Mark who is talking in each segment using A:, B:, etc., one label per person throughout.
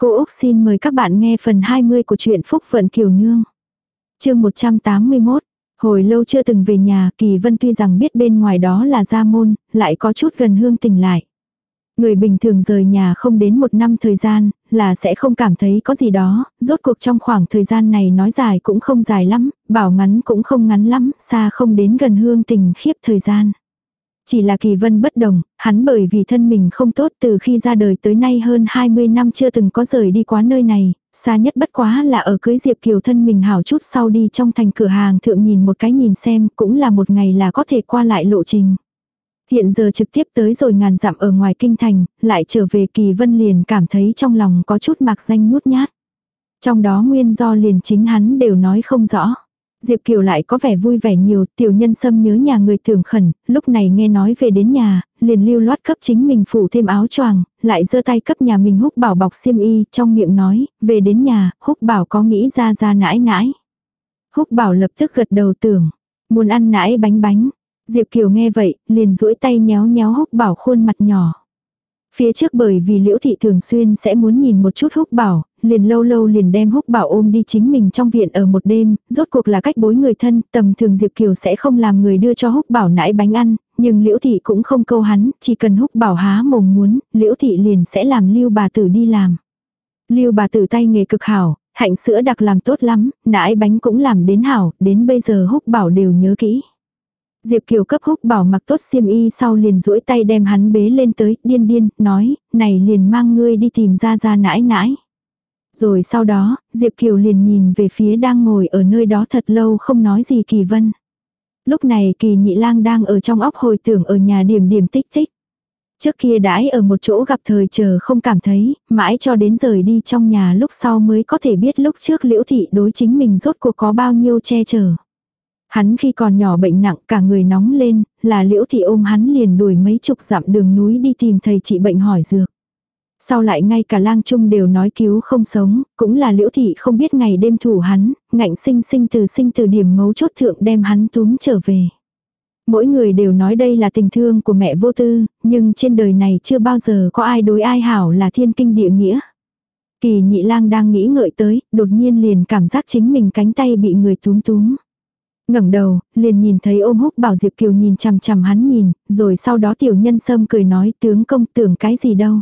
A: Cô Úc xin mời các bạn nghe phần 20 của truyện Phúc Vận Kiều Nương. chương 181, hồi lâu chưa từng về nhà, Kỳ Vân tuy rằng biết bên ngoài đó là gia môn, lại có chút gần hương tình lại. Người bình thường rời nhà không đến một năm thời gian, là sẽ không cảm thấy có gì đó, rốt cuộc trong khoảng thời gian này nói dài cũng không dài lắm, bảo ngắn cũng không ngắn lắm, xa không đến gần hương tình khiếp thời gian. Chỉ là kỳ vân bất đồng, hắn bởi vì thân mình không tốt từ khi ra đời tới nay hơn 20 năm chưa từng có rời đi quá nơi này, xa nhất bất quá là ở cưới Diệp Kiều thân mình hảo chút sau đi trong thành cửa hàng thượng nhìn một cái nhìn xem cũng là một ngày là có thể qua lại lộ trình. Hiện giờ trực tiếp tới rồi ngàn dặm ở ngoài kinh thành, lại trở về kỳ vân liền cảm thấy trong lòng có chút mạc danh nhút nhát. Trong đó nguyên do liền chính hắn đều nói không rõ. Diệp Kiều lại có vẻ vui vẻ nhiều, tiểu nhân sâm nhớ nhà người tưởng khẩn, lúc này nghe nói về đến nhà, liền lưu loát cấp chính mình phủ thêm áo choàng, lại giơ tay cấp nhà mình húc bảo bọc xiêm y, trong miệng nói, về đến nhà, húc bảo có nghĩ ra ra nãi nãi. Húc bảo lập tức gật đầu tưởng, muốn ăn nãi bánh bánh. Diệp Kiều nghe vậy, liền duỗi tay nhéo nhéo húc bảo khuôn mặt nhỏ. Phía trước bởi vì liễu thị thường xuyên sẽ muốn nhìn một chút húc bảo, liền lâu lâu liền đem húc bảo ôm đi chính mình trong viện ở một đêm, rốt cuộc là cách bối người thân, tầm thường Diệp Kiều sẽ không làm người đưa cho húc bảo nãi bánh ăn, nhưng liễu thị cũng không câu hắn, chỉ cần húc bảo há mồm muốn, liễu thị liền sẽ làm lưu bà tử đi làm. Lưu bà tử tay nghề cực hảo, hạnh sữa đặc làm tốt lắm, nãi bánh cũng làm đến hảo, đến bây giờ húc bảo đều nhớ kỹ. Diệp Kiều cấp húc bảo mặc tốt xiêm y sau liền duỗi tay đem hắn bế lên tới, điên điên, nói, này liền mang ngươi đi tìm ra ra nãi nãi. Rồi sau đó, Diệp Kiều liền nhìn về phía đang ngồi ở nơi đó thật lâu không nói gì Kỳ Vân. Lúc này Kỳ Nhị Lang đang ở trong óc hồi tưởng ở nhà điểm điểm tích tích. Trước kia đãi ở một chỗ gặp thời chờ không cảm thấy, mãi cho đến rời đi trong nhà lúc sau mới có thể biết lúc trước liễu thị đối chính mình rốt cuộc có bao nhiêu che chở. Hắn khi còn nhỏ bệnh nặng cả người nóng lên, là liễu thị ôm hắn liền đuổi mấy chục dặm đường núi đi tìm thầy trị bệnh hỏi dược. Sau lại ngay cả lang trung đều nói cứu không sống, cũng là liễu thị không biết ngày đêm thủ hắn, ngạnh sinh sinh từ sinh từ điểm mấu chốt thượng đem hắn túm trở về. Mỗi người đều nói đây là tình thương của mẹ vô tư, nhưng trên đời này chưa bao giờ có ai đối ai hảo là thiên kinh địa nghĩa. Kỳ nhị lang đang nghĩ ngợi tới, đột nhiên liền cảm giác chính mình cánh tay bị người túm túm ngẩng đầu, liền nhìn thấy ôm húc bảo Diệp Kiều nhìn chằm chằm hắn nhìn, rồi sau đó tiểu nhân sâm cười nói tướng công tưởng cái gì đâu.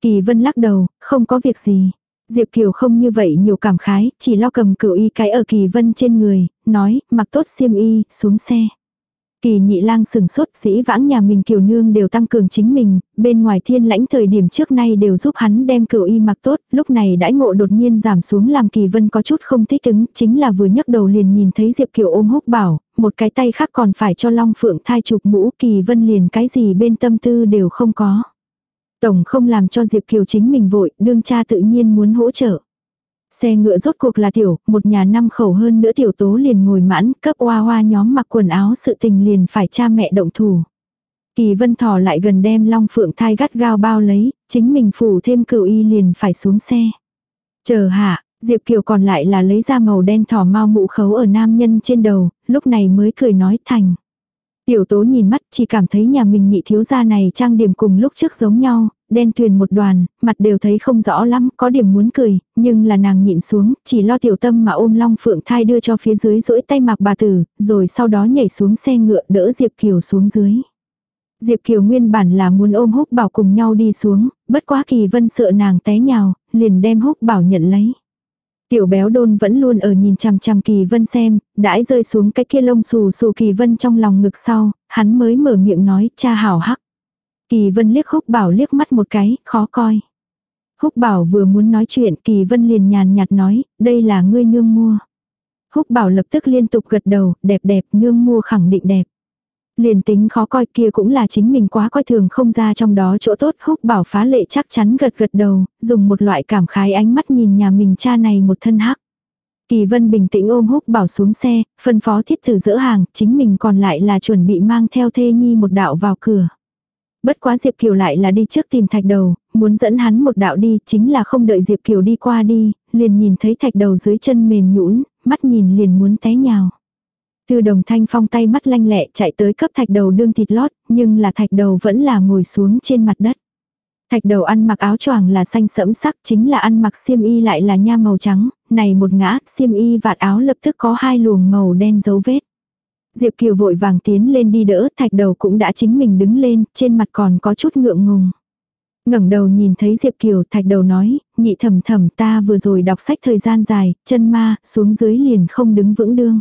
A: Kỳ vân lắc đầu, không có việc gì. Diệp Kiều không như vậy nhiều cảm khái, chỉ lo cầm cửu y cái ở kỳ vân trên người, nói, mặc tốt xiêm y, xuống xe. Kỳ nhị lang sừng sốt dĩ vãng nhà mình kiều nương đều tăng cường chính mình, bên ngoài thiên lãnh thời điểm trước nay đều giúp hắn đem cửu y mặc tốt, lúc này đãi ngộ đột nhiên giảm xuống làm kỳ vân có chút không thích ứng, chính là vừa nhấc đầu liền nhìn thấy Diệp Kiều ôm húc bảo, một cái tay khác còn phải cho long phượng thai chụp mũ kỳ vân liền cái gì bên tâm tư đều không có. Tổng không làm cho Diệp Kiều chính mình vội, đương cha tự nhiên muốn hỗ trợ. Xe ngựa rốt cuộc là tiểu, một nhà năm khẩu hơn nữa tiểu tố liền ngồi mãn, cấp hoa hoa nhóm mặc quần áo sự tình liền phải cha mẹ động thủ. Kỳ vân thỏ lại gần đem long phượng thai gắt gao bao lấy, chính mình phủ thêm cửu y liền phải xuống xe. Chờ hạ, Diệp Kiều còn lại là lấy ra màu đen thỏ mau mũ khấu ở nam nhân trên đầu, lúc này mới cười nói thành. Tiểu tố nhìn mắt chỉ cảm thấy nhà mình nhị thiếu gia này trang điểm cùng lúc trước giống nhau, đen tuyền một đoàn, mặt đều thấy không rõ lắm, có điểm muốn cười, nhưng là nàng nhịn xuống, chỉ lo tiểu tâm mà ôm long phượng thai đưa cho phía dưới rỗi tay mạc bà tử, rồi sau đó nhảy xuống xe ngựa đỡ Diệp Kiều xuống dưới. Diệp Kiều nguyên bản là muốn ôm húc bảo cùng nhau đi xuống, bất quá kỳ vân sợ nàng té nhào, liền đem húc bảo nhận lấy. Tiểu béo đôn vẫn luôn ở nhìn chằm chằm kỳ vân xem, đãi rơi xuống cái kia lông xù xù kỳ vân trong lòng ngực sau, hắn mới mở miệng nói cha hảo hắc. Kỳ vân liếc húc bảo liếc mắt một cái, khó coi. Húc bảo vừa muốn nói chuyện kỳ vân liền nhàn nhạt nói, đây là ngươi nương mua. Húc bảo lập tức liên tục gật đầu, đẹp đẹp, nương mua khẳng định đẹp. Liền tính khó coi kia cũng là chính mình quá coi thường không ra trong đó chỗ tốt húc bảo phá lệ chắc chắn gật gật đầu, dùng một loại cảm khái ánh mắt nhìn nhà mình cha này một thân hắc. Kỳ vân bình tĩnh ôm húc bảo xuống xe, phân phó thiết tử dỡ hàng, chính mình còn lại là chuẩn bị mang theo thê nhi một đạo vào cửa. Bất quá Diệp Kiều lại là đi trước tìm thạch đầu, muốn dẫn hắn một đạo đi, chính là không đợi Diệp Kiều đi qua đi, liền nhìn thấy thạch đầu dưới chân mềm nhũn, mắt nhìn liền muốn té nhào tư đồng thanh phong tay mắt lanh lẹ chạy tới cấp thạch đầu đương thịt lót, nhưng là thạch đầu vẫn là ngồi xuống trên mặt đất. Thạch đầu ăn mặc áo choàng là xanh sẫm sắc chính là ăn mặc xiêm y lại là nha màu trắng, này một ngã, xiêm y vạt áo lập tức có hai luồng màu đen dấu vết. Diệp Kiều vội vàng tiến lên đi đỡ, thạch đầu cũng đã chính mình đứng lên, trên mặt còn có chút ngượng ngùng. ngẩng đầu nhìn thấy Diệp Kiều, thạch đầu nói, nhị thầm thầm ta vừa rồi đọc sách thời gian dài, chân ma, xuống dưới liền không đứng vững đương.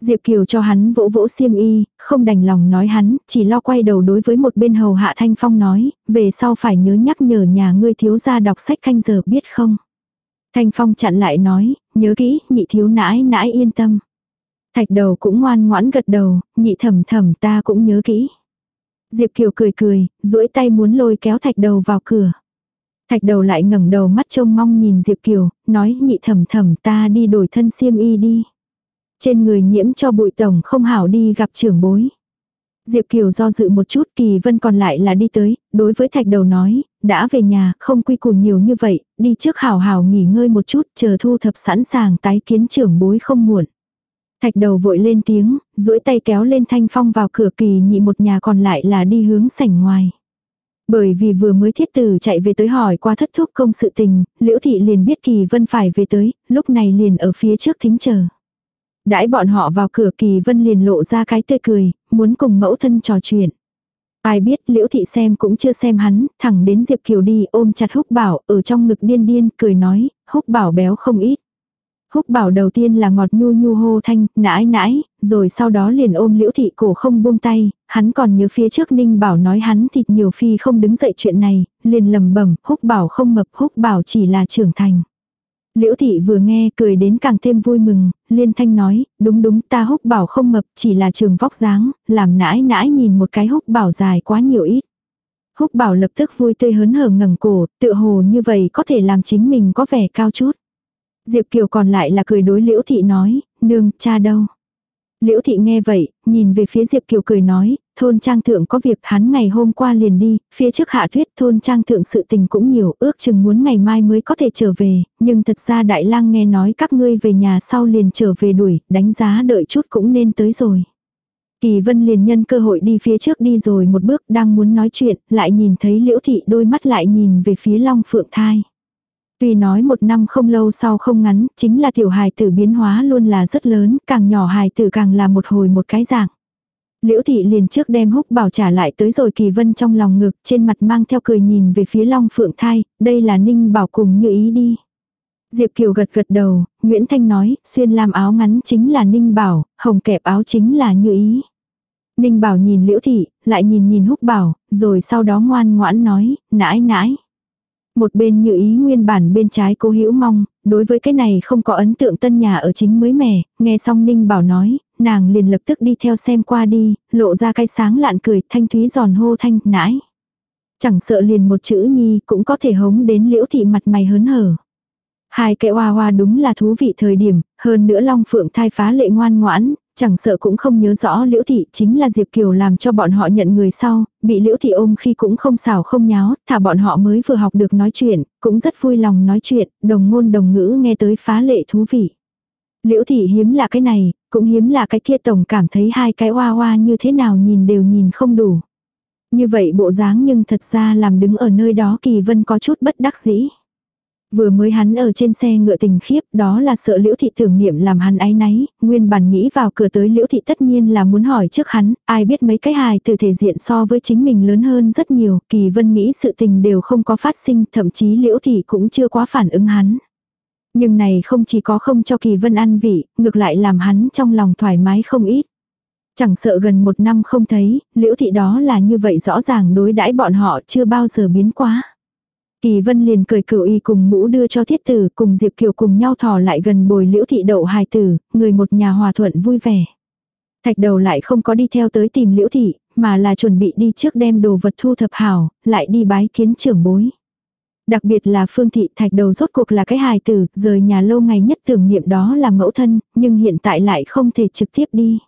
A: Diệp Kiều cho hắn vỗ vỗ xiêm y, không đành lòng nói hắn, chỉ lo quay đầu đối với một bên hầu hạ Thanh Phong nói, về sau phải nhớ nhắc nhở nhà ngươi thiếu gia đọc sách canh giờ biết không. Thanh Phong chặn lại nói, nhớ kỹ, nhị thiếu nãi nãi yên tâm. Thạch đầu cũng ngoan ngoãn gật đầu, nhị thầm thầm ta cũng nhớ kỹ. Diệp Kiều cười cười, duỗi tay muốn lôi kéo thạch đầu vào cửa. Thạch đầu lại ngẩng đầu mắt trông mong nhìn Diệp Kiều, nói nhị thầm thầm ta đi đổi thân xiêm y đi. Trên người nhiễm cho bụi tổng không hảo đi gặp trưởng bối. Diệp Kiều do dự một chút kỳ vân còn lại là đi tới, đối với thạch đầu nói, đã về nhà, không quy củ nhiều như vậy, đi trước hảo hảo nghỉ ngơi một chút, chờ thu thập sẵn sàng tái kiến trưởng bối không muộn. Thạch đầu vội lên tiếng, duỗi tay kéo lên thanh phong vào cửa kỳ nhị một nhà còn lại là đi hướng sảnh ngoài. Bởi vì vừa mới thiết tử chạy về tới hỏi qua thất thúc công sự tình, liễu thị liền biết kỳ vân phải về tới, lúc này liền ở phía trước thính chờ. Đãi bọn họ vào cửa kỳ vân liền lộ ra cái tươi cười, muốn cùng mẫu thân trò chuyện. Ai biết liễu thị xem cũng chưa xem hắn, thẳng đến Diệp Kiều đi ôm chặt húc bảo ở trong ngực điên điên cười nói, húc bảo béo không ít. Húc bảo đầu tiên là ngọt nhu nhu hô thanh, nãi nãi, rồi sau đó liền ôm liễu thị cổ không buông tay, hắn còn nhớ phía trước ninh bảo nói hắn thịt nhiều phi không đứng dậy chuyện này, liền lầm bẩm húc bảo không mập húc bảo chỉ là trưởng thành. Liễu thị vừa nghe cười đến càng thêm vui mừng, liên thanh nói, đúng đúng ta húc bảo không mập chỉ là trường vóc dáng, làm nãi nãi nhìn một cái húc bảo dài quá nhiều ít. Húc bảo lập tức vui tươi hớn hở ngẩng cổ, tựa hồ như vậy có thể làm chính mình có vẻ cao chút. Diệp Kiều còn lại là cười đối Liễu Thị nói, nương, cha đâu. Liễu Thị nghe vậy, nhìn về phía Diệp Kiều cười nói, thôn trang thượng có việc hắn ngày hôm qua liền đi, phía trước hạ tuyết thôn trang thượng sự tình cũng nhiều, ước chừng muốn ngày mai mới có thể trở về, nhưng thật ra đại lang nghe nói các ngươi về nhà sau liền trở về đuổi, đánh giá đợi chút cũng nên tới rồi. Kỳ vân liền nhân cơ hội đi phía trước đi rồi một bước đang muốn nói chuyện, lại nhìn thấy liễu thị đôi mắt lại nhìn về phía long phượng thai. Tuy nói một năm không lâu sau không ngắn, chính là tiểu hài tử biến hóa luôn là rất lớn, càng nhỏ hài tử càng là một hồi một cái dạng. Liễu thị liền trước đem húc bảo trả lại tới rồi kỳ vân trong lòng ngực, trên mặt mang theo cười nhìn về phía long phượng thai, đây là ninh bảo cùng như ý đi. Diệp Kiều gật gật đầu, Nguyễn Thanh nói, xuyên lam áo ngắn chính là ninh bảo, hồng kẹp áo chính là như ý. Ninh bảo nhìn liễu thị, lại nhìn nhìn húc bảo, rồi sau đó ngoan ngoãn nói, nãi nãi. Một bên như ý nguyên bản bên trái cô hữu mong, đối với cái này không có ấn tượng tân nhà ở chính mới mẻ, nghe xong Ninh bảo nói, nàng liền lập tức đi theo xem qua đi, lộ ra cái sáng lạn cười thanh thúy giòn hô thanh nãi. Chẳng sợ liền một chữ nhi cũng có thể hống đến liễu thị mặt mày hớn hở. Hai cái hoa hoa đúng là thú vị thời điểm, hơn nữa Long Phượng thai phá lệ ngoan ngoãn, chẳng sợ cũng không nhớ rõ Liễu Thị chính là Diệp Kiều làm cho bọn họ nhận người sau, bị Liễu Thị ôm khi cũng không xảo không nháo, thả bọn họ mới vừa học được nói chuyện, cũng rất vui lòng nói chuyện, đồng ngôn đồng ngữ nghe tới phá lệ thú vị. Liễu Thị hiếm là cái này, cũng hiếm là cái kia tổng cảm thấy hai cái hoa hoa như thế nào nhìn đều nhìn không đủ. Như vậy bộ dáng nhưng thật ra làm đứng ở nơi đó kỳ vân có chút bất đắc dĩ. Vừa mới hắn ở trên xe ngựa tình khiếp, đó là sợ liễu thị tưởng niệm làm hắn ái náy, nguyên bản nghĩ vào cửa tới liễu thị tất nhiên là muốn hỏi trước hắn, ai biết mấy cái hài từ thể diện so với chính mình lớn hơn rất nhiều, kỳ vân nghĩ sự tình đều không có phát sinh, thậm chí liễu thị cũng chưa quá phản ứng hắn. Nhưng này không chỉ có không cho kỳ vân ăn vị, ngược lại làm hắn trong lòng thoải mái không ít. Chẳng sợ gần một năm không thấy, liễu thị đó là như vậy rõ ràng đối đãi bọn họ chưa bao giờ biến quá. Kỳ vân liền cười cựu y cùng mũ đưa cho thiết tử cùng Diệp Kiều cùng nhau thò lại gần bồi liễu thị đậu hài tử, người một nhà hòa thuận vui vẻ. Thạch đầu lại không có đi theo tới tìm liễu thị, mà là chuẩn bị đi trước đem đồ vật thu thập hảo, lại đi bái kiến trưởng bối. Đặc biệt là phương thị thạch đầu rốt cuộc là cái hài tử, rời nhà lâu ngày nhất tưởng niệm đó là mẫu thân, nhưng hiện tại lại không thể trực tiếp đi.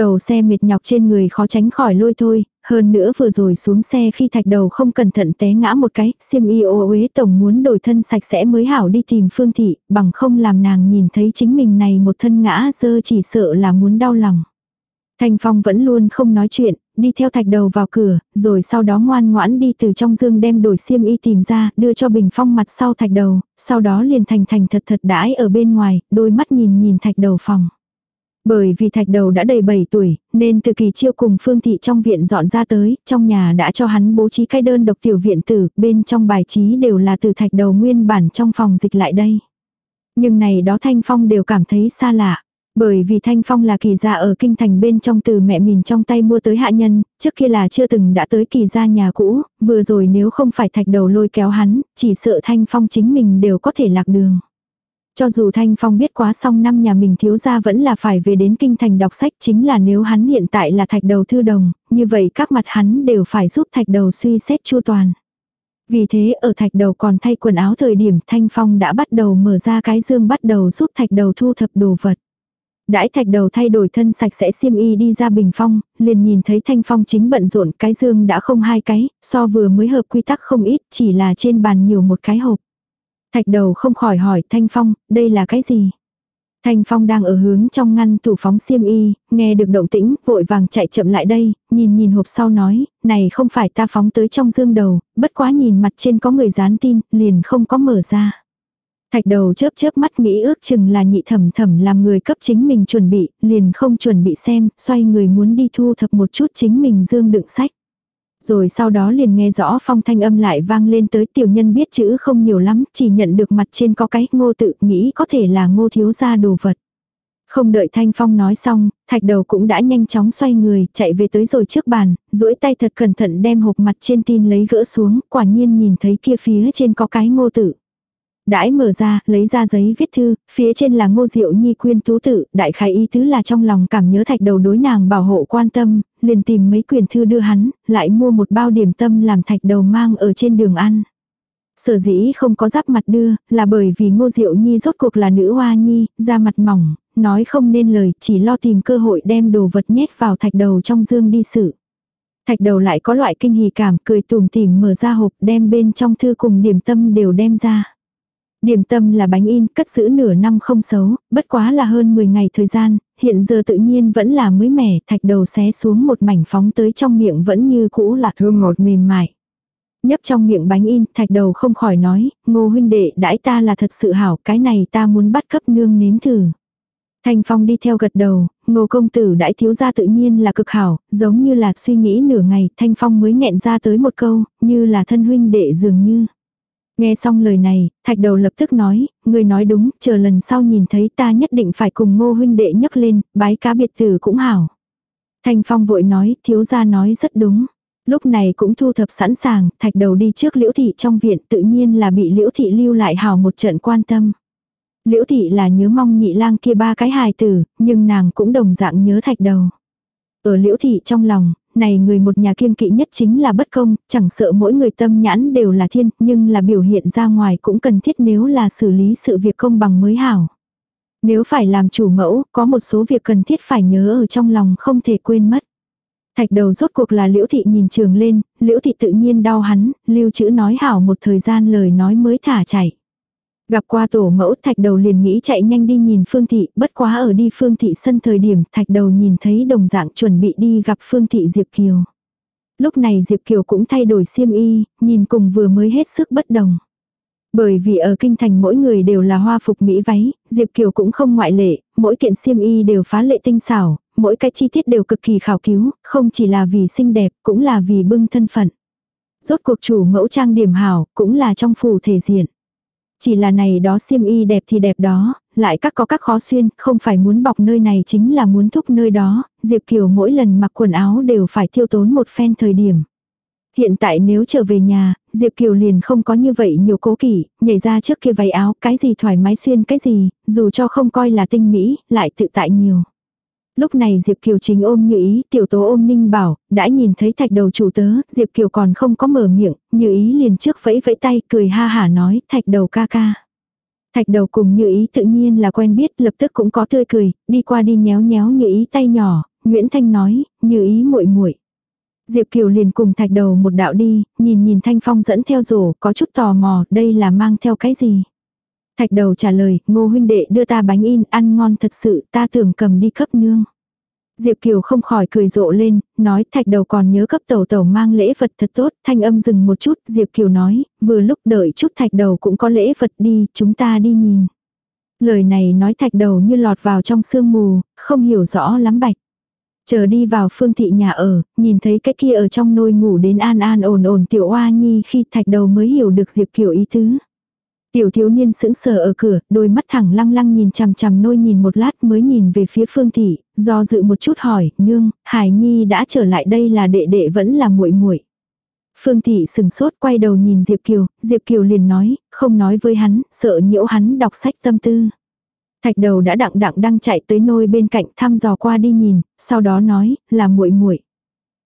A: Tàu xe mệt nhọc trên người khó tránh khỏi lôi thôi, hơn nữa vừa rồi xuống xe khi thạch đầu không cẩn thận té ngã một cái, xiêm y ô uế tổng muốn đổi thân sạch sẽ mới hảo đi tìm phương thị, bằng không làm nàng nhìn thấy chính mình này một thân ngã dơ chỉ sợ là muốn đau lòng. Thanh Phong vẫn luôn không nói chuyện, đi theo thạch đầu vào cửa, rồi sau đó ngoan ngoãn đi từ trong dương đem đổi xiêm y tìm ra, đưa cho bình phong mặt sau thạch đầu, sau đó liền thành thành thật thật đãi ở bên ngoài, đôi mắt nhìn nhìn thạch đầu phòng. Bởi vì thạch đầu đã đầy 7 tuổi, nên từ kỳ chiêu cùng phương thị trong viện dọn ra tới, trong nhà đã cho hắn bố trí cái đơn độc tiểu viện tử, bên trong bài trí đều là từ thạch đầu nguyên bản trong phòng dịch lại đây. Nhưng này đó Thanh Phong đều cảm thấy xa lạ. Bởi vì Thanh Phong là kỳ gia ở kinh thành bên trong từ mẹ mình trong tay mua tới hạ nhân, trước kia là chưa từng đã tới kỳ gia nhà cũ, vừa rồi nếu không phải thạch đầu lôi kéo hắn, chỉ sợ Thanh Phong chính mình đều có thể lạc đường. Cho dù Thanh Phong biết quá xong năm nhà mình thiếu gia vẫn là phải về đến kinh thành đọc sách chính là nếu hắn hiện tại là thạch đầu thư đồng, như vậy các mặt hắn đều phải giúp thạch đầu suy xét chu toàn. Vì thế ở thạch đầu còn thay quần áo thời điểm Thanh Phong đã bắt đầu mở ra cái dương bắt đầu giúp thạch đầu thu thập đồ vật. Đãi thạch đầu thay đổi thân sạch sẽ xiêm y đi ra bình phong, liền nhìn thấy thanh phong chính bận rộn cái dương đã không hai cái, so vừa mới hợp quy tắc không ít, chỉ là trên bàn nhiều một cái hộp. Thạch đầu không khỏi hỏi thanh phong, đây là cái gì? Thanh Phong đang ở hướng trong ngăn tủ phóng xiêm y, nghe được động tĩnh, vội vàng chạy chậm lại đây, nhìn nhìn hộp sau nói, này không phải ta phóng tới trong dương đầu, bất quá nhìn mặt trên có người dán tin, liền không có mở ra. Thạch đầu chớp chớp mắt nghĩ ước chừng là nhị thẩm thẩm làm người cấp chính mình chuẩn bị, liền không chuẩn bị xem, xoay người muốn đi thu thập một chút chính mình dương đựng sách. Rồi sau đó liền nghe rõ phong thanh âm lại vang lên tới tiểu nhân biết chữ không nhiều lắm, chỉ nhận được mặt trên có cái ngô tự nghĩ có thể là ngô thiếu gia đồ vật. Không đợi Thanh Phong nói xong, thạch đầu cũng đã nhanh chóng xoay người, chạy về tới rồi trước bàn, duỗi tay thật cẩn thận đem hộp mặt trên tin lấy gỡ xuống, quả nhiên nhìn thấy kia phía trên có cái ngô tự. Đãi mở ra, lấy ra giấy viết thư, phía trên là ngô diệu nhi quyên tú tự, đại khái ý tứ là trong lòng cảm nhớ thạch đầu đối nàng bảo hộ quan tâm, liền tìm mấy quyển thư đưa hắn, lại mua một bao điểm tâm làm thạch đầu mang ở trên đường ăn. Sở dĩ không có giáp mặt đưa, là bởi vì ngô diệu nhi rốt cuộc là nữ hoa nhi, da mặt mỏng, nói không nên lời, chỉ lo tìm cơ hội đem đồ vật nhét vào thạch đầu trong dương đi xử. Thạch đầu lại có loại kinh hỉ cảm, cười tùm tìm mở ra hộp đem bên trong thư cùng điểm tâm đều đem ra. Điểm tâm là bánh in, cất giữ nửa năm không xấu, bất quá là hơn 10 ngày thời gian, hiện giờ tự nhiên vẫn là mới mẻ, thạch đầu xé xuống một mảnh phóng tới trong miệng vẫn như cũ là thơm ngọt mềm mại. Nhấp trong miệng bánh in, thạch đầu không khỏi nói, ngô huynh đệ đãi ta là thật sự hảo, cái này ta muốn bắt cấp nương nếm thử. Thanh Phong đi theo gật đầu, ngô công tử đãi thiếu ra tự nhiên là cực hảo, giống như là suy nghĩ nửa ngày, Thanh Phong mới nghẹn ra tới một câu, như là thân huynh đệ dường như. Nghe xong lời này, thạch đầu lập tức nói, người nói đúng, chờ lần sau nhìn thấy ta nhất định phải cùng ngô huynh đệ nhấc lên, bái cá biệt tử cũng hảo. Thanh Phong vội nói, thiếu gia nói rất đúng. Lúc này cũng thu thập sẵn sàng, thạch đầu đi trước liễu thị trong viện tự nhiên là bị liễu thị lưu lại hào một trận quan tâm. Liễu thị là nhớ mong nhị lang kia ba cái hài tử, nhưng nàng cũng đồng dạng nhớ thạch đầu. Ở liễu thị trong lòng, này người một nhà kiêng kỵ nhất chính là bất công, chẳng sợ mỗi người tâm nhãn đều là thiên, nhưng là biểu hiện ra ngoài cũng cần thiết nếu là xử lý sự việc công bằng mới hảo. Nếu phải làm chủ mẫu, có một số việc cần thiết phải nhớ ở trong lòng không thể quên mất. Thạch đầu rốt cuộc là liễu thị nhìn trường lên, liễu thị tự nhiên đau hắn, lưu chữ nói hảo một thời gian lời nói mới thả chảy. Gặp qua tổ mẫu thạch đầu liền nghĩ chạy nhanh đi nhìn Phương Thị, bất quá ở đi Phương Thị sân thời điểm thạch đầu nhìn thấy đồng dạng chuẩn bị đi gặp Phương Thị Diệp Kiều. Lúc này Diệp Kiều cũng thay đổi xiêm y, nhìn cùng vừa mới hết sức bất đồng. Bởi vì ở kinh thành mỗi người đều là hoa phục mỹ váy, Diệp Kiều cũng không ngoại lệ, mỗi kiện xiêm y đều phá lệ tinh xảo, mỗi cái chi tiết đều cực kỳ khảo cứu, không chỉ là vì xinh đẹp, cũng là vì bưng thân phận. Rốt cuộc chủ mẫu trang điểm hảo, cũng là trong phủ thể diện. Chỉ là này đó xiêm y đẹp thì đẹp đó, lại các có các khó xuyên, không phải muốn bọc nơi này chính là muốn thúc nơi đó, Diệp Kiều mỗi lần mặc quần áo đều phải tiêu tốn một phen thời điểm. Hiện tại nếu trở về nhà, Diệp Kiều liền không có như vậy nhiều cố kỵ, nhảy ra trước kia váy áo, cái gì thoải mái xuyên cái gì, dù cho không coi là tinh mỹ, lại tự tại nhiều. Lúc này Diệp Kiều chính ôm như ý, tiểu tố ôm ninh bảo, đã nhìn thấy thạch đầu chủ tớ, Diệp Kiều còn không có mở miệng, như ý liền trước vẫy vẫy tay cười ha hả nói thạch đầu ca ca. Thạch đầu cùng như ý tự nhiên là quen biết lập tức cũng có tươi cười, đi qua đi nhéo nhéo như ý tay nhỏ, Nguyễn Thanh nói, như ý muội muội Diệp Kiều liền cùng thạch đầu một đạo đi, nhìn nhìn Thanh Phong dẫn theo rổ, có chút tò mò, đây là mang theo cái gì. Thạch đầu trả lời, ngô huynh đệ đưa ta bánh in, ăn ngon thật sự, ta tưởng cầm đi cấp nương. Diệp Kiều không khỏi cười rộ lên, nói thạch đầu còn nhớ cấp tẩu tẩu mang lễ vật thật tốt, thanh âm dừng một chút, Diệp Kiều nói, vừa lúc đợi chút thạch đầu cũng có lễ vật đi, chúng ta đi nhìn. Lời này nói thạch đầu như lọt vào trong sương mù, không hiểu rõ lắm bạch. Chờ đi vào phương thị nhà ở, nhìn thấy cái kia ở trong nôi ngủ đến an an ổn ổn tiểu oa nhi khi thạch đầu mới hiểu được Diệp Kiều ý tứ. Tiểu thiếu niên sững sờ ở cửa, đôi mắt thẳng lăng lăng nhìn chằm chằm nôi nhìn một lát mới nhìn về phía phương thị, do dự một chút hỏi, nương, Hải Nhi đã trở lại đây là đệ đệ vẫn là muội muội. Phương thị sừng sốt quay đầu nhìn Diệp Kiều, Diệp Kiều liền nói, không nói với hắn, sợ nhiễu hắn đọc sách tâm tư. Thạch đầu đã đặng đặng đang chạy tới nôi bên cạnh thăm dò qua đi nhìn, sau đó nói, là muội muội.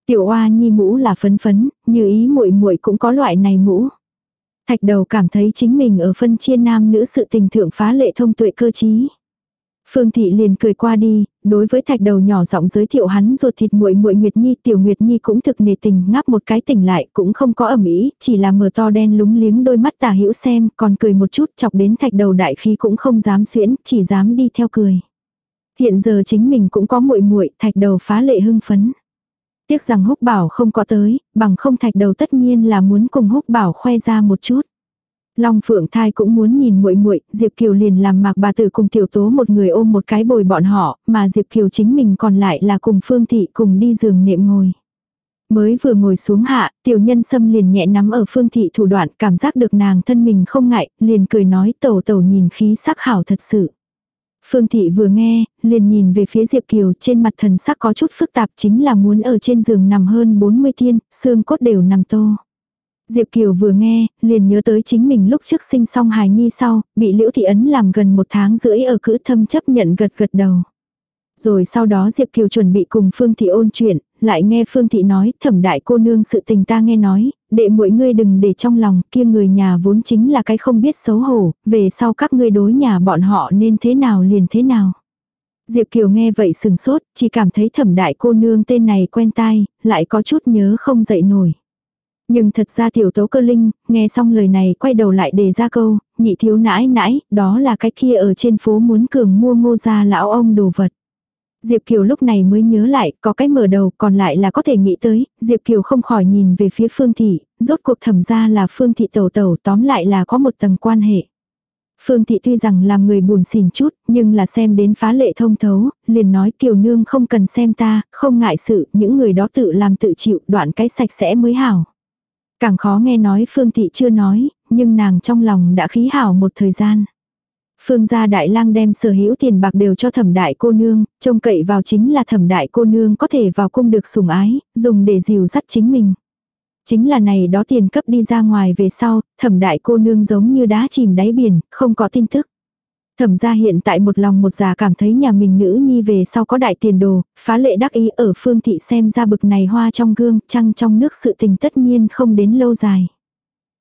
A: Tiểu oa nhi mũ là phấn phấn, như ý muội muội cũng có loại này mũ. Thạch đầu cảm thấy chính mình ở phân chia nam nữ sự tình thượng phá lệ thông tuệ cơ trí. Phương thị liền cười qua đi, đối với thạch đầu nhỏ giọng giới thiệu hắn ruột thịt muội muội Nguyệt Nhi, tiểu Nguyệt Nhi cũng thực nề tình, ngáp một cái tỉnh lại, cũng không có ẩm ý, chỉ là mở to đen lúng liếng đôi mắt tà hữu xem, còn cười một chút, chọc đến thạch đầu đại khí cũng không dám xuyễn, chỉ dám đi theo cười. Hiện giờ chính mình cũng có muội muội, thạch đầu phá lệ hưng phấn. Tiếc rằng húc bảo không có tới, bằng không thạch đầu tất nhiên là muốn cùng húc bảo khoe ra một chút. Long Phượng Thai cũng muốn nhìn muội muội, Diệp Kiều liền làm mạc bà tử cùng tiểu tố một người ôm một cái bồi bọn họ, mà Diệp Kiều chính mình còn lại là cùng Phương Thị cùng đi giường nệm ngồi. Mới vừa ngồi xuống hạ, tiểu nhân sâm liền nhẹ nắm ở Phương Thị thủ đoạn cảm giác được nàng thân mình không ngại, liền cười nói tẩu tẩu nhìn khí sắc hảo thật sự. Phương Thị vừa nghe, liền nhìn về phía Diệp Kiều trên mặt thần sắc có chút phức tạp chính là muốn ở trên giường nằm hơn 40 thiên, xương cốt đều nằm tô. Diệp Kiều vừa nghe, liền nhớ tới chính mình lúc trước sinh xong hài nhi sau, bị Liễu Thị Ấn làm gần một tháng rưỡi ở cữ thâm chấp nhận gật gật đầu. Rồi sau đó Diệp Kiều chuẩn bị cùng Phương Thị ôn chuyện, lại nghe Phương Thị nói, thẩm đại cô nương sự tình ta nghe nói, đệ mỗi ngươi đừng để trong lòng, kia người nhà vốn chính là cái không biết xấu hổ, về sau các ngươi đối nhà bọn họ nên thế nào liền thế nào. Diệp Kiều nghe vậy sừng sốt, chỉ cảm thấy thẩm đại cô nương tên này quen tai, lại có chút nhớ không dậy nổi. Nhưng thật ra tiểu tấu cơ linh, nghe xong lời này quay đầu lại đề ra câu, nhị thiếu nãi nãi, đó là cái kia ở trên phố muốn cường mua ngô gia lão ông đồ vật. Diệp Kiều lúc này mới nhớ lại, có cái mở đầu còn lại là có thể nghĩ tới, Diệp Kiều không khỏi nhìn về phía Phương Thị, rốt cuộc thẩm ra là Phương Thị tẩu tẩu tóm lại là có một tầng quan hệ. Phương Thị tuy rằng làm người buồn xỉn chút, nhưng là xem đến phá lệ thông thấu, liền nói Kiều Nương không cần xem ta, không ngại sự, những người đó tự làm tự chịu, đoạn cái sạch sẽ mới hảo. Càng khó nghe nói Phương Thị chưa nói, nhưng nàng trong lòng đã khí hảo một thời gian. Phương gia đại lang đem sở hữu tiền bạc đều cho thẩm đại cô nương, trông cậy vào chính là thẩm đại cô nương có thể vào cung được sủng ái, dùng để dìu dắt chính mình. Chính là này đó tiền cấp đi ra ngoài về sau, thẩm đại cô nương giống như đá chìm đáy biển, không có tin tức. Thẩm gia hiện tại một lòng một già cảm thấy nhà mình nữ nhi về sau có đại tiền đồ, phá lệ đắc ý ở phương thị xem ra bực này hoa trong gương, trăng trong nước sự tình tất nhiên không đến lâu dài.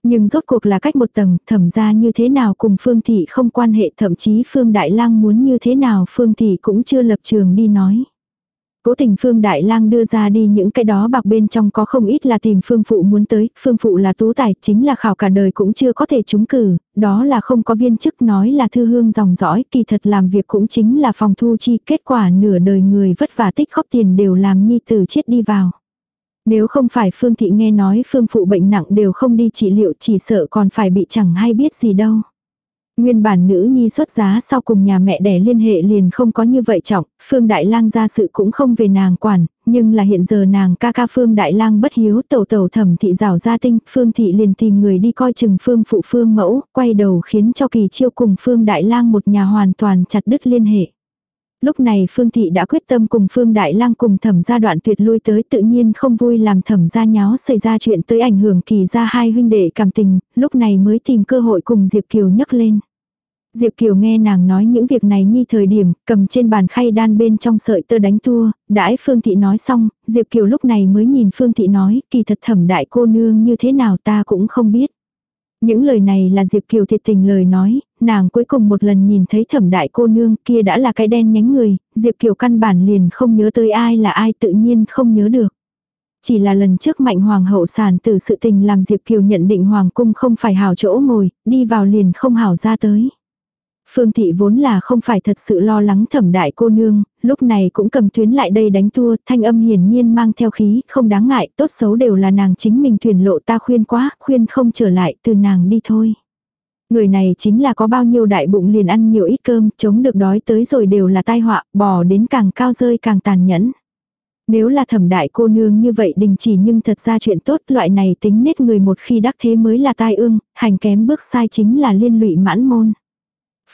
A: Nhưng rốt cuộc là cách một tầng, thẩm ra như thế nào cùng phương thị không quan hệ thậm chí phương đại lang muốn như thế nào phương thị cũng chưa lập trường đi nói. Cố tình Phương Đại Lang đưa ra đi những cái đó bạc bên trong có không ít là tìm Phương Phụ muốn tới, Phương Phụ là tú tài, chính là khảo cả đời cũng chưa có thể trúng cử, đó là không có viên chức nói là thư hương dòng dõi, kỳ thật làm việc cũng chính là phòng thu chi, kết quả nửa đời người vất vả tích góp tiền đều làm nhi tử chết đi vào. Nếu không phải Phương Thị nghe nói Phương Phụ bệnh nặng đều không đi trị liệu chỉ sợ còn phải bị chẳng hay biết gì đâu. Nguyên bản nữ nhi xuất giá sau cùng nhà mẹ đẻ liên hệ liền không có như vậy trọng, Phương Đại Lang ra sự cũng không về nàng quản, nhưng là hiện giờ nàng ca ca Phương Đại Lang bất hiếu tẩu tẩu thẩm thị rào gia tinh, Phương thị liền tìm người đi coi chừng Phương phụ Phương mẫu, quay đầu khiến cho kỳ chiêu cùng Phương Đại Lang một nhà hoàn toàn chặt đứt liên hệ. Lúc này Phương Thị đã quyết tâm cùng Phương Đại Lang cùng thẩm gia đoạn tuyệt lui tới tự nhiên không vui làm thẩm gia nháo xảy ra chuyện tới ảnh hưởng kỳ gia hai huynh đệ cảm tình, lúc này mới tìm cơ hội cùng Diệp Kiều nhấc lên. Diệp Kiều nghe nàng nói những việc này như thời điểm, cầm trên bàn khay đan bên trong sợi tơ đánh tua, đãi Phương Thị nói xong, Diệp Kiều lúc này mới nhìn Phương Thị nói, kỳ thật thẩm đại cô nương như thế nào ta cũng không biết. Những lời này là Diệp Kiều thiệt tình lời nói, nàng cuối cùng một lần nhìn thấy thẩm đại cô nương kia đã là cái đen nhánh người, Diệp Kiều căn bản liền không nhớ tới ai là ai tự nhiên không nhớ được. Chỉ là lần trước mạnh hoàng hậu sản từ sự tình làm Diệp Kiều nhận định hoàng cung không phải hảo chỗ ngồi, đi vào liền không hảo ra tới. Phương thị vốn là không phải thật sự lo lắng thẩm đại cô nương, lúc này cũng cầm tuyến lại đây đánh tua, thanh âm hiển nhiên mang theo khí, không đáng ngại, tốt xấu đều là nàng chính mình thuyền lộ ta khuyên quá, khuyên không trở lại, từ nàng đi thôi. Người này chính là có bao nhiêu đại bụng liền ăn nhiều ít cơm, chống được đói tới rồi đều là tai họa, bò đến càng cao rơi càng tàn nhẫn. Nếu là thẩm đại cô nương như vậy đình chỉ nhưng thật ra chuyện tốt, loại này tính nết người một khi đắc thế mới là tai ương, hành kém bước sai chính là liên lụy mãn môn.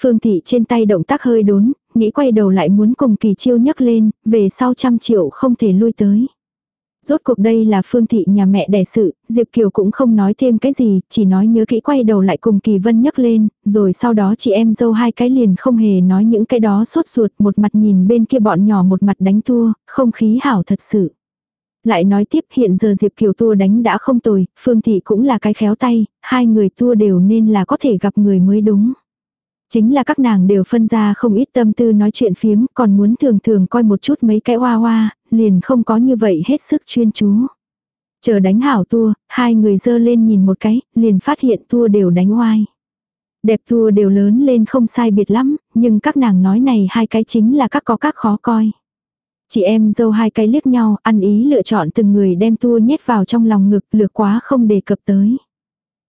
A: Phương thị trên tay động tác hơi đốn, nghĩ quay đầu lại muốn cùng kỳ chiêu nhấc lên, về sau trăm triệu không thể lui tới. Rốt cuộc đây là phương thị nhà mẹ đẻ sự, Diệp Kiều cũng không nói thêm cái gì, chỉ nói nhớ kỹ quay đầu lại cùng Kỳ Vân nhấc lên, rồi sau đó chị em dâu hai cái liền không hề nói những cái đó sốt ruột, một mặt nhìn bên kia bọn nhỏ một mặt đánh tua, không khí hảo thật sự. Lại nói tiếp hiện giờ Diệp Kiều tua đánh đã không tồi, Phương Thị cũng là cái khéo tay, hai người tua đều nên là có thể gặp người mới đúng. Chính là các nàng đều phân ra không ít tâm tư nói chuyện phiếm, còn muốn thường thường coi một chút mấy cái hoa hoa, liền không có như vậy hết sức chuyên chú. Chờ đánh hảo tua, hai người dơ lên nhìn một cái, liền phát hiện tua đều đánh oai. Đẹp tua đều lớn lên không sai biệt lắm, nhưng các nàng nói này hai cái chính là các có các khó coi. Chị em dâu hai cái liếc nhau, ăn ý lựa chọn từng người đem tua nhét vào trong lòng ngực, lược quá không đề cập tới.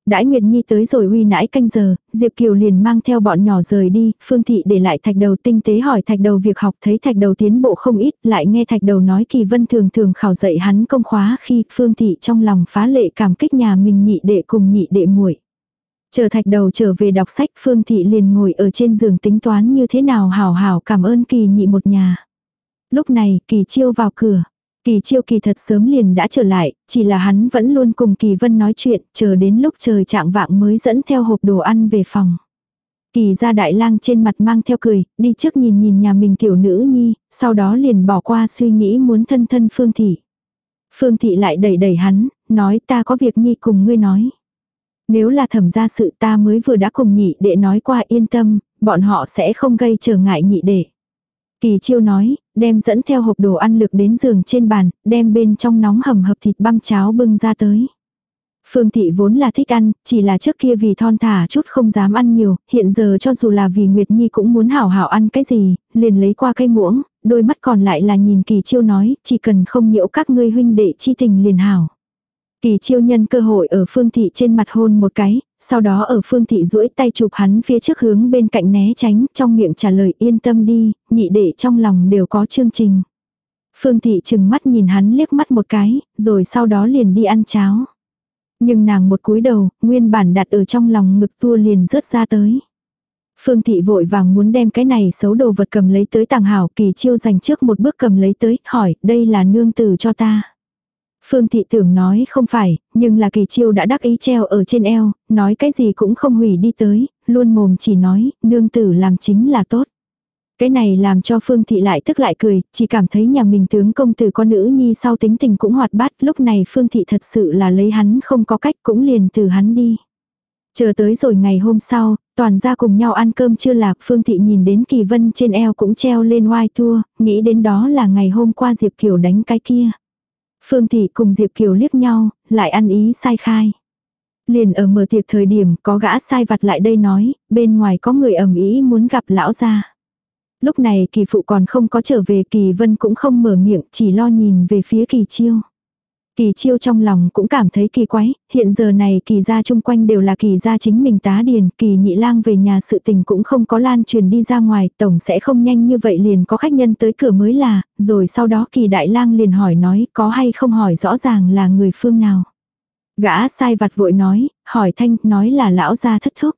A: Đãi Nguyệt Nhi tới rồi uy nãi canh giờ, Diệp Kiều liền mang theo bọn nhỏ rời đi, Phương Thị để lại thạch đầu tinh tế hỏi thạch đầu việc học thấy thạch đầu tiến bộ không ít, lại nghe thạch đầu nói kỳ vân thường thường khảo dạy hắn công khóa khi Phương Thị trong lòng phá lệ cảm kích nhà mình nhị đệ cùng nhị đệ muội Chờ thạch đầu trở về đọc sách Phương Thị liền ngồi ở trên giường tính toán như thế nào hảo hảo cảm ơn kỳ nhị một nhà. Lúc này kỳ chiêu vào cửa. Kỳ chiêu kỳ thật sớm liền đã trở lại, chỉ là hắn vẫn luôn cùng kỳ vân nói chuyện, chờ đến lúc trời trạng vạng mới dẫn theo hộp đồ ăn về phòng. Kỳ ra đại lang trên mặt mang theo cười, đi trước nhìn nhìn nhà mình tiểu nữ nhi, sau đó liền bỏ qua suy nghĩ muốn thân thân Phương Thị. Phương Thị lại đẩy đẩy hắn, nói ta có việc nhi cùng ngươi nói. Nếu là thẩm ra sự ta mới vừa đã cùng nhị đệ nói qua yên tâm, bọn họ sẽ không gây trở ngại nhị đệ. Kỳ chiêu nói, đem dẫn theo hộp đồ ăn lực đến giường trên bàn, đem bên trong nóng hầm hập thịt băm cháo bưng ra tới. Phương thị vốn là thích ăn, chỉ là trước kia vì thon thả chút không dám ăn nhiều, hiện giờ cho dù là vì Nguyệt Nhi cũng muốn hảo hảo ăn cái gì, liền lấy qua cây muỗng, đôi mắt còn lại là nhìn kỳ chiêu nói, chỉ cần không nhiễu các ngươi huynh đệ chi tình liền hảo. Kỳ chiêu nhân cơ hội ở phương thị trên mặt hôn một cái, sau đó ở phương thị duỗi tay chụp hắn phía trước hướng bên cạnh né tránh, trong miệng trả lời yên tâm đi, nhị đệ trong lòng đều có chương trình. Phương thị chừng mắt nhìn hắn liếc mắt một cái, rồi sau đó liền đi ăn cháo. Nhưng nàng một cúi đầu, nguyên bản đặt ở trong lòng ngực tua liền rớt ra tới. Phương thị vội vàng muốn đem cái này xấu đồ vật cầm lấy tới tàng hảo kỳ chiêu dành trước một bước cầm lấy tới, hỏi, đây là nương tử cho ta. Phương thị tưởng nói không phải, nhưng là kỳ chiêu đã đắc ý treo ở trên eo, nói cái gì cũng không hủy đi tới, luôn mồm chỉ nói, nương tử làm chính là tốt. Cái này làm cho Phương Thị lại tức lại cười, chỉ cảm thấy nhà mình tướng công tử con nữ nhi sau tính tình cũng hoạt bát, lúc này Phương Thị thật sự là lấy hắn không có cách cũng liền từ hắn đi. Chờ tới rồi ngày hôm sau, toàn ra cùng nhau ăn cơm chưa lạc Phương Thị nhìn đến kỳ vân trên eo cũng treo lên oai tua, nghĩ đến đó là ngày hôm qua Diệp Kiều đánh cái kia. Phương Thị cùng Diệp Kiều liếc nhau, lại ăn ý sai khai. Liền ở mở tiệc thời điểm có gã sai vặt lại đây nói, bên ngoài có người ẩm ý muốn gặp lão gia. Lúc này kỳ phụ còn không có trở về kỳ vân cũng không mở miệng chỉ lo nhìn về phía kỳ chiêu. Kỳ chiêu trong lòng cũng cảm thấy kỳ quái, hiện giờ này kỳ gia chung quanh đều là kỳ gia chính mình tá điền, kỳ nhị lang về nhà sự tình cũng không có lan truyền đi ra ngoài, tổng sẽ không nhanh như vậy liền có khách nhân tới cửa mới là, rồi sau đó kỳ đại lang liền hỏi nói có hay không hỏi rõ ràng là người phương nào. Gã sai vặt vội nói, hỏi thanh, nói là lão gia thất thúc.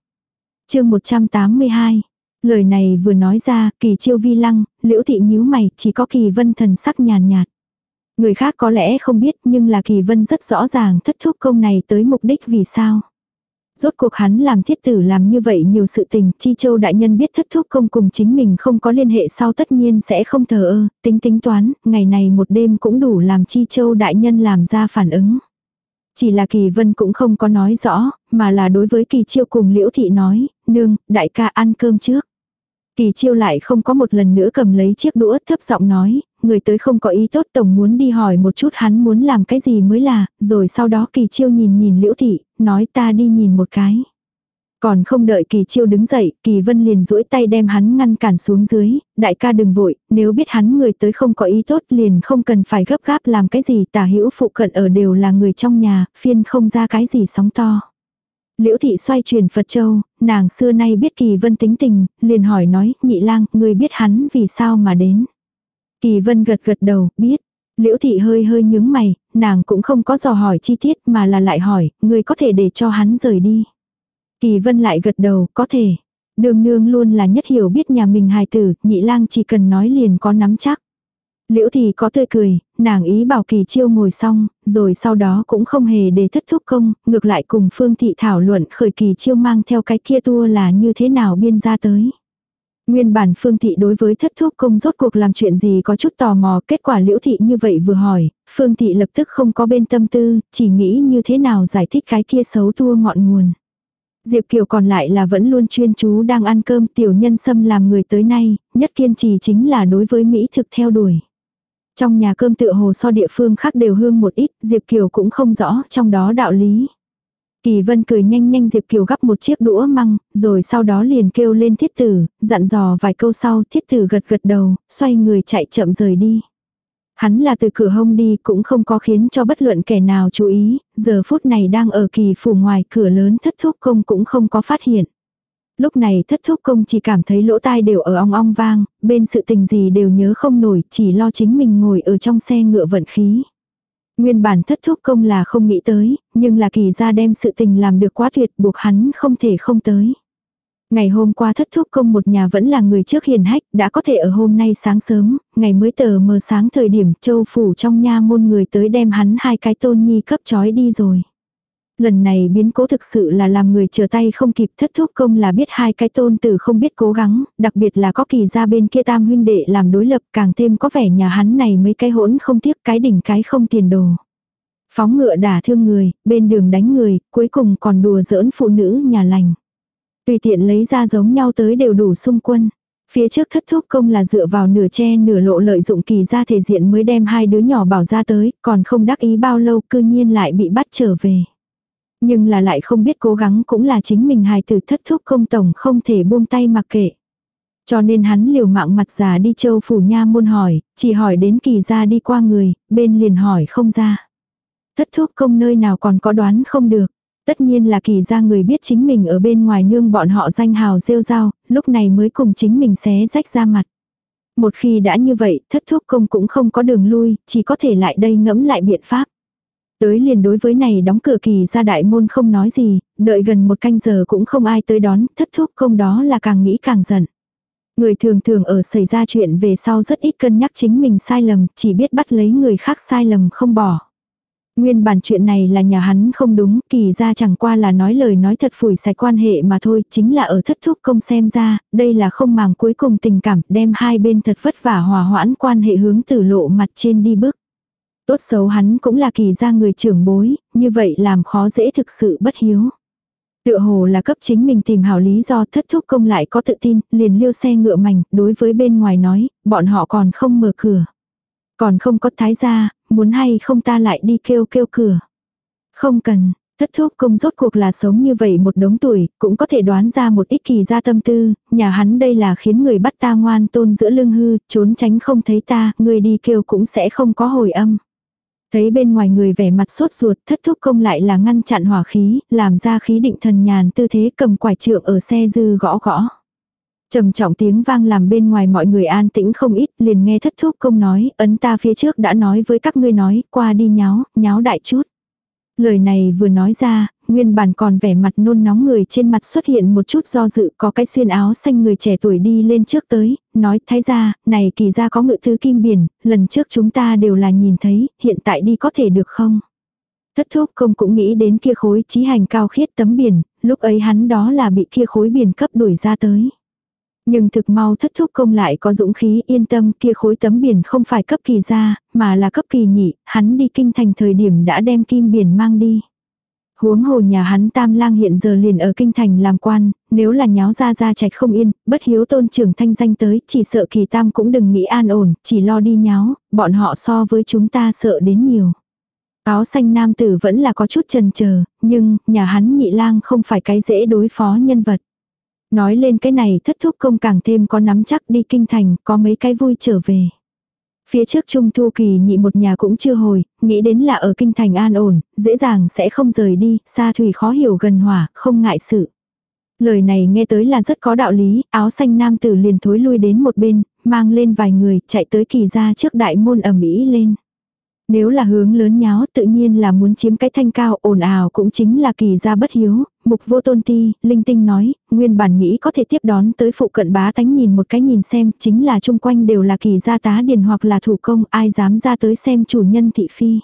A: chương 182 Lời này vừa nói ra, kỳ chiêu vi lăng, liễu thị nhíu mày, chỉ có kỳ vân thần sắc nhàn nhạt. Người khác có lẽ không biết nhưng là kỳ vân rất rõ ràng thất thúc công này tới mục đích vì sao. Rốt cuộc hắn làm thiết tử làm như vậy nhiều sự tình, chi châu đại nhân biết thất thúc công cùng chính mình không có liên hệ sau tất nhiên sẽ không thờ ơ, tính tính toán, ngày này một đêm cũng đủ làm chi châu đại nhân làm ra phản ứng. Chỉ là kỳ vân cũng không có nói rõ, mà là đối với kỳ chiêu cùng liễu thị nói, nương, đại ca ăn cơm trước. Kỳ chiêu lại không có một lần nữa cầm lấy chiếc đũa thấp giọng nói, người tới không có ý tốt tổng muốn đi hỏi một chút hắn muốn làm cái gì mới là, rồi sau đó kỳ chiêu nhìn nhìn liễu thị, nói ta đi nhìn một cái. Còn không đợi Kỳ Chiêu đứng dậy, Kỳ Vân liền duỗi tay đem hắn ngăn cản xuống dưới, đại ca đừng vội, nếu biết hắn người tới không có ý tốt liền không cần phải gấp gáp làm cái gì tả hữu phụ cận ở đều là người trong nhà, phiên không ra cái gì sóng to. Liễu thị xoay chuyển Phật Châu, nàng xưa nay biết Kỳ Vân tính tình, liền hỏi nói, nhị lang, người biết hắn vì sao mà đến. Kỳ Vân gật gật đầu, biết. Liễu thị hơi hơi nhướng mày, nàng cũng không có dò hỏi chi tiết mà là lại hỏi, người có thể để cho hắn rời đi. Kỳ Vân lại gật đầu, có thể. Đường nương luôn là nhất hiểu biết nhà mình hài tử, nhị lang chỉ cần nói liền có nắm chắc. Liễu thì có tươi cười, nàng ý bảo kỳ chiêu ngồi xong, rồi sau đó cũng không hề để thất thúc công, ngược lại cùng phương thị thảo luận khởi kỳ chiêu mang theo cái kia tua là như thế nào biên ra tới. Nguyên bản phương thị đối với thất thúc công rốt cuộc làm chuyện gì có chút tò mò, kết quả liễu thị như vậy vừa hỏi, phương thị lập tức không có bên tâm tư, chỉ nghĩ như thế nào giải thích cái kia xấu tua ngọn nguồn. Diệp Kiều còn lại là vẫn luôn chuyên chú đang ăn cơm tiểu nhân xâm làm người tới nay, nhất kiên trì chính là đối với Mỹ thực theo đuổi. Trong nhà cơm tựa hồ so địa phương khác đều hương một ít, Diệp Kiều cũng không rõ trong đó đạo lý. Kỳ vân cười nhanh nhanh Diệp Kiều gắp một chiếc đũa măng, rồi sau đó liền kêu lên thiết tử, dặn dò vài câu sau thiết tử gật gật đầu, xoay người chạy chậm rời đi. Hắn là từ cửa hông đi cũng không có khiến cho bất luận kẻ nào chú ý, giờ phút này đang ở kỳ phủ ngoài cửa lớn thất thúc công cũng không có phát hiện. Lúc này thất thúc công chỉ cảm thấy lỗ tai đều ở ong ong vang, bên sự tình gì đều nhớ không nổi, chỉ lo chính mình ngồi ở trong xe ngựa vận khí. Nguyên bản thất thúc công là không nghĩ tới, nhưng là kỳ ra đem sự tình làm được quá tuyệt buộc hắn không thể không tới. Ngày hôm qua thất thúc công một nhà vẫn là người trước hiền hách, đã có thể ở hôm nay sáng sớm, ngày mới tờ mờ sáng thời điểm châu phủ trong nha môn người tới đem hắn hai cái tôn nhi cấp trói đi rồi. Lần này biến cố thực sự là làm người chờ tay không kịp thất thúc công là biết hai cái tôn tử không biết cố gắng, đặc biệt là có kỳ ra bên kia tam huynh đệ làm đối lập càng thêm có vẻ nhà hắn này mấy cái hỗn không tiếc cái đỉnh cái không tiền đồ. Phóng ngựa đả thương người, bên đường đánh người, cuối cùng còn đùa giỡn phụ nữ nhà lành. Tùy tiện lấy ra giống nhau tới đều đủ xung quân. Phía trước thất thúc công là dựa vào nửa che nửa lộ lợi dụng kỳ ra thể diện mới đem hai đứa nhỏ bảo ra tới, còn không đắc ý bao lâu cư nhiên lại bị bắt trở về. Nhưng là lại không biết cố gắng cũng là chính mình hài tử thất thúc công tổng không thể buông tay mặc kệ. Cho nên hắn liều mạng mặt già đi châu phủ nha môn hỏi, chỉ hỏi đến kỳ ra đi qua người, bên liền hỏi không ra. Thất thúc công nơi nào còn có đoán không được. Tất nhiên là kỳ ra người biết chính mình ở bên ngoài nương bọn họ danh hào rêu rao, lúc này mới cùng chính mình xé rách ra mặt. Một khi đã như vậy, thất thúc công cũng không có đường lui, chỉ có thể lại đây ngẫm lại biện pháp. Tới liền đối với này đóng cửa kỳ ra đại môn không nói gì, đợi gần một canh giờ cũng không ai tới đón, thất thúc công đó là càng nghĩ càng giận. Người thường thường ở xảy ra chuyện về sau rất ít cân nhắc chính mình sai lầm, chỉ biết bắt lấy người khác sai lầm không bỏ. Nguyên bản chuyện này là nhà hắn không đúng, kỳ ra chẳng qua là nói lời nói thật phủi sạch quan hệ mà thôi, chính là ở thất thúc công xem ra, đây là không màng cuối cùng tình cảm, đem hai bên thật vất vả hòa hoãn quan hệ hướng từ lộ mặt trên đi bước. Tốt xấu hắn cũng là kỳ gia người trưởng bối, như vậy làm khó dễ thực sự bất hiếu. Tựa hồ là cấp chính mình tìm hảo lý do thất thúc công lại có tự tin, liền liêu xe ngựa mảnh, đối với bên ngoài nói, bọn họ còn không mở cửa. Còn không có thái gia, muốn hay không ta lại đi kêu kêu cửa. Không cần, thất thúc công rốt cuộc là sống như vậy một đống tuổi, cũng có thể đoán ra một ít kỳ ra tâm tư, nhà hắn đây là khiến người bắt ta ngoan tôn giữa lưng hư, trốn tránh không thấy ta, người đi kêu cũng sẽ không có hồi âm. Thấy bên ngoài người vẻ mặt sốt ruột, thất thúc công lại là ngăn chặn hỏa khí, làm ra khí định thần nhàn tư thế cầm quải trượng ở xe dư gõ gõ trầm trọng tiếng vang làm bên ngoài mọi người an tĩnh không ít, liền nghe thất thúc công nói, ấn ta phía trước đã nói với các ngươi nói, qua đi nháo, nháo đại chút. Lời này vừa nói ra, nguyên bản còn vẻ mặt nôn nóng người trên mặt xuất hiện một chút do dự có cái xuyên áo xanh người trẻ tuổi đi lên trước tới, nói thái gia này kỳ ra có ngự thứ kim biển, lần trước chúng ta đều là nhìn thấy, hiện tại đi có thể được không? Thất thúc công cũng nghĩ đến kia khối trí hành cao khiết tấm biển, lúc ấy hắn đó là bị kia khối biển cấp đuổi ra tới. Nhưng thực mau thất thúc công lại có dũng khí yên tâm kia khối tấm biển không phải cấp kỳ ra, mà là cấp kỳ nhị, hắn đi kinh thành thời điểm đã đem kim biển mang đi. Huống hồ nhà hắn tam lang hiện giờ liền ở kinh thành làm quan, nếu là nháo ra ra trạch không yên, bất hiếu tôn trưởng thanh danh tới, chỉ sợ kỳ tam cũng đừng nghĩ an ổn, chỉ lo đi nháo, bọn họ so với chúng ta sợ đến nhiều. Áo xanh nam tử vẫn là có chút chần chờ, nhưng nhà hắn nhị lang không phải cái dễ đối phó nhân vật. Nói lên cái này thất thúc công càng thêm có nắm chắc đi kinh thành, có mấy cái vui trở về. Phía trước Trung Thu Kỳ nhị một nhà cũng chưa hồi, nghĩ đến là ở kinh thành an ổn, dễ dàng sẽ không rời đi, xa thủy khó hiểu gần hỏa, không ngại sự. Lời này nghe tới là rất có đạo lý, áo xanh nam tử liền thối lui đến một bên, mang lên vài người, chạy tới kỳ ra trước đại môn ẩm ý lên. Nếu là hướng lớn nháo tự nhiên là muốn chiếm cái thanh cao ồn ào cũng chính là kỳ gia bất hiếu, mục vô tôn ti, linh tinh nói, nguyên bản nghĩ có thể tiếp đón tới phụ cận bá tánh nhìn một cái nhìn xem, chính là chung quanh đều là kỳ gia tá điền hoặc là thủ công, ai dám ra tới xem chủ nhân thị phi.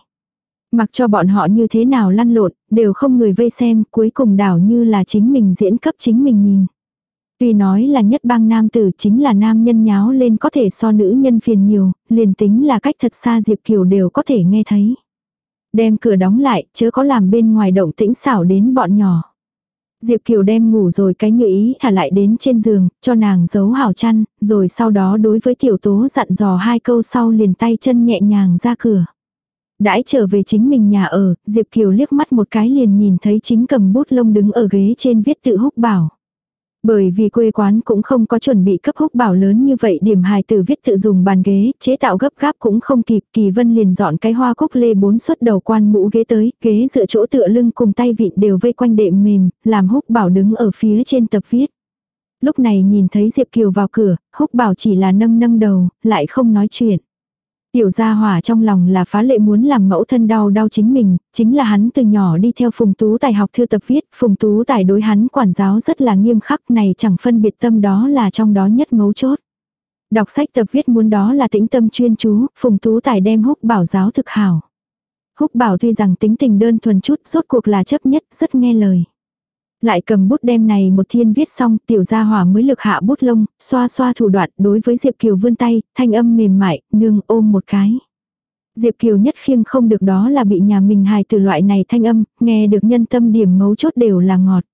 A: Mặc cho bọn họ như thế nào lăn lộn, đều không người vây xem, cuối cùng đảo như là chính mình diễn cấp chính mình nhìn. Tuy nói là nhất bang nam tử chính là nam nhân nháo lên có thể so nữ nhân phiền nhiều, liền tính là cách thật xa Diệp Kiều đều có thể nghe thấy. Đem cửa đóng lại, chớ có làm bên ngoài động tĩnh xảo đến bọn nhỏ. Diệp Kiều đem ngủ rồi cái như ý thả lại đến trên giường, cho nàng giấu hảo chăn, rồi sau đó đối với tiểu tố dặn dò hai câu sau liền tay chân nhẹ nhàng ra cửa. Đãi trở về chính mình nhà ở, Diệp Kiều liếc mắt một cái liền nhìn thấy chính cầm bút lông đứng ở ghế trên viết tự húc bảo. Bởi vì quê quán cũng không có chuẩn bị cấp húc bảo lớn như vậy điểm hài tử viết tự dùng bàn ghế, chế tạo gấp gáp cũng không kịp, Kỳ Vân liền dọn cái hoa cúc lê bốn suất đầu quan mũ ghế tới, ghế dựa chỗ tựa lưng cùng tay vịn đều vây quanh đệm mềm, làm húc bảo đứng ở phía trên tập viết. Lúc này nhìn thấy Diệp Kiều vào cửa, húc bảo chỉ là nâng nâng đầu, lại không nói chuyện. Tiểu gia hỏa trong lòng là phá lệ muốn làm mẫu thân đau đau chính mình, chính là hắn từ nhỏ đi theo Phùng Tú Tài học thư tập viết, Phùng Tú Tài đối hắn quản giáo rất là nghiêm khắc này chẳng phân biệt tâm đó là trong đó nhất mấu chốt. Đọc sách tập viết muốn đó là tĩnh tâm chuyên chú, Phùng Tú Tài đem húc bảo giáo thực hảo. Húc bảo tuy rằng tính tình đơn thuần chút, rốt cuộc là chấp nhất, rất nghe lời. Lại cầm bút đem này một thiên viết xong, tiểu gia hỏa mới lực hạ bút lông, xoa xoa thủ đoạn đối với Diệp Kiều vươn tay, thanh âm mềm mại, nương ôm một cái. Diệp Kiều nhất khiêng không được đó là bị nhà mình hài từ loại này thanh âm, nghe được nhân tâm điểm mấu chốt đều là ngọt.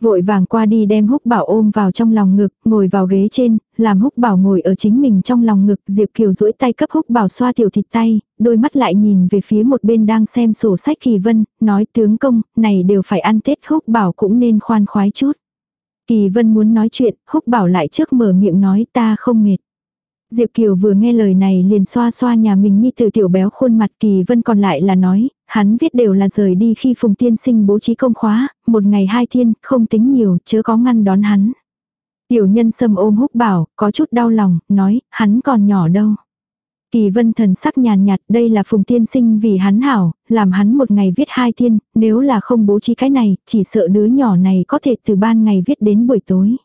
A: Vội vàng qua đi đem húc bảo ôm vào trong lòng ngực, ngồi vào ghế trên, làm húc bảo ngồi ở chính mình trong lòng ngực, Diệp Kiều duỗi tay cấp húc bảo xoa tiểu thịt tay, đôi mắt lại nhìn về phía một bên đang xem sổ sách Kỳ Vân, nói tướng công, này đều phải ăn Tết húc bảo cũng nên khoan khoái chút. Kỳ Vân muốn nói chuyện, húc bảo lại trước mở miệng nói ta không mệt. Diệp Kiều vừa nghe lời này liền xoa xoa nhà mình như từ tiểu béo khuôn mặt Kỳ Vân còn lại là nói, hắn viết đều là rời đi khi Phùng Tiên Sinh bố trí công khóa, một ngày hai thiên, không tính nhiều, chớ có ngăn đón hắn. Tiểu nhân sâm ôm húc bảo, có chút đau lòng, nói, hắn còn nhỏ đâu. Kỳ vân thần sắc nhàn nhạt, đây là phùng tiên sinh vì hắn hảo, làm hắn một ngày viết hai thiên, nếu là không bố trí cái này, chỉ sợ đứa nhỏ này có thể từ ban ngày viết đến buổi tối.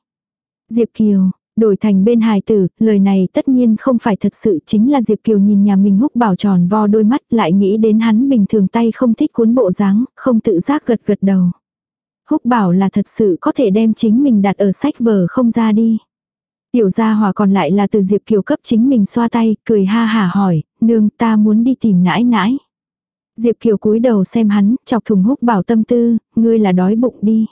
A: Diệp Kiều, Đổi thành bên hài tử, lời này tất nhiên không phải thật sự chính là Diệp Kiều nhìn nhà mình húc bảo tròn vo đôi mắt lại nghĩ đến hắn bình thường tay không thích cuốn bộ dáng, không tự giác gật gật đầu. Húc bảo là thật sự có thể đem chính mình đặt ở sách vở không ra đi. Tiểu gia hòa còn lại là từ Diệp Kiều cấp chính mình xoa tay, cười ha hả hỏi, nương ta muốn đi tìm nãi nãi. Diệp Kiều cúi đầu xem hắn, chọc thùng húc bảo tâm tư, ngươi là đói bụng đi.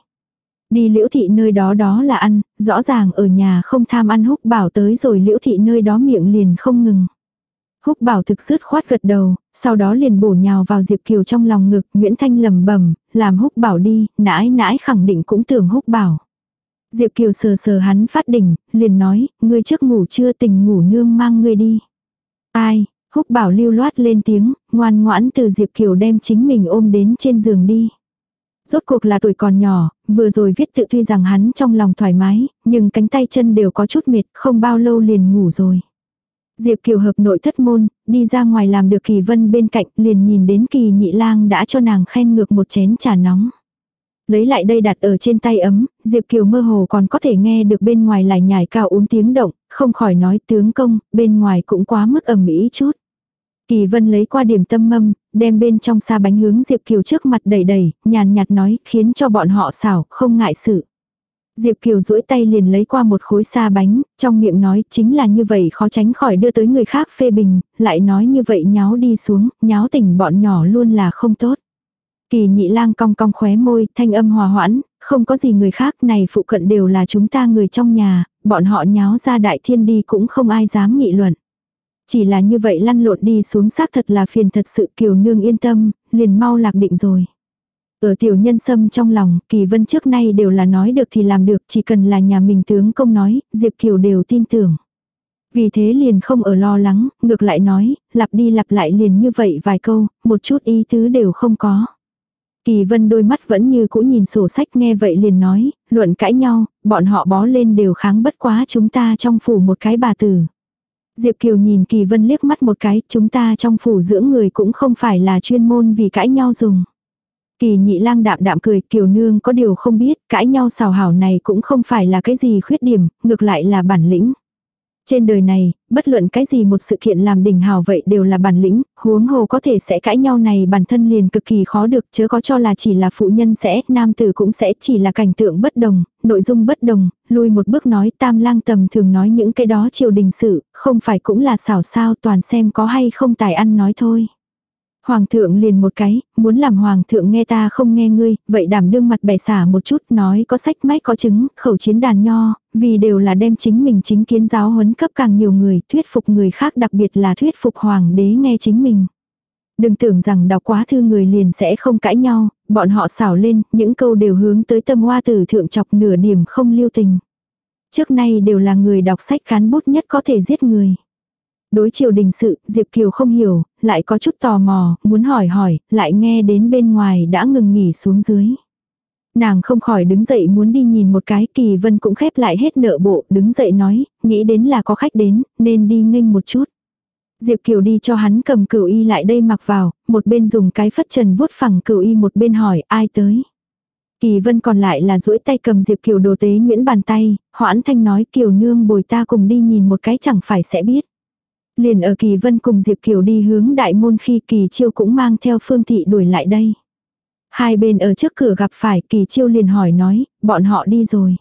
A: Đi liễu thị nơi đó đó là ăn, rõ ràng ở nhà không tham ăn húc bảo tới rồi liễu thị nơi đó miệng liền không ngừng. Húc bảo thực sứt khoát gật đầu, sau đó liền bổ nhào vào Diệp Kiều trong lòng ngực, Nguyễn Thanh lầm bẩm làm húc bảo đi, nãi nãi khẳng định cũng tưởng húc bảo. Diệp Kiều sờ sờ hắn phát đỉnh, liền nói, ngươi trước ngủ chưa tình ngủ nương mang ngươi đi. Ai, húc bảo lưu loát lên tiếng, ngoan ngoãn từ Diệp Kiều đem chính mình ôm đến trên giường đi. Rốt cuộc là tuổi còn nhỏ, vừa rồi viết tự tuy rằng hắn trong lòng thoải mái, nhưng cánh tay chân đều có chút mệt, không bao lâu liền ngủ rồi. Diệp Kiều hợp nội thất môn, đi ra ngoài làm được Kỳ Vân bên cạnh, liền nhìn đến Kỳ Nhị Lang đã cho nàng khen ngược một chén trà nóng. Lấy lại đây đặt ở trên tay ấm, Diệp Kiều mơ hồ còn có thể nghe được bên ngoài lại nhảy cao uống tiếng động, không khỏi nói tướng công, bên ngoài cũng quá mức ẩm ý chút. Kỳ Vân lấy qua điểm tâm mâm, đem bên trong xa bánh hướng Diệp Kiều trước mặt đẩy đẩy, nhàn nhạt nói, khiến cho bọn họ xảo, không ngại sự. Diệp Kiều duỗi tay liền lấy qua một khối xa bánh, trong miệng nói chính là như vậy khó tránh khỏi đưa tới người khác phê bình, lại nói như vậy nháo đi xuống, nháo tỉnh bọn nhỏ luôn là không tốt. Kỳ nhị lang cong cong khóe môi, thanh âm hòa hoãn, không có gì người khác này phụ cận đều là chúng ta người trong nhà, bọn họ nháo ra đại thiên đi cũng không ai dám nghị luận. Chỉ là như vậy lăn lộn đi xuống xác thật là phiền thật sự kiều nương yên tâm, liền mau lạc định rồi. Ở tiểu nhân sâm trong lòng, kỳ vân trước nay đều là nói được thì làm được, chỉ cần là nhà mình tướng công nói, Diệp Kiều đều tin tưởng. Vì thế liền không ở lo lắng, ngược lại nói, lặp đi lặp lại liền như vậy vài câu, một chút ý tứ đều không có. Kỳ vân đôi mắt vẫn như cũ nhìn sổ sách nghe vậy liền nói, luận cãi nhau, bọn họ bó lên đều kháng bất quá chúng ta trong phủ một cái bà tử. Diệp Kiều nhìn Kỳ Vân liếc mắt một cái, chúng ta trong phủ dưỡng người cũng không phải là chuyên môn vì cãi nhau dùng. Kỳ nhị lang đạm đạm cười, Kiều nương có điều không biết, cãi nhau xào hảo này cũng không phải là cái gì khuyết điểm, ngược lại là bản lĩnh. Trên đời này, bất luận cái gì một sự kiện làm đỉnh hào vậy đều là bản lĩnh, huống hồ có thể sẽ cãi nhau này bản thân liền cực kỳ khó được chớ có cho là chỉ là phụ nhân sẽ, nam tử cũng sẽ chỉ là cảnh tượng bất đồng, nội dung bất đồng, lui một bước nói tam lang tầm thường nói những cái đó triều đình sự, không phải cũng là xảo sao toàn xem có hay không tài ăn nói thôi. Hoàng thượng liền một cái, muốn làm hoàng thượng nghe ta không nghe ngươi, vậy đảm đương mặt bẻ xả một chút nói có sách mách có chứng, khẩu chiến đàn nho, vì đều là đem chính mình chính kiến giáo huấn cấp càng nhiều người, thuyết phục người khác đặc biệt là thuyết phục hoàng đế nghe chính mình. Đừng tưởng rằng đọc quá thư người liền sẽ không cãi nhau, bọn họ xảo lên, những câu đều hướng tới tâm hoa tử thượng chọc nửa điểm không lưu tình. Trước nay đều là người đọc sách cán bút nhất có thể giết người. Đối triều đình sự, Diệp Kiều không hiểu, lại có chút tò mò, muốn hỏi hỏi, lại nghe đến bên ngoài đã ngừng nghỉ xuống dưới. Nàng không khỏi đứng dậy muốn đi nhìn một cái, Kỳ Vân cũng khép lại hết nợ bộ, đứng dậy nói, nghĩ đến là có khách đến, nên đi nghênh một chút. Diệp Kiều đi cho hắn cầm cửu y lại đây mặc vào, một bên dùng cái phất trần vuốt phẳng cửu y một bên hỏi ai tới. Kỳ Vân còn lại là duỗi tay cầm Diệp Kiều đồ tế nguyễn bàn tay, hoãn thanh nói Kiều nương bồi ta cùng đi nhìn một cái chẳng phải sẽ biết. Liền ở Kỳ Vân cùng Diệp Kiều đi hướng đại môn khi Kỳ Chiêu cũng mang theo Phương Thị đuổi lại đây. Hai bên ở trước cửa gặp phải Kỳ Chiêu liền hỏi nói, bọn họ đi rồi.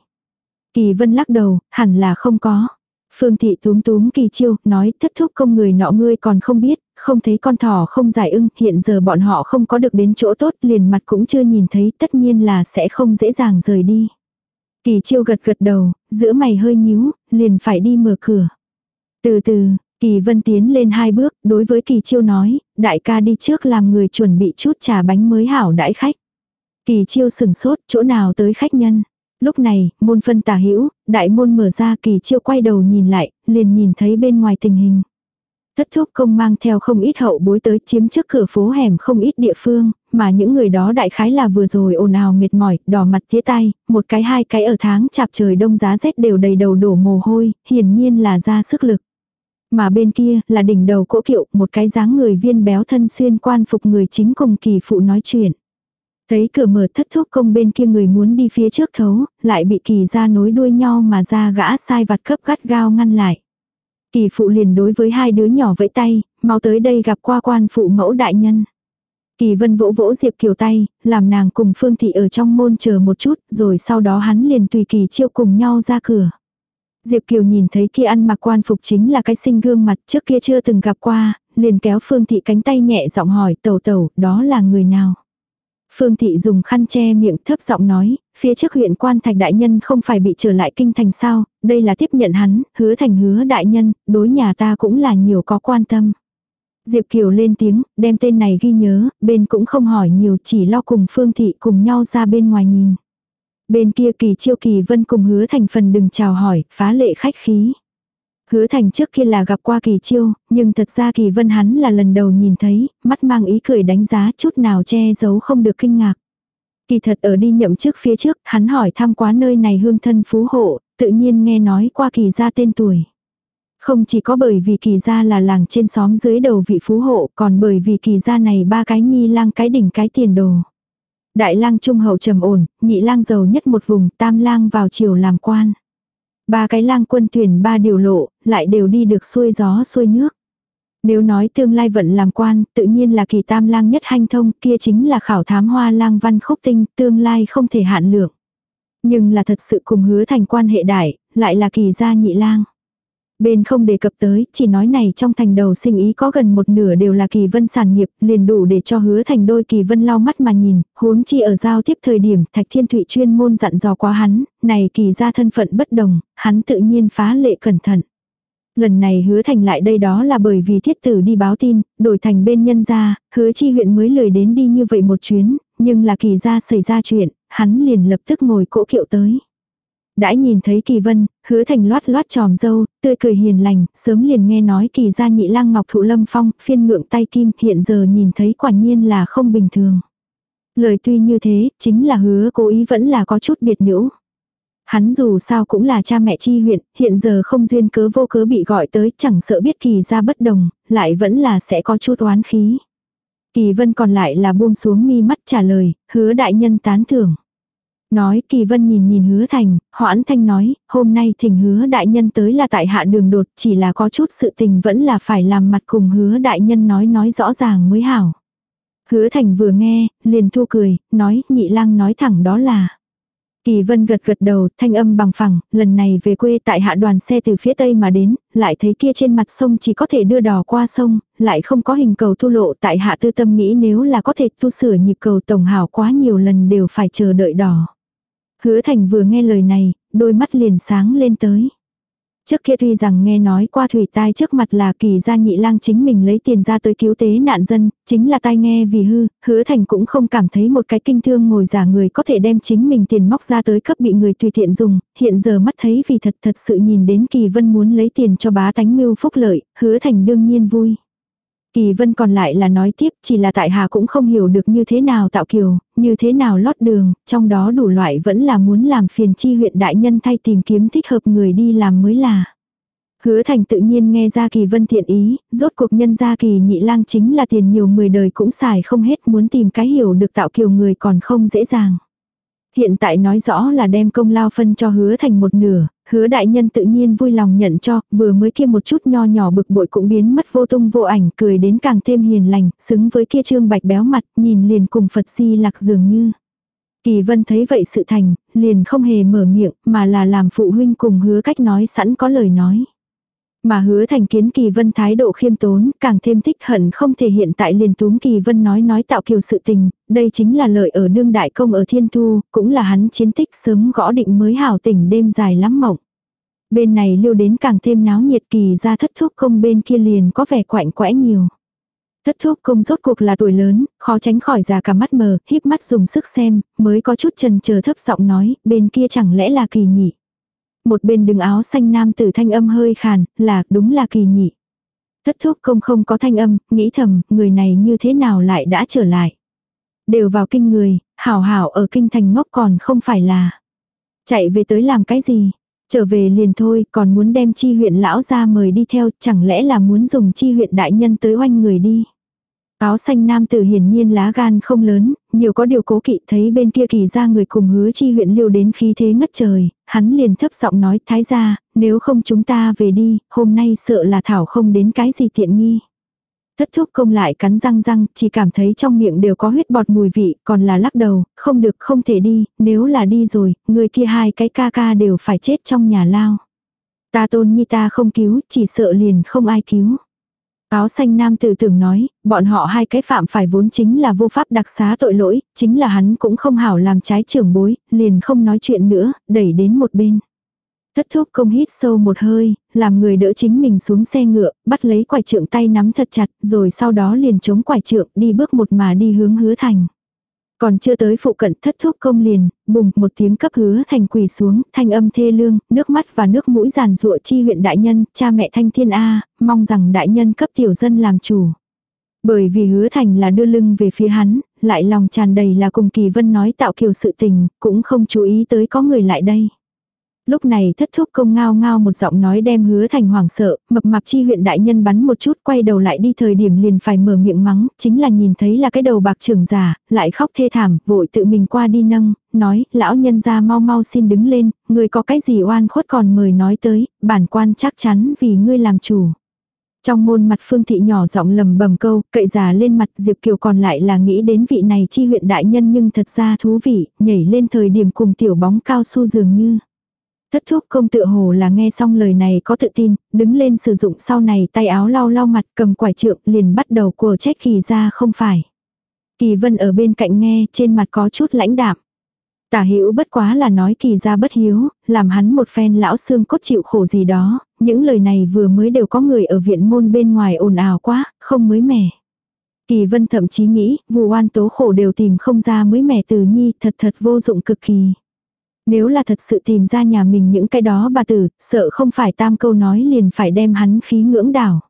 A: Kỳ Vân lắc đầu, hẳn là không có. Phương Thị túm túm Kỳ Chiêu, nói thất thúc công người nọ ngươi còn không biết, không thấy con thỏ không giải ưng, hiện giờ bọn họ không có được đến chỗ tốt liền mặt cũng chưa nhìn thấy tất nhiên là sẽ không dễ dàng rời đi. Kỳ Chiêu gật gật đầu, giữa mày hơi nhíu, liền phải đi mở cửa. Từ từ, Kỳ vân tiến lên hai bước, đối với kỳ chiêu nói, đại ca đi trước làm người chuẩn bị chút trà bánh mới hảo đãi khách. Kỳ chiêu sừng sốt, chỗ nào tới khách nhân. Lúc này, môn phân tà hữu đại môn mở ra kỳ chiêu quay đầu nhìn lại, liền nhìn thấy bên ngoài tình hình. Thất thúc công mang theo không ít hậu bối tới chiếm trước cửa phố hẻm không ít địa phương, mà những người đó đại khái là vừa rồi ồn ào mệt mỏi, đỏ mặt tía tay, một cái hai cái ở tháng chạp trời đông giá rét đều đầy đầu đổ mồ hôi, hiển nhiên là ra sức lực. Mà bên kia là đỉnh đầu cỗ kiệu, một cái dáng người viên béo thân xuyên quan phục người chính cùng kỳ phụ nói chuyện. Thấy cửa mở thất thúc công bên kia người muốn đi phía trước thấu, lại bị kỳ ra nối đuôi nhau mà ra gã sai vặt cấp gắt gao ngăn lại. Kỳ phụ liền đối với hai đứa nhỏ vẫy tay, mau tới đây gặp qua quan phụ mẫu đại nhân. Kỳ vân vỗ vỗ Diệp Kiều tay, làm nàng cùng Phương Thị ở trong môn chờ một chút, rồi sau đó hắn liền tùy kỳ chiêu cùng nhau ra cửa. Diệp Kiều nhìn thấy kia ăn mặc quan phục chính là cái sinh gương mặt trước kia chưa từng gặp qua, liền kéo Phương Thị cánh tay nhẹ giọng hỏi tẩu tẩu, đó là người nào? Phương Thị dùng khăn che miệng thấp giọng nói, phía trước huyện quan thạch đại nhân không phải bị trở lại kinh thành sao, đây là tiếp nhận hắn, hứa thành hứa đại nhân, đối nhà ta cũng là nhiều có quan tâm. Diệp Kiều lên tiếng, đem tên này ghi nhớ, bên cũng không hỏi nhiều chỉ lo cùng Phương Thị cùng nhau ra bên ngoài nhìn. Bên kia kỳ chiêu kỳ vân cùng hứa thành phần đừng chào hỏi, phá lệ khách khí. Hứa thành trước kia là gặp qua kỳ chiêu, nhưng thật ra kỳ vân hắn là lần đầu nhìn thấy, mắt mang ý cười đánh giá chút nào che giấu không được kinh ngạc. Kỳ thật ở đi nhậm trước phía trước, hắn hỏi thăm quá nơi này hương thân phú hộ, tự nhiên nghe nói qua kỳ gia tên tuổi. Không chỉ có bởi vì kỳ gia là làng trên xóm dưới đầu vị phú hộ, còn bởi vì kỳ gia này ba cái nhi lang cái đỉnh cái tiền đồ. Đại lang trung hậu trầm ổn, nhị lang giàu nhất một vùng, tam lang vào triều làm quan. Ba cái lang quân tuyển ba điều lộ, lại đều đi được xuôi gió xuôi nước. Nếu nói tương lai vận làm quan, tự nhiên là kỳ tam lang nhất hanh thông, kia chính là khảo thám hoa lang văn khúc tinh, tương lai không thể hạn lượng. Nhưng là thật sự cùng hứa thành quan hệ đại, lại là kỳ gia nhị lang. Bên không đề cập tới, chỉ nói này trong thành đầu sinh ý có gần một nửa đều là kỳ vân sản nghiệp, liền đủ để cho hứa thành đôi kỳ vân lau mắt mà nhìn, huống chi ở giao tiếp thời điểm thạch thiên thụy chuyên môn dặn dò quá hắn, này kỳ ra thân phận bất đồng, hắn tự nhiên phá lệ cẩn thận. Lần này hứa thành lại đây đó là bởi vì thiết tử đi báo tin, đổi thành bên nhân gia, hứa chi huyện mới lười đến đi như vậy một chuyến, nhưng là kỳ ra xảy ra chuyện, hắn liền lập tức ngồi cỗ kiệu tới. Đã nhìn thấy kỳ vân, hứa thành loát loát tròm dâu, tươi cười hiền lành, sớm liền nghe nói kỳ gia nhị lang ngọc thụ lâm phong, phiên ngượng tay kim, hiện giờ nhìn thấy quả nhiên là không bình thường. Lời tuy như thế, chính là hứa cố ý vẫn là có chút biệt nữ. Hắn dù sao cũng là cha mẹ chi huyện, hiện giờ không duyên cớ vô cớ bị gọi tới, chẳng sợ biết kỳ ra bất đồng, lại vẫn là sẽ có chút oán khí. Kỳ vân còn lại là buông xuống mi mắt trả lời, hứa đại nhân tán thưởng. Nói kỳ vân nhìn nhìn hứa thành, hoãn thanh nói, hôm nay thỉnh hứa đại nhân tới là tại hạ đường đột, chỉ là có chút sự tình vẫn là phải làm mặt cùng hứa đại nhân nói nói rõ ràng mới hảo. Hứa thành vừa nghe, liền thu cười, nói, nhị lang nói thẳng đó là. Kỳ vân gật gật đầu, thanh âm bằng phẳng, lần này về quê tại hạ đoàn xe từ phía tây mà đến, lại thấy kia trên mặt sông chỉ có thể đưa đò qua sông, lại không có hình cầu tu lộ tại hạ tư tâm nghĩ nếu là có thể tu sửa nhịp cầu tổng hảo quá nhiều lần đều phải chờ đợi đò. Hứa thành vừa nghe lời này, đôi mắt liền sáng lên tới. Trước kia tuy rằng nghe nói qua thủy tai trước mặt là kỳ gia nhị lang chính mình lấy tiền ra tới cứu tế nạn dân, chính là tai nghe vì hư, hứa thành cũng không cảm thấy một cái kinh thương ngồi giả người có thể đem chính mình tiền móc ra tới cấp bị người tùy tiện dùng, hiện giờ mắt thấy vì thật thật sự nhìn đến kỳ vân muốn lấy tiền cho bá tánh mưu phúc lợi, hứa thành đương nhiên vui. Kỳ vân còn lại là nói tiếp chỉ là tại hà cũng không hiểu được như thế nào tạo kiều, như thế nào lót đường, trong đó đủ loại vẫn là muốn làm phiền chi huyện đại nhân thay tìm kiếm thích hợp người đi làm mới là. Hứa thành tự nhiên nghe ra kỳ vân thiện ý, rốt cuộc nhân gia kỳ nhị lang chính là tiền nhiều mười đời cũng xài không hết muốn tìm cái hiểu được tạo kiều người còn không dễ dàng. Hiện tại nói rõ là đem công lao phân cho hứa thành một nửa, hứa đại nhân tự nhiên vui lòng nhận cho, vừa mới kia một chút nho nhỏ bực bội cũng biến mất vô tung vô ảnh, cười đến càng thêm hiền lành, xứng với kia trương bạch béo mặt, nhìn liền cùng Phật di lạc dường như. Kỳ vân thấy vậy sự thành, liền không hề mở miệng, mà là làm phụ huynh cùng hứa cách nói sẵn có lời nói. Mà hứa thành kiến kỳ vân thái độ khiêm tốn, càng thêm thích hận không thể hiện tại liền túm kỳ vân nói nói tạo kiều sự tình, đây chính là lợi ở đương đại công ở thiên thu, cũng là hắn chiến tích sớm gõ định mới hảo tỉnh đêm dài lắm mộng. Bên này lưu đến càng thêm náo nhiệt kỳ ra thất thúc công bên kia liền có vẻ quạnh quẽ nhiều. Thất thúc công rốt cuộc là tuổi lớn, khó tránh khỏi già cả mắt mờ, híp mắt dùng sức xem, mới có chút trần chờ thấp giọng nói, bên kia chẳng lẽ là kỳ nhỉ. Một bên đứng áo xanh nam tử thanh âm hơi khàn, là đúng là kỳ nhị. Thất thúc không không có thanh âm, nghĩ thầm, người này như thế nào lại đã trở lại. Đều vào kinh người, hảo hảo ở kinh thành ngốc còn không phải là. Chạy về tới làm cái gì? Trở về liền thôi, còn muốn đem chi huyện lão ra mời đi theo, chẳng lẽ là muốn dùng chi huyện đại nhân tới oanh người đi. Áo xanh nam tử hiển nhiên lá gan không lớn, nhiều có điều cố kỵ thấy bên kia kỳ ra người cùng hứa chi huyện liêu đến khí thế ngất trời, hắn liền thấp giọng nói thái ra, nếu không chúng ta về đi, hôm nay sợ là thảo không đến cái gì tiện nghi. Thất thúc công lại cắn răng răng, chỉ cảm thấy trong miệng đều có huyết bọt mùi vị, còn là lắc đầu, không được không thể đi, nếu là đi rồi, người kia hai cái ca ca đều phải chết trong nhà lao. Ta tôn nhi ta không cứu, chỉ sợ liền không ai cứu. Áo xanh nam tử tưởng nói, bọn họ hai cái phạm phải vốn chính là vô pháp đặc xá tội lỗi, chính là hắn cũng không hảo làm trái trưởng bối, liền không nói chuyện nữa, đẩy đến một bên. Thất thúc công hít sâu một hơi, làm người đỡ chính mình xuống xe ngựa, bắt lấy quải trượng tay nắm thật chặt, rồi sau đó liền chống quải trượng đi bước một mà đi hướng hứa thành. Còn chưa tới phụ cận thất thúc công liền, bùng một tiếng cấp hứa thành quỳ xuống, thanh âm thê lương, nước mắt và nước mũi giàn rụa chi huyện đại nhân, cha mẹ thanh thiên A, mong rằng đại nhân cấp tiểu dân làm chủ. Bởi vì hứa thành là đưa lưng về phía hắn, lại lòng tràn đầy là cùng kỳ vân nói tạo kiều sự tình, cũng không chú ý tới có người lại đây. Lúc này thất thúc công ngao ngao một giọng nói đem hứa thành hoảng sợ, mập mạp chi huyện đại nhân bắn một chút quay đầu lại đi thời điểm liền phải mở miệng mắng, chính là nhìn thấy là cái đầu bạc trưởng già lại khóc thê thảm, vội tự mình qua đi nâng, nói, lão nhân ra mau mau xin đứng lên, người có cái gì oan khuất còn mời nói tới, bản quan chắc chắn vì ngươi làm chủ. Trong môn mặt phương thị nhỏ giọng lầm bầm câu, cậy già lên mặt Diệp Kiều còn lại là nghĩ đến vị này chi huyện đại nhân nhưng thật ra thú vị, nhảy lên thời điểm cùng tiểu bóng cao su dường như. Thất thúc công tự hồ là nghe xong lời này có tự tin, đứng lên sử dụng sau này tay áo lau lau mặt cầm quải trượng liền bắt đầu của trách kỳ ra không phải. Kỳ vân ở bên cạnh nghe trên mặt có chút lãnh đạm. Tả hữu bất quá là nói kỳ ra bất hiếu, làm hắn một phen lão xương cốt chịu khổ gì đó, những lời này vừa mới đều có người ở viện môn bên ngoài ồn ào quá, không mới mẻ. Kỳ vân thậm chí nghĩ, vụ oan tố khổ đều tìm không ra mới mẻ từ nhi, thật thật vô dụng cực kỳ. Nếu là thật sự tìm ra nhà mình những cái đó bà tử, sợ không phải tam câu nói liền phải đem hắn khí ngưỡng đảo.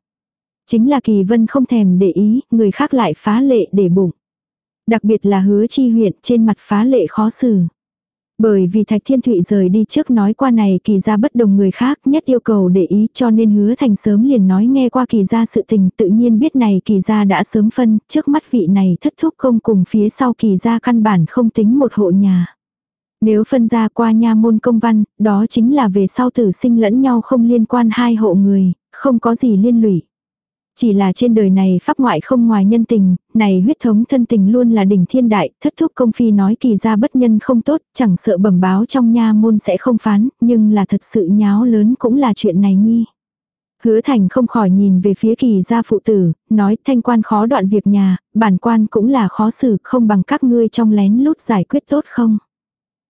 A: Chính là kỳ vân không thèm để ý, người khác lại phá lệ để bụng. Đặc biệt là hứa chi huyện trên mặt phá lệ khó xử. Bởi vì Thạch Thiên Thụy rời đi trước nói qua này kỳ ra bất đồng người khác nhất yêu cầu để ý cho nên hứa thành sớm liền nói nghe qua kỳ ra sự tình tự nhiên biết này kỳ ra đã sớm phân trước mắt vị này thất thúc không cùng phía sau kỳ ra căn bản không tính một hộ nhà. Nếu phân ra qua nha môn công văn, đó chính là về sau tử sinh lẫn nhau không liên quan hai hộ người, không có gì liên lụy. Chỉ là trên đời này pháp ngoại không ngoài nhân tình, này huyết thống thân tình luôn là đỉnh thiên đại, thất thúc công phi nói kỳ ra bất nhân không tốt, chẳng sợ bẩm báo trong nha môn sẽ không phán, nhưng là thật sự nháo lớn cũng là chuyện này nhi. Hứa thành không khỏi nhìn về phía kỳ gia phụ tử, nói thanh quan khó đoạn việc nhà, bản quan cũng là khó xử, không bằng các ngươi trong lén lút giải quyết tốt không.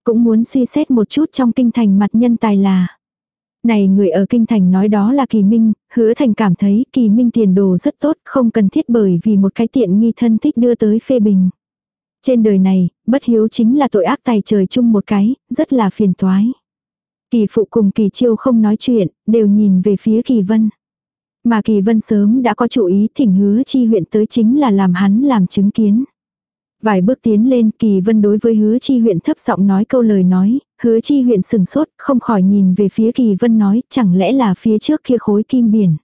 A: Cũng muốn suy xét một chút trong kinh thành mặt nhân tài là. Này người ở kinh thành nói đó là kỳ minh, hứa thành cảm thấy kỳ minh tiền đồ rất tốt, không cần thiết bởi vì một cái tiện nghi thân thích đưa tới phê bình. Trên đời này, bất hiếu chính là tội ác tài trời chung một cái, rất là phiền toái. Kỳ phụ cùng kỳ chiêu không nói chuyện, đều nhìn về phía kỳ vân. Mà kỳ vân sớm đã có chủ ý thỉnh hứa chi huyện tới chính là làm hắn làm chứng kiến. Vài bước tiến lên kỳ vân đối với hứa chi huyện thấp giọng nói câu lời nói, hứa chi huyện sừng sốt, không khỏi nhìn về phía kỳ vân nói, chẳng lẽ là phía trước kia khối kim biển.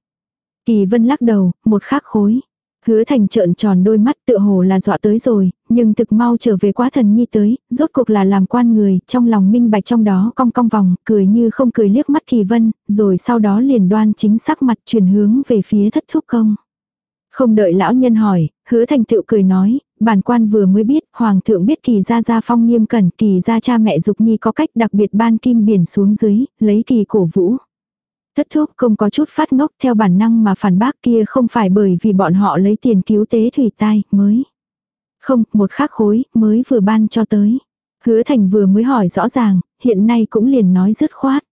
A: Kỳ vân lắc đầu, một khác khối. Hứa thành trợn tròn đôi mắt tựa hồ là dọa tới rồi, nhưng thực mau trở về quá thần nhi tới, rốt cuộc là làm quan người, trong lòng minh bạch trong đó cong cong vòng, cười như không cười liếc mắt kỳ vân, rồi sau đó liền đoan chính sắc mặt chuyển hướng về phía thất thúc công. Không đợi lão nhân hỏi, hứa thành tựu cười nói, bản quan vừa mới biết, hoàng thượng biết kỳ gia gia phong nghiêm cẩn, kỳ gia cha mẹ dục nhi có cách đặc biệt ban kim biển xuống dưới, lấy kỳ cổ vũ. Thất thúc không có chút phát ngốc theo bản năng mà phản bác kia không phải bởi vì bọn họ lấy tiền cứu tế thủy tai, mới. Không, một khác khối, mới vừa ban cho tới. Hứa thành vừa mới hỏi rõ ràng, hiện nay cũng liền nói dứt khoát.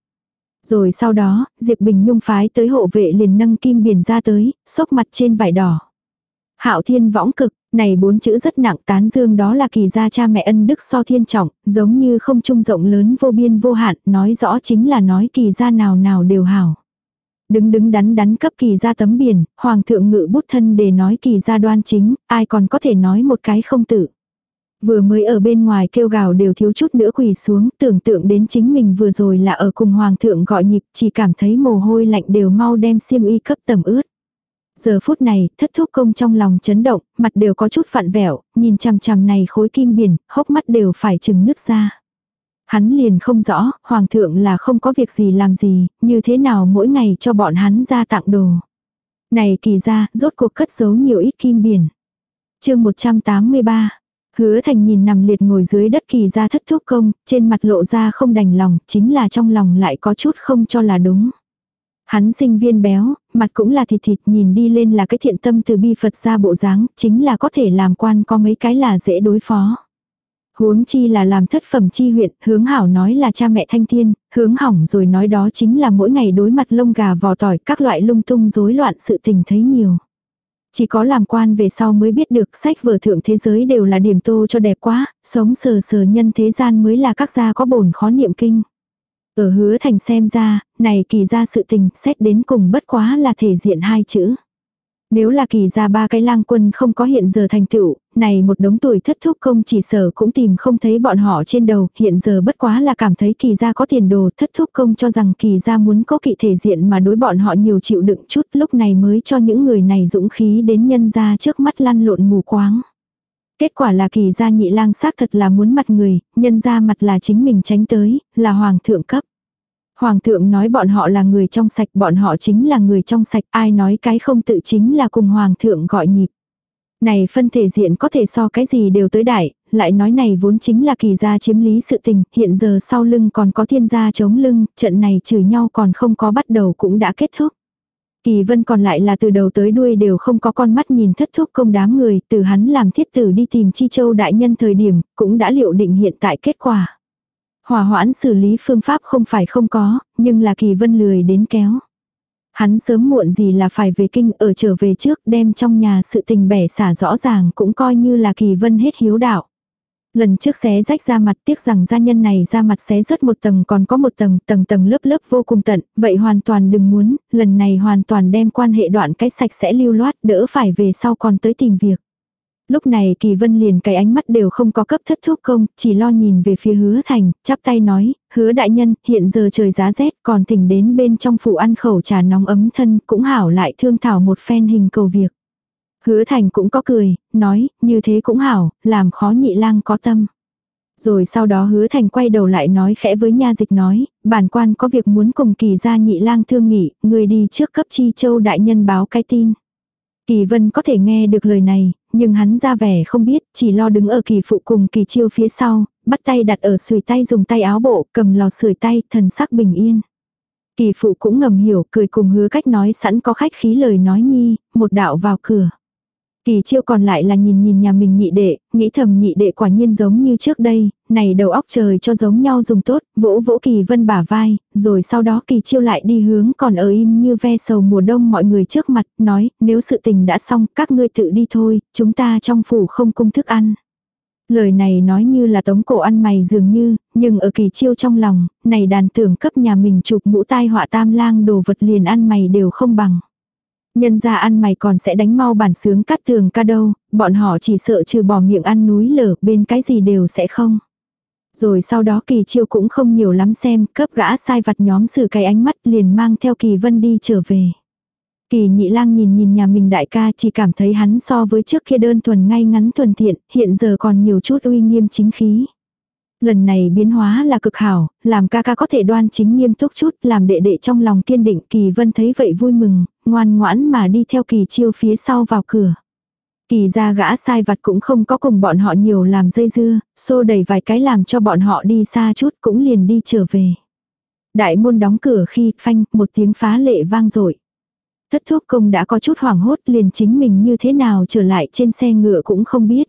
A: Rồi sau đó, Diệp Bình Nhung phái tới hộ vệ liền nâng kim biển ra tới, xốc mặt trên vải đỏ. Hạo thiên võng cực, này bốn chữ rất nặng tán dương đó là kỳ gia cha mẹ ân đức so thiên trọng, giống như không trung rộng lớn vô biên vô hạn, nói rõ chính là nói kỳ gia nào nào đều hảo. Đứng đứng đắn đắn cấp kỳ gia tấm biển, hoàng thượng ngự bút thân để nói kỳ gia đoan chính, ai còn có thể nói một cái không tự. Vừa mới ở bên ngoài kêu gào đều thiếu chút nữa quỳ xuống, tưởng tượng đến chính mình vừa rồi là ở cùng hoàng thượng gọi nhịp, chỉ cảm thấy mồ hôi lạnh đều mau đem xiêm y cấp tầm ướt. Giờ phút này, thất thúc công trong lòng chấn động, mặt đều có chút vặn vẹo, nhìn chằm chằm này khối kim biển, hốc mắt đều phải chừng nước ra. Hắn liền không rõ, hoàng thượng là không có việc gì làm gì, như thế nào mỗi ngày cho bọn hắn ra tặng đồ. Này kỳ ra, rốt cuộc cất giấu nhiều ít kim biển. chương 183 Hứa thành nhìn nằm liệt ngồi dưới đất kỳ ra thất thúc công, trên mặt lộ ra không đành lòng, chính là trong lòng lại có chút không cho là đúng. Hắn sinh viên béo, mặt cũng là thịt thịt nhìn đi lên là cái thiện tâm từ bi Phật ra bộ dáng, chính là có thể làm quan có mấy cái là dễ đối phó. Huống chi là làm thất phẩm chi huyện, hướng hảo nói là cha mẹ thanh thiên, hướng hỏng rồi nói đó chính là mỗi ngày đối mặt lông gà vò tỏi các loại lung tung rối loạn sự tình thấy nhiều. Chỉ có làm quan về sau mới biết được sách vở thượng thế giới đều là điểm tô cho đẹp quá, sống sờ sờ nhân thế gian mới là các gia có bổn khó niệm kinh. Ở hứa thành xem ra, này kỳ ra sự tình xét đến cùng bất quá là thể diện hai chữ. Nếu là kỳ ra ba cái lang quân không có hiện giờ thành tựu, này một đống tuổi thất thúc công chỉ sở cũng tìm không thấy bọn họ trên đầu, hiện giờ bất quá là cảm thấy kỳ ra có tiền đồ thất thúc công cho rằng kỳ ra muốn có kỵ thể diện mà đối bọn họ nhiều chịu đựng chút lúc này mới cho những người này dũng khí đến nhân ra trước mắt lăn lộn mù quáng. Kết quả là kỳ gia nhị lang xác thật là muốn mặt người, nhân ra mặt là chính mình tránh tới, là hoàng thượng cấp. Hoàng thượng nói bọn họ là người trong sạch, bọn họ chính là người trong sạch, ai nói cái không tự chính là cùng hoàng thượng gọi nhịp. Này phân thể diện có thể so cái gì đều tới đại, lại nói này vốn chính là kỳ gia chiếm lý sự tình, hiện giờ sau lưng còn có thiên gia chống lưng, trận này chửi nhau còn không có bắt đầu cũng đã kết thúc. Kỳ vân còn lại là từ đầu tới đuôi đều không có con mắt nhìn thất thúc công đám người, từ hắn làm thiết tử đi tìm chi châu đại nhân thời điểm, cũng đã liệu định hiện tại kết quả. Hòa hoãn xử lý phương pháp không phải không có, nhưng là kỳ vân lười đến kéo. Hắn sớm muộn gì là phải về kinh ở trở về trước đem trong nhà sự tình bẻ xả rõ ràng cũng coi như là kỳ vân hết hiếu đạo. Lần trước xé rách ra mặt tiếc rằng gia nhân này ra mặt xé rớt một tầng còn có một tầng, tầng tầng lớp lớp vô cùng tận, vậy hoàn toàn đừng muốn, lần này hoàn toàn đem quan hệ đoạn cái sạch sẽ lưu loát đỡ phải về sau còn tới tìm việc. Lúc này Kỳ Vân liền cái ánh mắt đều không có cấp thất thuốc công, chỉ lo nhìn về phía hứa thành, chắp tay nói, hứa đại nhân, hiện giờ trời giá rét, còn thỉnh đến bên trong phủ ăn khẩu trà nóng ấm thân, cũng hảo lại thương thảo một phen hình cầu việc. Hứa thành cũng có cười, nói, như thế cũng hảo, làm khó nhị lang có tâm. Rồi sau đó hứa thành quay đầu lại nói khẽ với nha dịch nói, bản quan có việc muốn cùng kỳ gia nhị lang thương nghị, người đi trước cấp chi châu đại nhân báo cái tin. Kỳ vân có thể nghe được lời này, nhưng hắn ra vẻ không biết, chỉ lo đứng ở kỳ phụ cùng kỳ chiêu phía sau, bắt tay đặt ở sùi tay dùng tay áo bộ, cầm lò sưởi tay, thần sắc bình yên. Kỳ phụ cũng ngầm hiểu, cười cùng hứa cách nói sẵn có khách khí lời nói nhi, một đạo vào cửa. Kỳ chiêu còn lại là nhìn nhìn nhà mình nhị đệ, nghĩ thầm nhị đệ quả nhiên giống như trước đây, này đầu óc trời cho giống nhau dùng tốt, vỗ vỗ kỳ vân bả vai, rồi sau đó kỳ chiêu lại đi hướng còn ở im như ve sầu mùa đông mọi người trước mặt, nói, nếu sự tình đã xong, các ngươi tự đi thôi, chúng ta trong phủ không cung thức ăn. Lời này nói như là tống cổ ăn mày dường như, nhưng ở kỳ chiêu trong lòng, này đàn tưởng cấp nhà mình chụp mũ tai họa tam lang đồ vật liền ăn mày đều không bằng. Nhân ra ăn mày còn sẽ đánh mau bản sướng cắt tường ca đâu, bọn họ chỉ sợ trừ bỏ miệng ăn núi lở bên cái gì đều sẽ không. Rồi sau đó kỳ chiêu cũng không nhiều lắm xem, cấp gã sai vặt nhóm xử cái ánh mắt liền mang theo kỳ vân đi trở về. Kỳ nhị lang nhìn nhìn nhà mình đại ca chỉ cảm thấy hắn so với trước kia đơn thuần ngay ngắn thuần thiện, hiện giờ còn nhiều chút uy nghiêm chính khí. Lần này biến hóa là cực hảo, làm ca ca có thể đoan chính nghiêm túc chút, làm đệ đệ trong lòng kiên định. Kỳ vân thấy vậy vui mừng, ngoan ngoãn mà đi theo kỳ chiêu phía sau vào cửa. Kỳ ra gã sai vặt cũng không có cùng bọn họ nhiều làm dây dưa, xô đẩy vài cái làm cho bọn họ đi xa chút cũng liền đi trở về. Đại môn đóng cửa khi phanh một tiếng phá lệ vang dội Thất thuốc công đã có chút hoảng hốt liền chính mình như thế nào trở lại trên xe ngựa cũng không biết.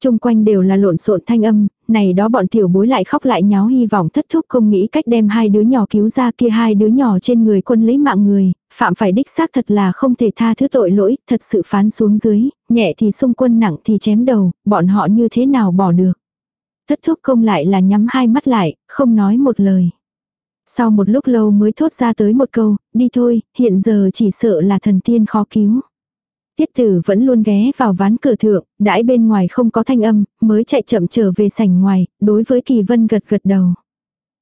A: Trung quanh đều là lộn xộn thanh âm, này đó bọn tiểu bối lại khóc lại nháo hy vọng thất thúc không nghĩ cách đem hai đứa nhỏ cứu ra kia hai đứa nhỏ trên người quân lấy mạng người, phạm phải đích xác thật là không thể tha thứ tội lỗi, thật sự phán xuống dưới, nhẹ thì xung quân nặng thì chém đầu, bọn họ như thế nào bỏ được. Thất thúc công lại là nhắm hai mắt lại, không nói một lời. Sau một lúc lâu mới thốt ra tới một câu, đi thôi, hiện giờ chỉ sợ là thần tiên khó cứu. Tiết tử vẫn luôn ghé vào ván cửa thượng, đãi bên ngoài không có thanh âm, mới chạy chậm trở về sảnh ngoài, đối với kỳ vân gật gật đầu.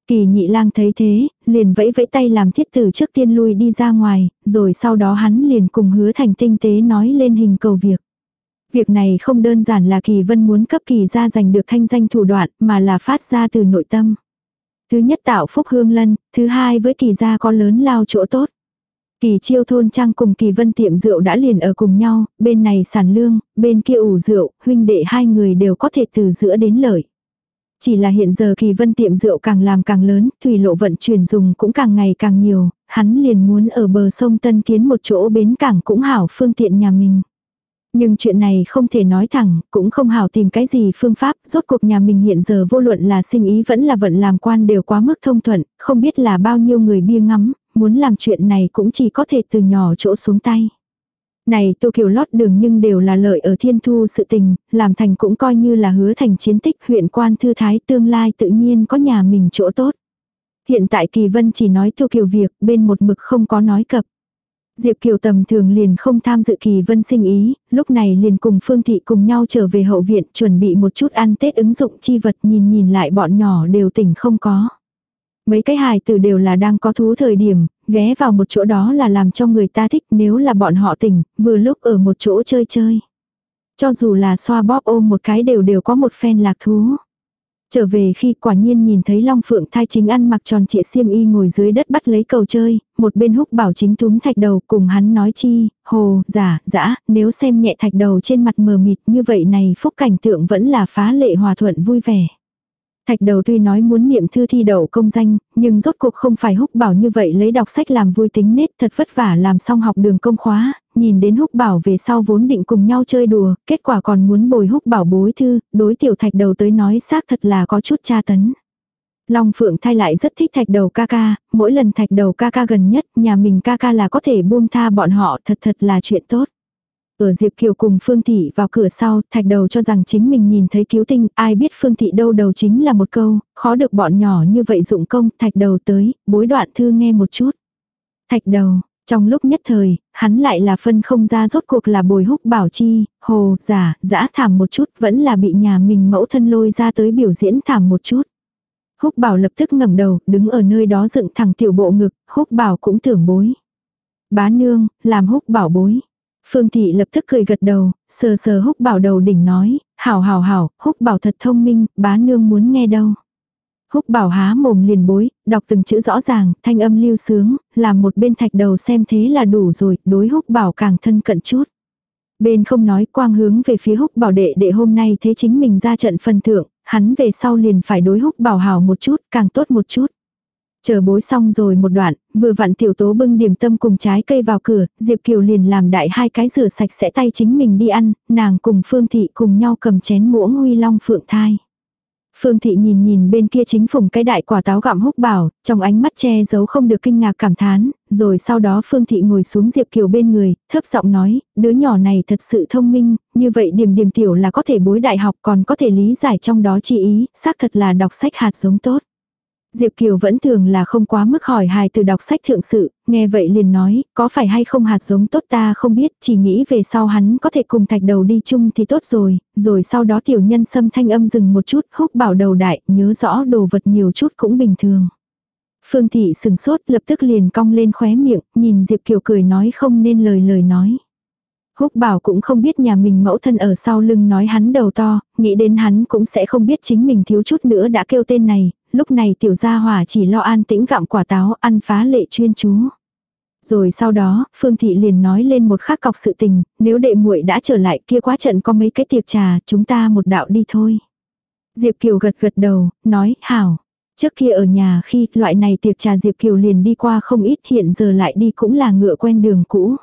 A: Kỳ nhị lang thấy thế, liền vẫy vẫy tay làm thiết tử trước tiên lui đi ra ngoài, rồi sau đó hắn liền cùng hứa thành tinh tế nói lên hình cầu việc. Việc này không đơn giản là kỳ vân muốn cấp kỳ ra giành được thanh danh thủ đoạn, mà là phát ra từ nội tâm. Thứ nhất tạo phúc hương lân, thứ hai với kỳ gia có lớn lao chỗ tốt. Kỳ chiêu thôn trang cùng kỳ vân tiệm rượu đã liền ở cùng nhau, bên này sản lương, bên kia ủ rượu, huynh đệ hai người đều có thể từ giữa đến lợi. Chỉ là hiện giờ kỳ vân tiệm rượu càng làm càng lớn, thủy lộ vận chuyển dùng cũng càng ngày càng nhiều, hắn liền muốn ở bờ sông Tân Kiến một chỗ bến cảng cũng hảo phương tiện nhà mình. Nhưng chuyện này không thể nói thẳng, cũng không hảo tìm cái gì phương pháp, rốt cuộc nhà mình hiện giờ vô luận là sinh ý vẫn là vận làm quan đều quá mức thông thuận, không biết là bao nhiêu người bia ngắm, muốn làm chuyện này cũng chỉ có thể từ nhỏ chỗ xuống tay. Này tô kiều lót đường nhưng đều là lợi ở thiên thu sự tình, làm thành cũng coi như là hứa thành chiến tích huyện quan thư thái tương lai tự nhiên có nhà mình chỗ tốt. Hiện tại kỳ vân chỉ nói tô kiều việc bên một mực không có nói cập. Diệp Kiều tầm thường liền không tham dự kỳ vân sinh ý, lúc này liền cùng Phương Thị cùng nhau trở về hậu viện chuẩn bị một chút ăn Tết ứng dụng chi vật nhìn nhìn lại bọn nhỏ đều tỉnh không có. Mấy cái hài tử đều là đang có thú thời điểm, ghé vào một chỗ đó là làm cho người ta thích nếu là bọn họ tỉnh, vừa lúc ở một chỗ chơi chơi. Cho dù là xoa bóp ôm một cái đều đều có một phen lạc thú. Trở về khi quả nhiên nhìn thấy Long Phượng thai chính ăn mặc tròn trịa xiêm y ngồi dưới đất bắt lấy cầu chơi, một bên húc bảo chính túm thạch đầu cùng hắn nói chi, hồ, giả, dã nếu xem nhẹ thạch đầu trên mặt mờ mịt như vậy này phúc cảnh tượng vẫn là phá lệ hòa thuận vui vẻ. Thạch đầu tuy nói muốn niệm thư thi đậu công danh, nhưng rốt cuộc không phải húc bảo như vậy lấy đọc sách làm vui tính nết thật vất vả làm xong học đường công khóa, nhìn đến húc bảo về sau vốn định cùng nhau chơi đùa, kết quả còn muốn bồi húc bảo bối thư, đối tiểu thạch đầu tới nói xác thật là có chút tra tấn. Long Phượng thay lại rất thích thạch đầu ca ca, mỗi lần thạch đầu ca ca gần nhất, nhà mình ca ca là có thể buông tha bọn họ thật thật là chuyện tốt. Ở Diệp Kiều cùng Phương Thị vào cửa sau, thạch đầu cho rằng chính mình nhìn thấy cứu tinh, ai biết Phương Thị đâu đầu chính là một câu, khó được bọn nhỏ như vậy dụng công, thạch đầu tới, bối đoạn thư nghe một chút. Thạch đầu, trong lúc nhất thời, hắn lại là phân không ra rốt cuộc là bồi húc bảo chi, hồ, giả, dã thảm một chút, vẫn là bị nhà mình mẫu thân lôi ra tới biểu diễn thảm một chút. Húc bảo lập tức ngẩng đầu, đứng ở nơi đó dựng thẳng tiểu bộ ngực, húc bảo cũng tưởng bối. Bá nương, làm húc bảo bối. Phương thị lập tức cười gật đầu, sờ sờ húc bảo đầu đỉnh nói, hảo hảo hảo, húc bảo thật thông minh, bá nương muốn nghe đâu. Húc bảo há mồm liền bối, đọc từng chữ rõ ràng, thanh âm lưu sướng, làm một bên thạch đầu xem thế là đủ rồi, đối húc bảo càng thân cận chút. Bên không nói quang hướng về phía húc bảo đệ đệ hôm nay thế chính mình ra trận phần thượng, hắn về sau liền phải đối húc bảo hảo một chút, càng tốt một chút. Chờ bối xong rồi một đoạn, vừa vặn tiểu tố bưng điểm tâm cùng trái cây vào cửa, Diệp Kiều liền làm đại hai cái rửa sạch sẽ tay chính mình đi ăn, nàng cùng Phương Thị cùng nhau cầm chén muỗng huy long phượng thai. Phương Thị nhìn nhìn bên kia chính phùng cái đại quả táo gặm húc bảo, trong ánh mắt che giấu không được kinh ngạc cảm thán, rồi sau đó Phương Thị ngồi xuống Diệp Kiều bên người, thấp giọng nói, đứa nhỏ này thật sự thông minh, như vậy điểm điểm tiểu là có thể bối đại học còn có thể lý giải trong đó chi ý, xác thật là đọc sách hạt giống tốt. Diệp Kiều vẫn thường là không quá mức hỏi hài từ đọc sách thượng sự, nghe vậy liền nói, có phải hay không hạt giống tốt ta không biết, chỉ nghĩ về sau hắn có thể cùng thạch đầu đi chung thì tốt rồi, rồi sau đó tiểu nhân xâm thanh âm dừng một chút, húc bảo đầu đại, nhớ rõ đồ vật nhiều chút cũng bình thường. Phương thị sừng sốt lập tức liền cong lên khóe miệng, nhìn Diệp Kiều cười nói không nên lời lời nói. Húc bảo cũng không biết nhà mình mẫu thân ở sau lưng nói hắn đầu to, nghĩ đến hắn cũng sẽ không biết chính mình thiếu chút nữa đã kêu tên này, lúc này tiểu gia hỏa chỉ lo an tĩnh gặm quả táo ăn phá lệ chuyên chú. Rồi sau đó, Phương Thị liền nói lên một khắc cọc sự tình, nếu đệ muội đã trở lại kia quá trận có mấy cái tiệc trà, chúng ta một đạo đi thôi. Diệp Kiều gật gật đầu, nói, hảo. Trước kia ở nhà khi loại này tiệc trà Diệp Kiều liền đi qua không ít hiện giờ lại đi cũng là ngựa quen đường cũ.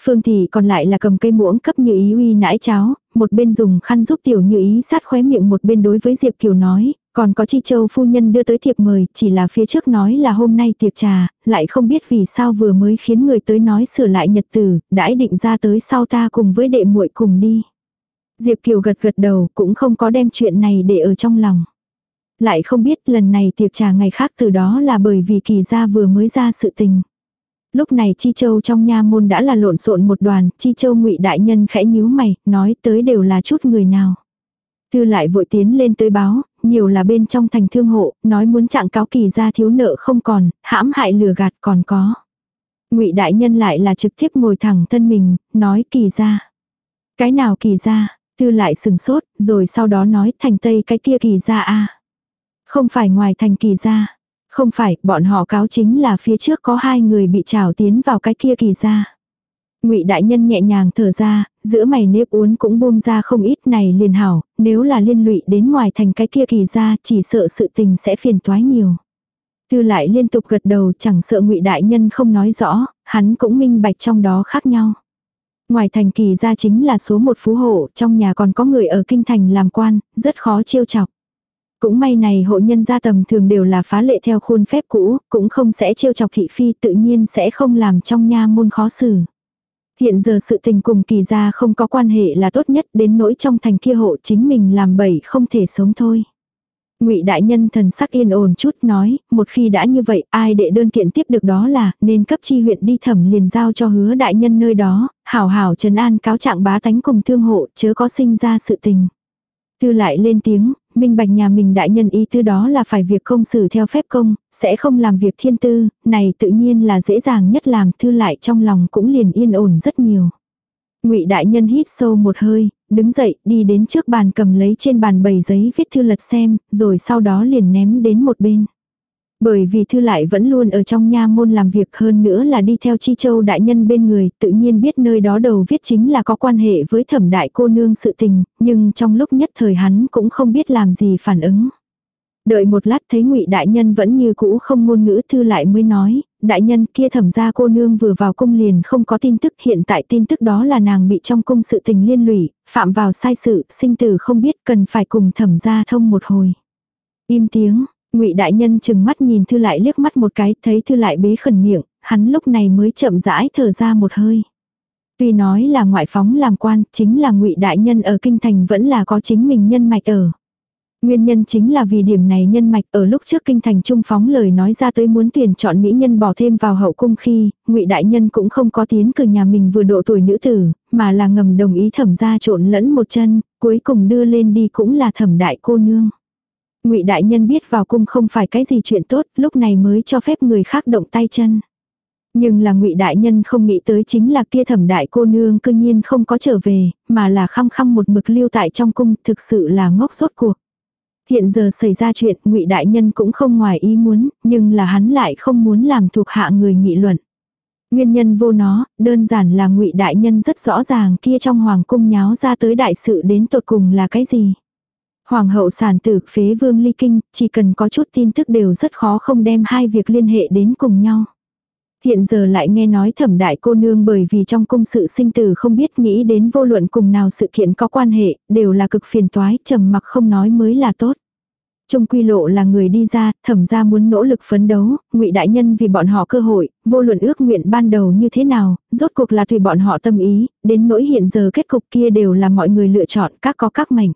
A: Phương Thị còn lại là cầm cây muỗng cấp như ý uy nãi cháo, một bên dùng khăn giúp tiểu như ý sát khóe miệng một bên đối với Diệp Kiều nói, còn có chi châu phu nhân đưa tới thiệp mời, chỉ là phía trước nói là hôm nay tiệc trà, lại không biết vì sao vừa mới khiến người tới nói sửa lại nhật tử, đãi định ra tới sau ta cùng với đệ muội cùng đi. Diệp Kiều gật gật đầu cũng không có đem chuyện này để ở trong lòng. Lại không biết lần này tiệc trà ngày khác từ đó là bởi vì kỳ gia vừa mới ra sự tình. Lúc này Chi Châu trong nha môn đã là lộn xộn một đoàn, Chi Châu ngụy đại nhân khẽ nhíu mày, nói tới đều là chút người nào. tư lại vội tiến lên tới báo, nhiều là bên trong thành thương hộ, nói muốn trạng cáo kỳ ra thiếu nợ không còn, hãm hại lừa gạt còn có. ngụy đại nhân lại là trực tiếp ngồi thẳng thân mình, nói kỳ ra. Cái nào kỳ ra, tư lại sừng sốt, rồi sau đó nói thành tây cái kia kỳ ra a Không phải ngoài thành kỳ ra. Không phải, bọn họ cáo chính là phía trước có hai người bị trào tiến vào cái kia kỳ ra. Ngụy đại nhân nhẹ nhàng thở ra, giữa mày nếp uốn cũng buông ra không ít này liền hảo, nếu là liên lụy đến ngoài thành cái kia kỳ ra, chỉ sợ sự tình sẽ phiền toái nhiều. Tư lại liên tục gật đầu chẳng sợ ngụy đại nhân không nói rõ, hắn cũng minh bạch trong đó khác nhau. Ngoài thành kỳ ra chính là số một phú hộ, trong nhà còn có người ở kinh thành làm quan, rất khó chiêu chọc. Cũng may này hộ nhân gia tầm thường đều là phá lệ theo khuôn phép cũ, cũng không sẽ chiêu chọc thị phi tự nhiên sẽ không làm trong nha môn khó xử. Hiện giờ sự tình cùng kỳ gia không có quan hệ là tốt nhất đến nỗi trong thành kia hộ chính mình làm bậy không thể sống thôi. Ngụy đại nhân thần sắc yên ổn chút nói, một khi đã như vậy, ai đệ đơn kiện tiếp được đó là, nên cấp chi huyện đi thẩm liền giao cho hứa đại nhân nơi đó, hảo hảo trấn an cáo trạng bá tánh cùng thương hộ, chớ có sinh ra sự tình. Tư lại lên tiếng, minh bạch nhà mình đại nhân ý tư đó là phải việc công xử theo phép công, sẽ không làm việc thiên tư, này tự nhiên là dễ dàng nhất làm thư lại trong lòng cũng liền yên ổn rất nhiều. ngụy đại nhân hít sâu một hơi, đứng dậy đi đến trước bàn cầm lấy trên bàn bầy giấy viết thư lật xem, rồi sau đó liền ném đến một bên. Bởi vì thư lại vẫn luôn ở trong nha môn làm việc hơn nữa là đi theo chi châu đại nhân bên người, tự nhiên biết nơi đó đầu viết chính là có quan hệ với thẩm đại cô nương sự tình, nhưng trong lúc nhất thời hắn cũng không biết làm gì phản ứng. Đợi một lát thấy ngụy đại nhân vẫn như cũ không ngôn ngữ thư lại mới nói, đại nhân kia thẩm gia cô nương vừa vào cung liền không có tin tức hiện tại tin tức đó là nàng bị trong cung sự tình liên lụy, phạm vào sai sự, sinh tử không biết cần phải cùng thẩm gia thông một hồi. Im tiếng, Ngụy đại nhân chừng mắt nhìn Thư lại liếc mắt một cái, thấy Thư lại bế khẩn miệng, hắn lúc này mới chậm rãi thở ra một hơi. Tuy nói là ngoại phóng làm quan, chính là Ngụy đại nhân ở kinh thành vẫn là có chính mình nhân mạch ở. Nguyên nhân chính là vì điểm này nhân mạch ở lúc trước kinh thành trung phóng lời nói ra tới muốn tuyển chọn mỹ nhân bỏ thêm vào hậu cung khi, ngụy đại nhân cũng không có tiến cử nhà mình vừa độ tuổi nữ tử, mà là ngầm đồng ý thẩm ra trộn lẫn một chân, cuối cùng đưa lên đi cũng là thẩm đại cô nương. Ngụy đại nhân biết vào cung không phải cái gì chuyện tốt, lúc này mới cho phép người khác động tay chân. Nhưng là ngụy đại nhân không nghĩ tới chính là kia thẩm đại cô nương cương nhiên không có trở về, mà là khăng khăng một mực lưu tại trong cung, thực sự là ngốc rốt cuộc. Hiện giờ xảy ra chuyện, ngụy đại nhân cũng không ngoài ý muốn, nhưng là hắn lại không muốn làm thuộc hạ người nghị luận. Nguyên nhân vô nó, đơn giản là ngụy đại nhân rất rõ ràng kia trong hoàng cung nháo ra tới đại sự đến tột cùng là cái gì. Hoàng hậu sản tử phế vương ly kinh, chỉ cần có chút tin tức đều rất khó không đem hai việc liên hệ đến cùng nhau. Hiện giờ lại nghe nói thẩm đại cô nương bởi vì trong cung sự sinh tử không biết nghĩ đến vô luận cùng nào sự kiện có quan hệ, đều là cực phiền toái, trầm mặc không nói mới là tốt. Trung quy lộ là người đi ra, thẩm ra muốn nỗ lực phấn đấu, ngụy đại nhân vì bọn họ cơ hội, vô luận ước nguyện ban đầu như thế nào, rốt cuộc là tùy bọn họ tâm ý, đến nỗi hiện giờ kết cục kia đều là mọi người lựa chọn các có các mảnh.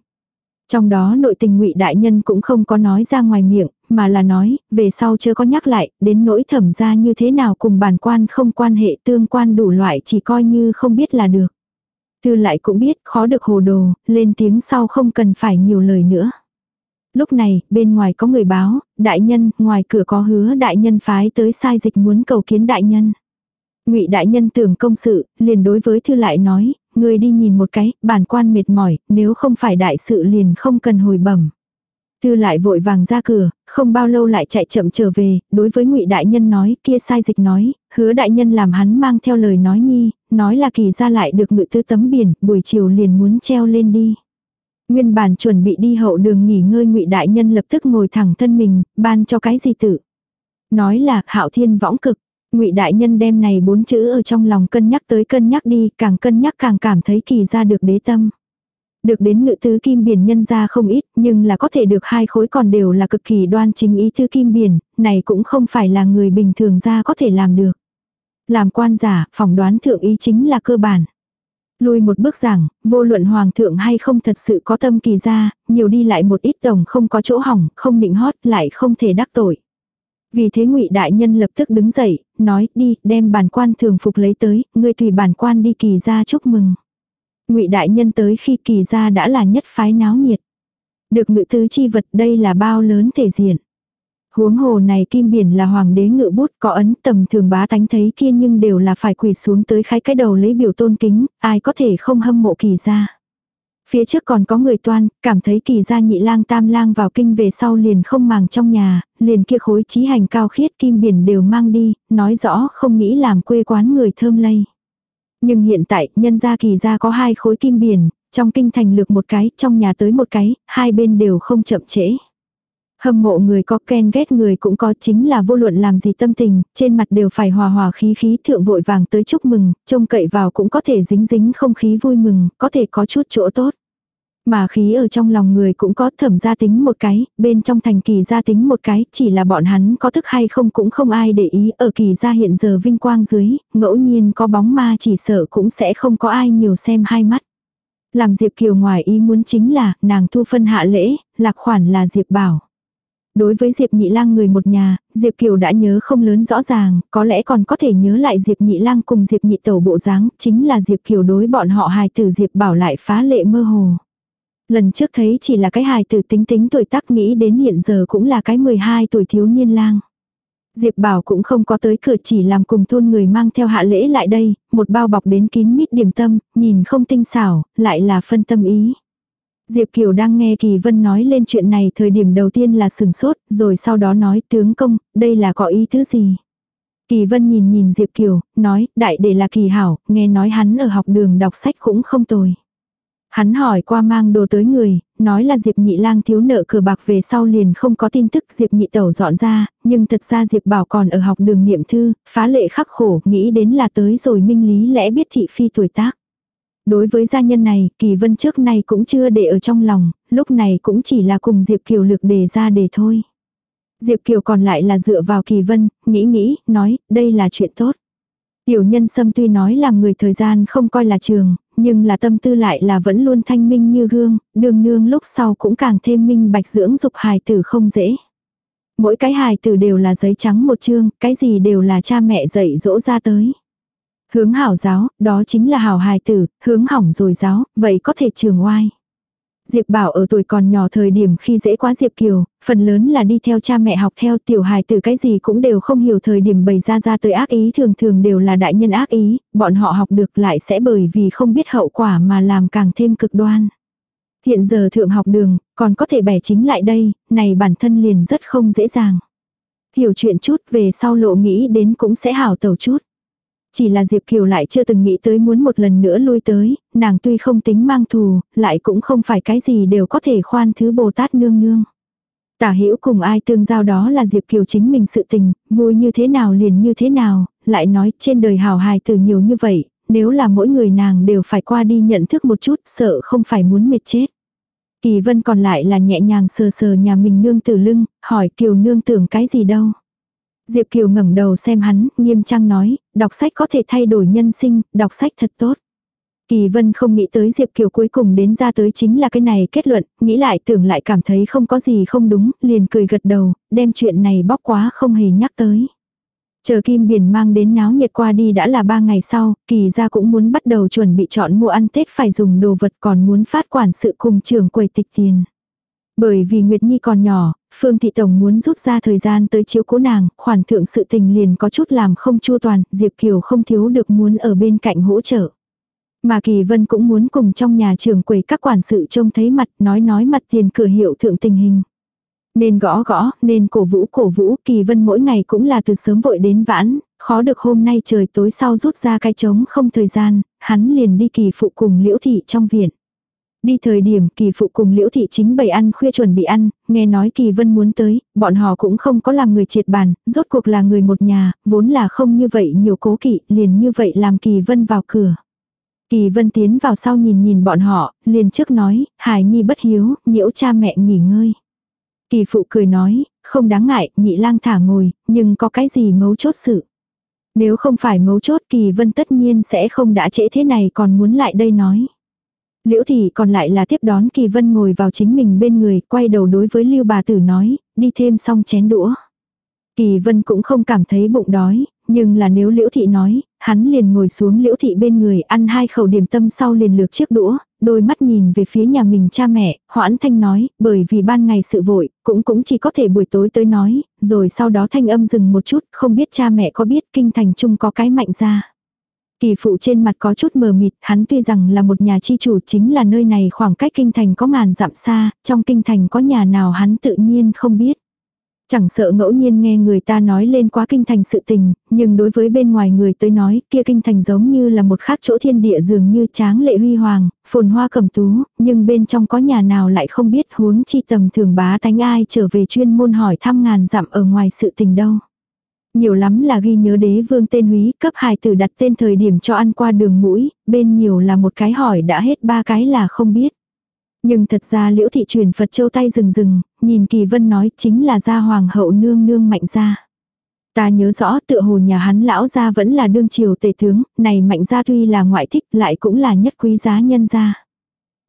A: Trong đó nội tình ngụy đại nhân cũng không có nói ra ngoài miệng, mà là nói, về sau chưa có nhắc lại, đến nỗi thẩm ra như thế nào cùng bản quan không quan hệ tương quan đủ loại chỉ coi như không biết là được. Tư lại cũng biết, khó được hồ đồ, lên tiếng sau không cần phải nhiều lời nữa. Lúc này, bên ngoài có người báo, đại nhân, ngoài cửa có hứa đại nhân phái tới sai dịch muốn cầu kiến đại nhân. ngụy đại nhân tưởng công sự, liền đối với thư lại nói, người đi nhìn một cái, bản quan mệt mỏi, nếu không phải đại sự liền không cần hồi bẩm. Tư lại vội vàng ra cửa, không bao lâu lại chạy chậm trở về, đối với ngụy đại nhân nói, kia sai dịch nói, hứa đại nhân làm hắn mang theo lời nói nhi, nói là kỳ ra lại được ngự tư tấm biển, buổi chiều liền muốn treo lên đi. Nguyên bản chuẩn bị đi hậu đường nghỉ ngơi ngụy đại nhân lập tức ngồi thẳng thân mình, ban cho cái gì tự. Nói là hạo thiên võng cực, ngụy đại nhân đem này bốn chữ ở trong lòng cân nhắc tới cân nhắc đi, càng cân nhắc càng cảm thấy kỳ ra được đế tâm. Được đến ngự tứ kim biển nhân ra không ít, nhưng là có thể được hai khối còn đều là cực kỳ đoan chính ý thư kim biển, này cũng không phải là người bình thường ra có thể làm được. Làm quan giả, phỏng đoán thượng ý chính là cơ bản. Lui một bước giảng, vô luận hoàng thượng hay không thật sự có tâm kỳ ra, nhiều đi lại một ít tổng không có chỗ hỏng, không định hót lại không thể đắc tội. Vì thế ngụy đại nhân lập tức đứng dậy, nói đi, đem bản quan thường phục lấy tới, ngươi tùy bản quan đi kỳ ra chúc mừng. ngụy đại nhân tới khi kỳ ra đã là nhất phái náo nhiệt. Được ngự tứ chi vật đây là bao lớn thể diện. Huống hồ này kim biển là hoàng đế ngự bút có ấn tầm thường bá tánh thấy kia nhưng đều là phải quỳ xuống tới khái cái đầu lấy biểu tôn kính, ai có thể không hâm mộ kỳ gia. Phía trước còn có người toan, cảm thấy kỳ gia nhị lang tam lang vào kinh về sau liền không màng trong nhà, liền kia khối trí hành cao khiết kim biển đều mang đi, nói rõ không nghĩ làm quê quán người thơm lây. Nhưng hiện tại, nhân gia kỳ gia có hai khối kim biển, trong kinh thành lược một cái, trong nhà tới một cái, hai bên đều không chậm trễ. Hâm mộ người có ken ghét người cũng có chính là vô luận làm gì tâm tình, trên mặt đều phải hòa hòa khí khí thượng vội vàng tới chúc mừng, trông cậy vào cũng có thể dính dính không khí vui mừng, có thể có chút chỗ tốt. Mà khí ở trong lòng người cũng có thẩm gia tính một cái, bên trong thành kỳ gia tính một cái, chỉ là bọn hắn có thức hay không cũng không ai để ý, ở kỳ gia hiện giờ vinh quang dưới, ngẫu nhiên có bóng ma chỉ sợ cũng sẽ không có ai nhiều xem hai mắt. Làm Diệp Kiều ngoài ý muốn chính là, nàng thu phân hạ lễ, lạc khoản là Diệp Bảo. Đối với Diệp Nhị Lang người một nhà, Diệp Kiều đã nhớ không lớn rõ ràng, có lẽ còn có thể nhớ lại Diệp Nhị Lang cùng Diệp Nhị Tẩu bộ dáng, chính là Diệp Kiều đối bọn họ hài tử Diệp Bảo lại phá lệ mơ hồ. Lần trước thấy chỉ là cái hài tử tính tính tuổi tác nghĩ đến hiện giờ cũng là cái 12 tuổi thiếu niên lang. Diệp Bảo cũng không có tới cửa chỉ làm cùng thôn người mang theo hạ lễ lại đây, một bao bọc đến kín mít điểm tâm, nhìn không tinh xảo, lại là phân tâm ý. Diệp Kiều đang nghe Kỳ Vân nói lên chuyện này thời điểm đầu tiên là sừng sốt, rồi sau đó nói tướng công, đây là có ý thứ gì. Kỳ Vân nhìn nhìn Diệp Kiều, nói, đại đệ là Kỳ Hảo, nghe nói hắn ở học đường đọc sách cũng không tồi. Hắn hỏi qua mang đồ tới người, nói là Diệp Nhị Lang thiếu nợ cờ bạc về sau liền không có tin tức Diệp Nhị Tẩu dọn ra, nhưng thật ra Diệp Bảo còn ở học đường niệm thư, phá lệ khắc khổ, nghĩ đến là tới rồi minh lý lẽ biết thị phi tuổi tác. Đối với gia nhân này, Kỳ Vân trước nay cũng chưa để ở trong lòng, lúc này cũng chỉ là cùng Diệp Kiều Lực đề ra để thôi. Diệp Kiều còn lại là dựa vào Kỳ Vân, nghĩ nghĩ, nói, đây là chuyện tốt. Tiểu nhân sâm tuy nói làm người thời gian không coi là trường, nhưng là tâm tư lại là vẫn luôn thanh minh như gương, đường nương lúc sau cũng càng thêm minh bạch dưỡng dục hài tử không dễ. Mỗi cái hài tử đều là giấy trắng một chương, cái gì đều là cha mẹ dạy dỗ ra tới. Hướng hảo giáo, đó chính là hảo hài tử, hướng hỏng rồi giáo, vậy có thể trường oai. Diệp Bảo ở tuổi còn nhỏ thời điểm khi dễ quá Diệp Kiều, phần lớn là đi theo cha mẹ học theo tiểu hài từ cái gì cũng đều không hiểu thời điểm bày ra ra tới ác ý thường thường đều là đại nhân ác ý, bọn họ học được lại sẽ bởi vì không biết hậu quả mà làm càng thêm cực đoan. Hiện giờ thượng học đường, còn có thể bẻ chính lại đây, này bản thân liền rất không dễ dàng. Hiểu chuyện chút về sau lộ nghĩ đến cũng sẽ hảo tẩu chút. Chỉ là Diệp Kiều lại chưa từng nghĩ tới muốn một lần nữa lui tới, nàng tuy không tính mang thù, lại cũng không phải cái gì đều có thể khoan thứ Bồ Tát nương nương. Tả hữu cùng ai tương giao đó là Diệp Kiều chính mình sự tình, vui như thế nào liền như thế nào, lại nói trên đời hào hài từ nhiều như vậy, nếu là mỗi người nàng đều phải qua đi nhận thức một chút sợ không phải muốn mệt chết. Kỳ vân còn lại là nhẹ nhàng sờ sờ nhà mình nương từ lưng, hỏi Kiều nương tưởng cái gì đâu. Diệp Kiều ngẩng đầu xem hắn, nghiêm trang nói, đọc sách có thể thay đổi nhân sinh, đọc sách thật tốt. Kỳ Vân không nghĩ tới Diệp Kiều cuối cùng đến ra tới chính là cái này kết luận, nghĩ lại tưởng lại cảm thấy không có gì không đúng, liền cười gật đầu, đem chuyện này bóc quá không hề nhắc tới. Chờ Kim Biển mang đến náo nhiệt qua đi đã là ba ngày sau, Kỳ ra cũng muốn bắt đầu chuẩn bị chọn mua ăn Tết phải dùng đồ vật còn muốn phát quản sự cùng trưởng quầy tịch tiền. Bởi vì Nguyệt Nhi còn nhỏ, Phương Thị Tổng muốn rút ra thời gian tới chiếu cố nàng, khoản thượng sự tình liền có chút làm không chu toàn, Diệp Kiều không thiếu được muốn ở bên cạnh hỗ trợ. Mà Kỳ Vân cũng muốn cùng trong nhà trường quầy các quản sự trông thấy mặt nói nói mặt tiền cửa hiệu thượng tình hình. Nên gõ gõ, nên cổ vũ cổ vũ, Kỳ Vân mỗi ngày cũng là từ sớm vội đến vãn, khó được hôm nay trời tối sau rút ra cái trống không thời gian, hắn liền đi kỳ phụ cùng liễu thị trong viện. Đi thời điểm kỳ phụ cùng liễu thị chính bày ăn khuya chuẩn bị ăn, nghe nói kỳ vân muốn tới, bọn họ cũng không có làm người triệt bàn, rốt cuộc là người một nhà, vốn là không như vậy nhiều cố kỵ, liền như vậy làm kỳ vân vào cửa. Kỳ vân tiến vào sau nhìn nhìn bọn họ, liền trước nói, hài nhi bất hiếu, nhiễu cha mẹ nghỉ ngơi. Kỳ phụ cười nói, không đáng ngại, nhị lang thả ngồi, nhưng có cái gì mấu chốt sự. Nếu không phải mấu chốt kỳ vân tất nhiên sẽ không đã trễ thế này còn muốn lại đây nói. Liễu thị còn lại là tiếp đón Kỳ Vân ngồi vào chính mình bên người, quay đầu đối với Lưu bà tử nói, đi thêm xong chén đũa. Kỳ Vân cũng không cảm thấy bụng đói, nhưng là nếu Liễu thị nói, hắn liền ngồi xuống Liễu thị bên người ăn hai khẩu điểm tâm sau liền lược chiếc đũa, đôi mắt nhìn về phía nhà mình cha mẹ, Hoãn Thanh nói, bởi vì ban ngày sự vội, cũng cũng chỉ có thể buổi tối tới nói, rồi sau đó thanh âm dừng một chút, không biết cha mẹ có biết kinh thành chung có cái mạnh ra. Kỳ phụ trên mặt có chút mờ mịt, hắn tuy rằng là một nhà chi chủ chính là nơi này khoảng cách kinh thành có ngàn dặm xa, trong kinh thành có nhà nào hắn tự nhiên không biết. Chẳng sợ ngẫu nhiên nghe người ta nói lên quá kinh thành sự tình, nhưng đối với bên ngoài người tới nói, kia kinh thành giống như là một khác chỗ thiên địa dường như tráng lệ huy hoàng, phồn hoa cầm tú, nhưng bên trong có nhà nào lại không biết huống chi tầm thường bá tánh ai trở về chuyên môn hỏi thăm ngàn dặm ở ngoài sự tình đâu. Nhiều lắm là ghi nhớ đế vương tên húy, cấp hài tử đặt tên thời điểm cho ăn qua đường mũi, bên nhiều là một cái hỏi đã hết ba cái là không biết. Nhưng thật ra liễu thị truyền Phật châu tay rừng rừng, nhìn kỳ vân nói chính là gia hoàng hậu nương nương mạnh gia. Ta nhớ rõ tựa hồ nhà hắn lão gia vẫn là đương triều tề tướng, này mạnh gia tuy là ngoại thích lại cũng là nhất quý giá nhân gia.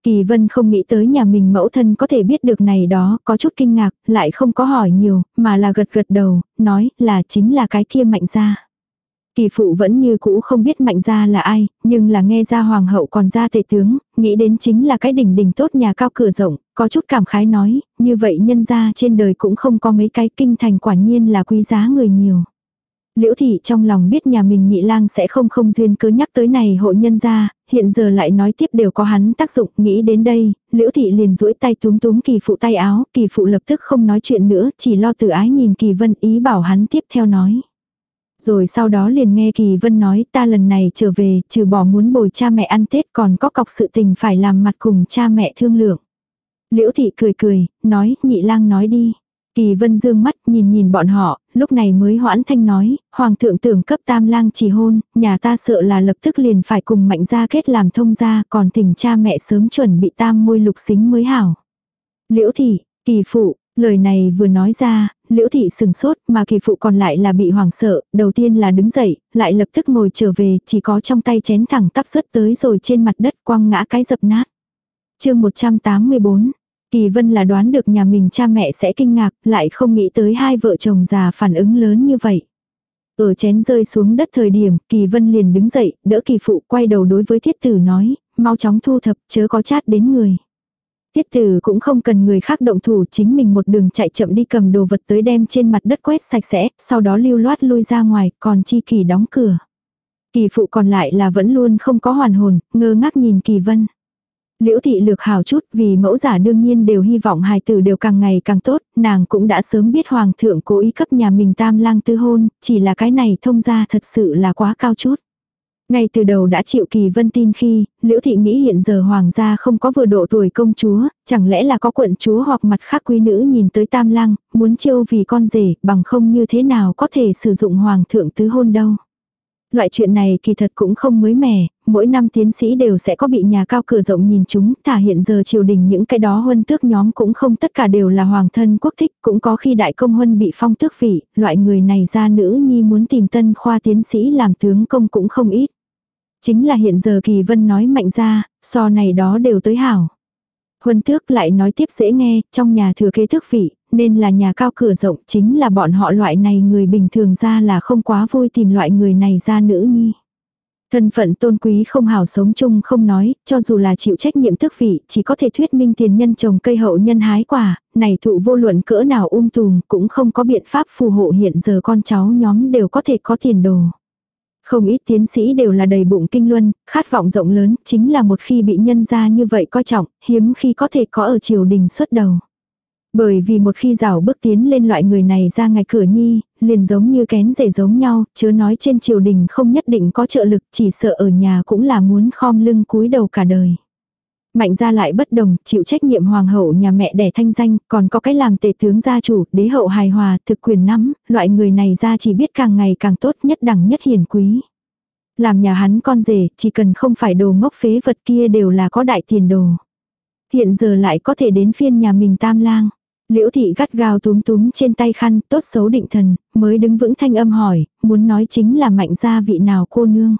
A: Kỳ vân không nghĩ tới nhà mình mẫu thân có thể biết được này đó, có chút kinh ngạc, lại không có hỏi nhiều, mà là gật gật đầu, nói là chính là cái kia mạnh gia. Kỳ phụ vẫn như cũ không biết mạnh gia là ai, nhưng là nghe ra hoàng hậu còn ra tề tướng, nghĩ đến chính là cái đỉnh đỉnh tốt nhà cao cửa rộng, có chút cảm khái nói, như vậy nhân gia trên đời cũng không có mấy cái kinh thành quả nhiên là quý giá người nhiều. Liễu thị trong lòng biết nhà mình nhị lang sẽ không không duyên cứ nhắc tới này hộ nhân gia, hiện giờ lại nói tiếp đều có hắn tác dụng, nghĩ đến đây, liễu thị liền duỗi tay túm túm kỳ phụ tay áo, kỳ phụ lập tức không nói chuyện nữa, chỉ lo tự ái nhìn kỳ vân ý bảo hắn tiếp theo nói. Rồi sau đó liền nghe kỳ vân nói ta lần này trở về, trừ bỏ muốn bồi cha mẹ ăn Tết còn có cọc sự tình phải làm mặt cùng cha mẹ thương lượng. Liễu thị cười cười, nói, nhị lang nói đi. Kỳ vân dương mắt nhìn nhìn bọn họ, lúc này mới hoãn thanh nói, hoàng thượng tưởng cấp tam lang chỉ hôn, nhà ta sợ là lập tức liền phải cùng mạnh gia kết làm thông gia, còn tình cha mẹ sớm chuẩn bị tam môi lục xính mới hảo. Liễu thị, kỳ phụ, lời này vừa nói ra, liễu thị sừng sốt, mà kỳ phụ còn lại là bị hoảng sợ, đầu tiên là đứng dậy, lại lập tức ngồi trở về, chỉ có trong tay chén thẳng tắp rớt tới rồi trên mặt đất quăng ngã cái dập nát. chương 184 Kỳ Vân là đoán được nhà mình cha mẹ sẽ kinh ngạc, lại không nghĩ tới hai vợ chồng già phản ứng lớn như vậy. Ở chén rơi xuống đất thời điểm, Kỳ Vân liền đứng dậy, đỡ Kỳ Phụ quay đầu đối với thiết tử nói, mau chóng thu thập, chớ có chát đến người. Tiết tử cũng không cần người khác động thủ chính mình một đường chạy chậm đi cầm đồ vật tới đem trên mặt đất quét sạch sẽ, sau đó lưu loát lui ra ngoài, còn chi kỳ đóng cửa. Kỳ phụ còn lại là vẫn luôn không có hoàn hồn, ngơ ngác nhìn kỳ vân. Liễu thị lược hào chút vì mẫu giả đương nhiên đều hy vọng hài tử đều càng ngày càng tốt, nàng cũng đã sớm biết hoàng thượng cố ý cấp nhà mình tam lang tư hôn, chỉ là cái này thông ra thật sự là quá cao chút. Ngay từ đầu đã chịu kỳ vân tin khi, liễu thị nghĩ hiện giờ hoàng gia không có vừa độ tuổi công chúa, chẳng lẽ là có quận chúa hoặc mặt khác quý nữ nhìn tới tam lang, muốn chiêu vì con rể, bằng không như thế nào có thể sử dụng hoàng thượng tứ hôn đâu. Loại chuyện này kỳ thật cũng không mới mẻ, mỗi năm tiến sĩ đều sẽ có bị nhà cao cửa rộng nhìn chúng, thả hiện giờ triều đình những cái đó huân tước nhóm cũng không tất cả đều là hoàng thân quốc thích, cũng có khi đại công huân bị phong tước vị, loại người này ra nữ nhi muốn tìm tân khoa tiến sĩ làm tướng công cũng không ít. Chính là hiện giờ kỳ vân nói mạnh ra, so này đó đều tới hảo. Huân tước lại nói tiếp dễ nghe, trong nhà thừa kế thức vị, nên là nhà cao cửa rộng chính là bọn họ loại này người bình thường ra là không quá vui tìm loại người này ra nữ nhi. Thân phận tôn quý không hảo sống chung không nói, cho dù là chịu trách nhiệm thức vị, chỉ có thể thuyết minh tiền nhân trồng cây hậu nhân hái quả, này thụ vô luận cỡ nào ung tùm cũng không có biện pháp phù hộ hiện giờ con cháu nhóm đều có thể có tiền đồ. Không ít tiến sĩ đều là đầy bụng kinh luân, khát vọng rộng lớn, chính là một khi bị nhân ra như vậy coi trọng, hiếm khi có thể có ở triều đình xuất đầu. Bởi vì một khi rào bước tiến lên loại người này ra ngạch cửa nhi, liền giống như kén rể giống nhau, chớ nói trên triều đình không nhất định có trợ lực, chỉ sợ ở nhà cũng là muốn khom lưng cúi đầu cả đời. Mạnh gia lại bất đồng, chịu trách nhiệm hoàng hậu nhà mẹ đẻ thanh danh, còn có cái làm tể tướng gia chủ, đế hậu hài hòa, thực quyền nắm, loại người này ra chỉ biết càng ngày càng tốt nhất đẳng nhất hiền quý. Làm nhà hắn con rể, chỉ cần không phải đồ ngốc phế vật kia đều là có đại tiền đồ. Hiện giờ lại có thể đến phiên nhà mình tam lang. Liễu thị gắt gao túm túm trên tay khăn, tốt xấu định thần, mới đứng vững thanh âm hỏi, muốn nói chính là mạnh gia vị nào cô nương.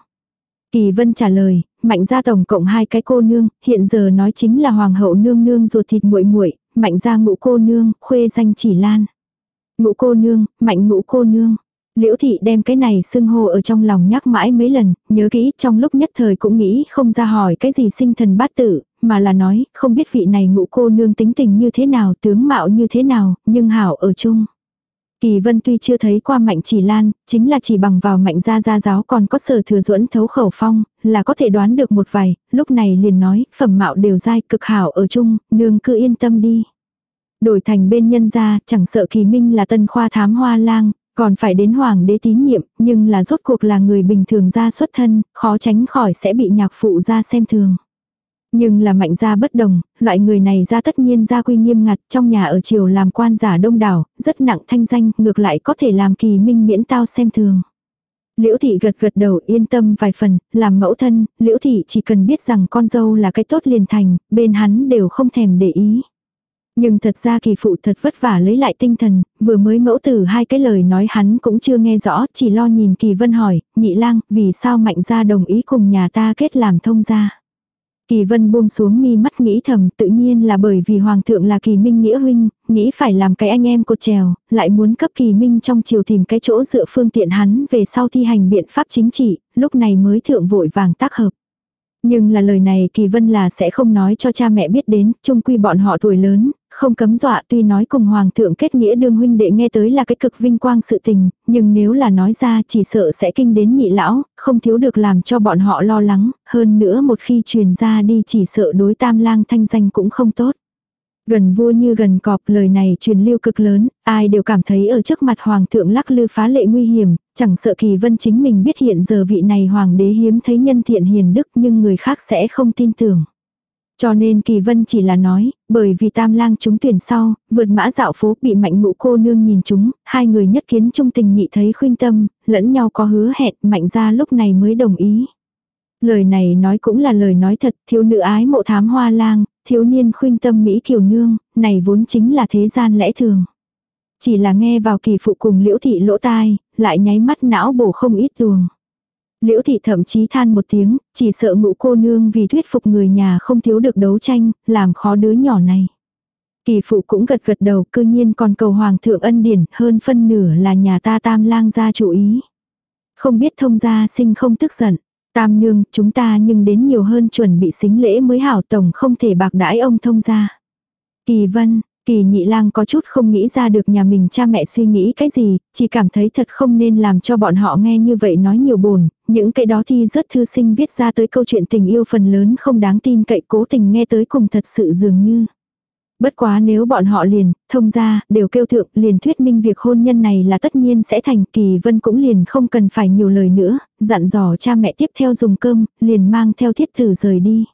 A: Kỳ vân trả lời, mạnh gia tổng cộng hai cái cô nương, hiện giờ nói chính là hoàng hậu nương nương ruột thịt muội muội, mạnh gia ngũ cô nương, khuê danh chỉ lan. Ngũ cô nương, mạnh ngũ cô nương. Liễu thị đem cái này xưng hô ở trong lòng nhắc mãi mấy lần, nhớ kỹ trong lúc nhất thời cũng nghĩ không ra hỏi cái gì sinh thần bát tử, mà là nói không biết vị này ngũ cô nương tính tình như thế nào, tướng mạo như thế nào, nhưng hảo ở chung. Kỳ vân tuy chưa thấy qua mạnh chỉ lan, chính là chỉ bằng vào mạnh gia gia giáo còn có sở thừa duẫn thấu khẩu phong, là có thể đoán được một vài, lúc này liền nói, phẩm mạo đều dai cực hảo ở chung, nương cứ yên tâm đi. Đổi thành bên nhân gia, chẳng sợ kỳ minh là tân khoa thám hoa lang, còn phải đến hoàng đế tín nhiệm, nhưng là rốt cuộc là người bình thường ra xuất thân, khó tránh khỏi sẽ bị nhạc phụ ra xem thường. Nhưng là mạnh gia bất đồng, loại người này ra tất nhiên gia quy nghiêm ngặt trong nhà ở triều làm quan giả đông đảo, rất nặng thanh danh, ngược lại có thể làm kỳ minh miễn tao xem thường. Liễu thị gật gật đầu yên tâm vài phần, làm mẫu thân, liễu thị chỉ cần biết rằng con dâu là cái tốt liền thành, bên hắn đều không thèm để ý. Nhưng thật ra kỳ phụ thật vất vả lấy lại tinh thần, vừa mới mẫu tử hai cái lời nói hắn cũng chưa nghe rõ, chỉ lo nhìn kỳ vân hỏi, nhị lang, vì sao mạnh gia đồng ý cùng nhà ta kết làm thông gia. Kỳ vân buông xuống mi mắt nghĩ thầm tự nhiên là bởi vì hoàng thượng là kỳ minh nghĩa huynh, nghĩ phải làm cái anh em cột trèo, lại muốn cấp kỳ minh trong chiều tìm cái chỗ dựa phương tiện hắn về sau thi hành biện pháp chính trị, lúc này mới thượng vội vàng tác hợp. Nhưng là lời này kỳ vân là sẽ không nói cho cha mẹ biết đến, chung quy bọn họ tuổi lớn, không cấm dọa tuy nói cùng hoàng thượng kết nghĩa đương huynh đệ nghe tới là cái cực vinh quang sự tình, nhưng nếu là nói ra chỉ sợ sẽ kinh đến nhị lão, không thiếu được làm cho bọn họ lo lắng, hơn nữa một khi truyền ra đi chỉ sợ đối tam lang thanh danh cũng không tốt. Gần vua như gần cọp lời này truyền lưu cực lớn, ai đều cảm thấy ở trước mặt hoàng thượng lắc lư phá lệ nguy hiểm, chẳng sợ kỳ vân chính mình biết hiện giờ vị này hoàng đế hiếm thấy nhân thiện hiền đức nhưng người khác sẽ không tin tưởng. Cho nên kỳ vân chỉ là nói, bởi vì tam lang chúng tuyển sau, vượt mã dạo phố bị mạnh ngũ cô nương nhìn chúng, hai người nhất kiến trung tình nhị thấy khuyên tâm, lẫn nhau có hứa hẹn, mạnh ra lúc này mới đồng ý. Lời này nói cũng là lời nói thật, thiếu nữ ái mộ thám hoa lang, thiếu niên khuyên tâm Mỹ kiều nương, này vốn chính là thế gian lẽ thường. Chỉ là nghe vào kỳ phụ cùng liễu thị lỗ tai, lại nháy mắt não bổ không ít tuồng. Liễu thị thậm chí than một tiếng, chỉ sợ ngũ cô nương vì thuyết phục người nhà không thiếu được đấu tranh, làm khó đứa nhỏ này. Kỳ phụ cũng gật gật đầu, cư nhiên còn cầu hoàng thượng ân điển, hơn phân nửa là nhà ta tam lang gia chủ ý. Không biết thông gia sinh không tức giận. Tam nương, chúng ta nhưng đến nhiều hơn chuẩn bị xính lễ mới hảo tổng không thể bạc đãi ông thông gia. Kỳ vân, kỳ nhị lang có chút không nghĩ ra được nhà mình cha mẹ suy nghĩ cái gì, chỉ cảm thấy thật không nên làm cho bọn họ nghe như vậy nói nhiều buồn những cái đó thi rất thư sinh viết ra tới câu chuyện tình yêu phần lớn không đáng tin cậy cố tình nghe tới cùng thật sự dường như. Bất quá nếu bọn họ liền, thông ra, đều kêu thượng, liền thuyết minh việc hôn nhân này là tất nhiên sẽ thành, kỳ vân cũng liền không cần phải nhiều lời nữa, dặn dò cha mẹ tiếp theo dùng cơm, liền mang theo thiết tử rời đi.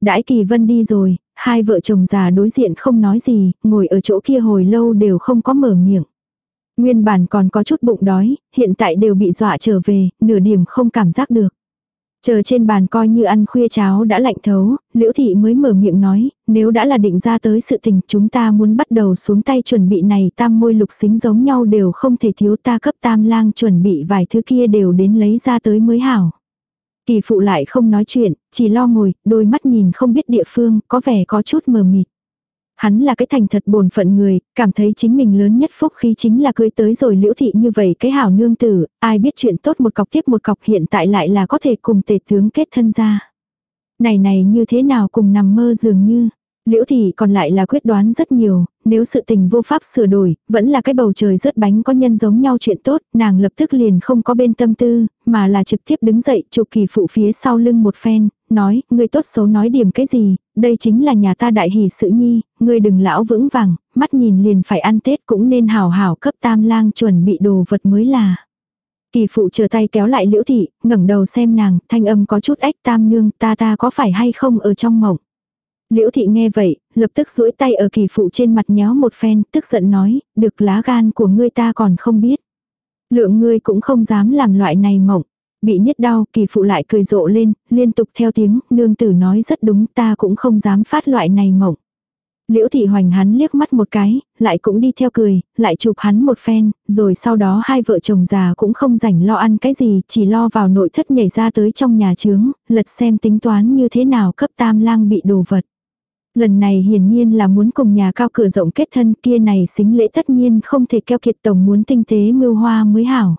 A: Đãi kỳ vân đi rồi, hai vợ chồng già đối diện không nói gì, ngồi ở chỗ kia hồi lâu đều không có mở miệng. Nguyên bản còn có chút bụng đói, hiện tại đều bị dọa trở về, nửa điểm không cảm giác được. Chờ trên bàn coi như ăn khuya cháo đã lạnh thấu, liễu thị mới mở miệng nói, nếu đã là định ra tới sự tình chúng ta muốn bắt đầu xuống tay chuẩn bị này tam môi lục xính giống nhau đều không thể thiếu ta cấp tam lang chuẩn bị vài thứ kia đều đến lấy ra tới mới hảo. Kỳ phụ lại không nói chuyện, chỉ lo ngồi, đôi mắt nhìn không biết địa phương, có vẻ có chút mờ mịt. Hắn là cái thành thật bổn phận người, cảm thấy chính mình lớn nhất phúc khí chính là cưới tới rồi liễu thị như vậy cái hảo nương tử, ai biết chuyện tốt một cọc tiếp một cọc hiện tại lại là có thể cùng tề tướng kết thân ra. Này này như thế nào cùng nằm mơ dường như, Liễu thị còn lại là quyết đoán rất nhiều, nếu sự tình vô pháp sửa đổi, vẫn là cái bầu trời rớt bánh có nhân giống nhau chuyện tốt, nàng lập tức liền không có bên tâm tư, mà là trực tiếp đứng dậy chụp kỳ phụ phía sau lưng một phen, nói, người tốt xấu nói điểm cái gì, đây chính là nhà ta đại hỷ sự nhi, người đừng lão vững vàng, mắt nhìn liền phải ăn Tết cũng nên hào hảo cấp tam lang chuẩn bị đồ vật mới là. Kỳ phụ chờ tay kéo lại liễu thị, ngẩng đầu xem nàng, thanh âm có chút ếch tam nương ta ta có phải hay không ở trong mộng. Liễu thị nghe vậy, lập tức duỗi tay ở kỳ phụ trên mặt nhéo một phen, tức giận nói, được lá gan của ngươi ta còn không biết. Lượng ngươi cũng không dám làm loại này mộng. Bị nhất đau, kỳ phụ lại cười rộ lên, liên tục theo tiếng, nương tử nói rất đúng ta cũng không dám phát loại này mộng. Liễu thị hoành hắn liếc mắt một cái, lại cũng đi theo cười, lại chụp hắn một phen, rồi sau đó hai vợ chồng già cũng không rảnh lo ăn cái gì, chỉ lo vào nội thất nhảy ra tới trong nhà trướng, lật xem tính toán như thế nào cấp tam lang bị đồ vật. Lần này hiển nhiên là muốn cùng nhà cao cửa rộng kết thân kia này xính lễ tất nhiên không thể keo kiệt tổng muốn tinh tế mưu hoa mới hảo.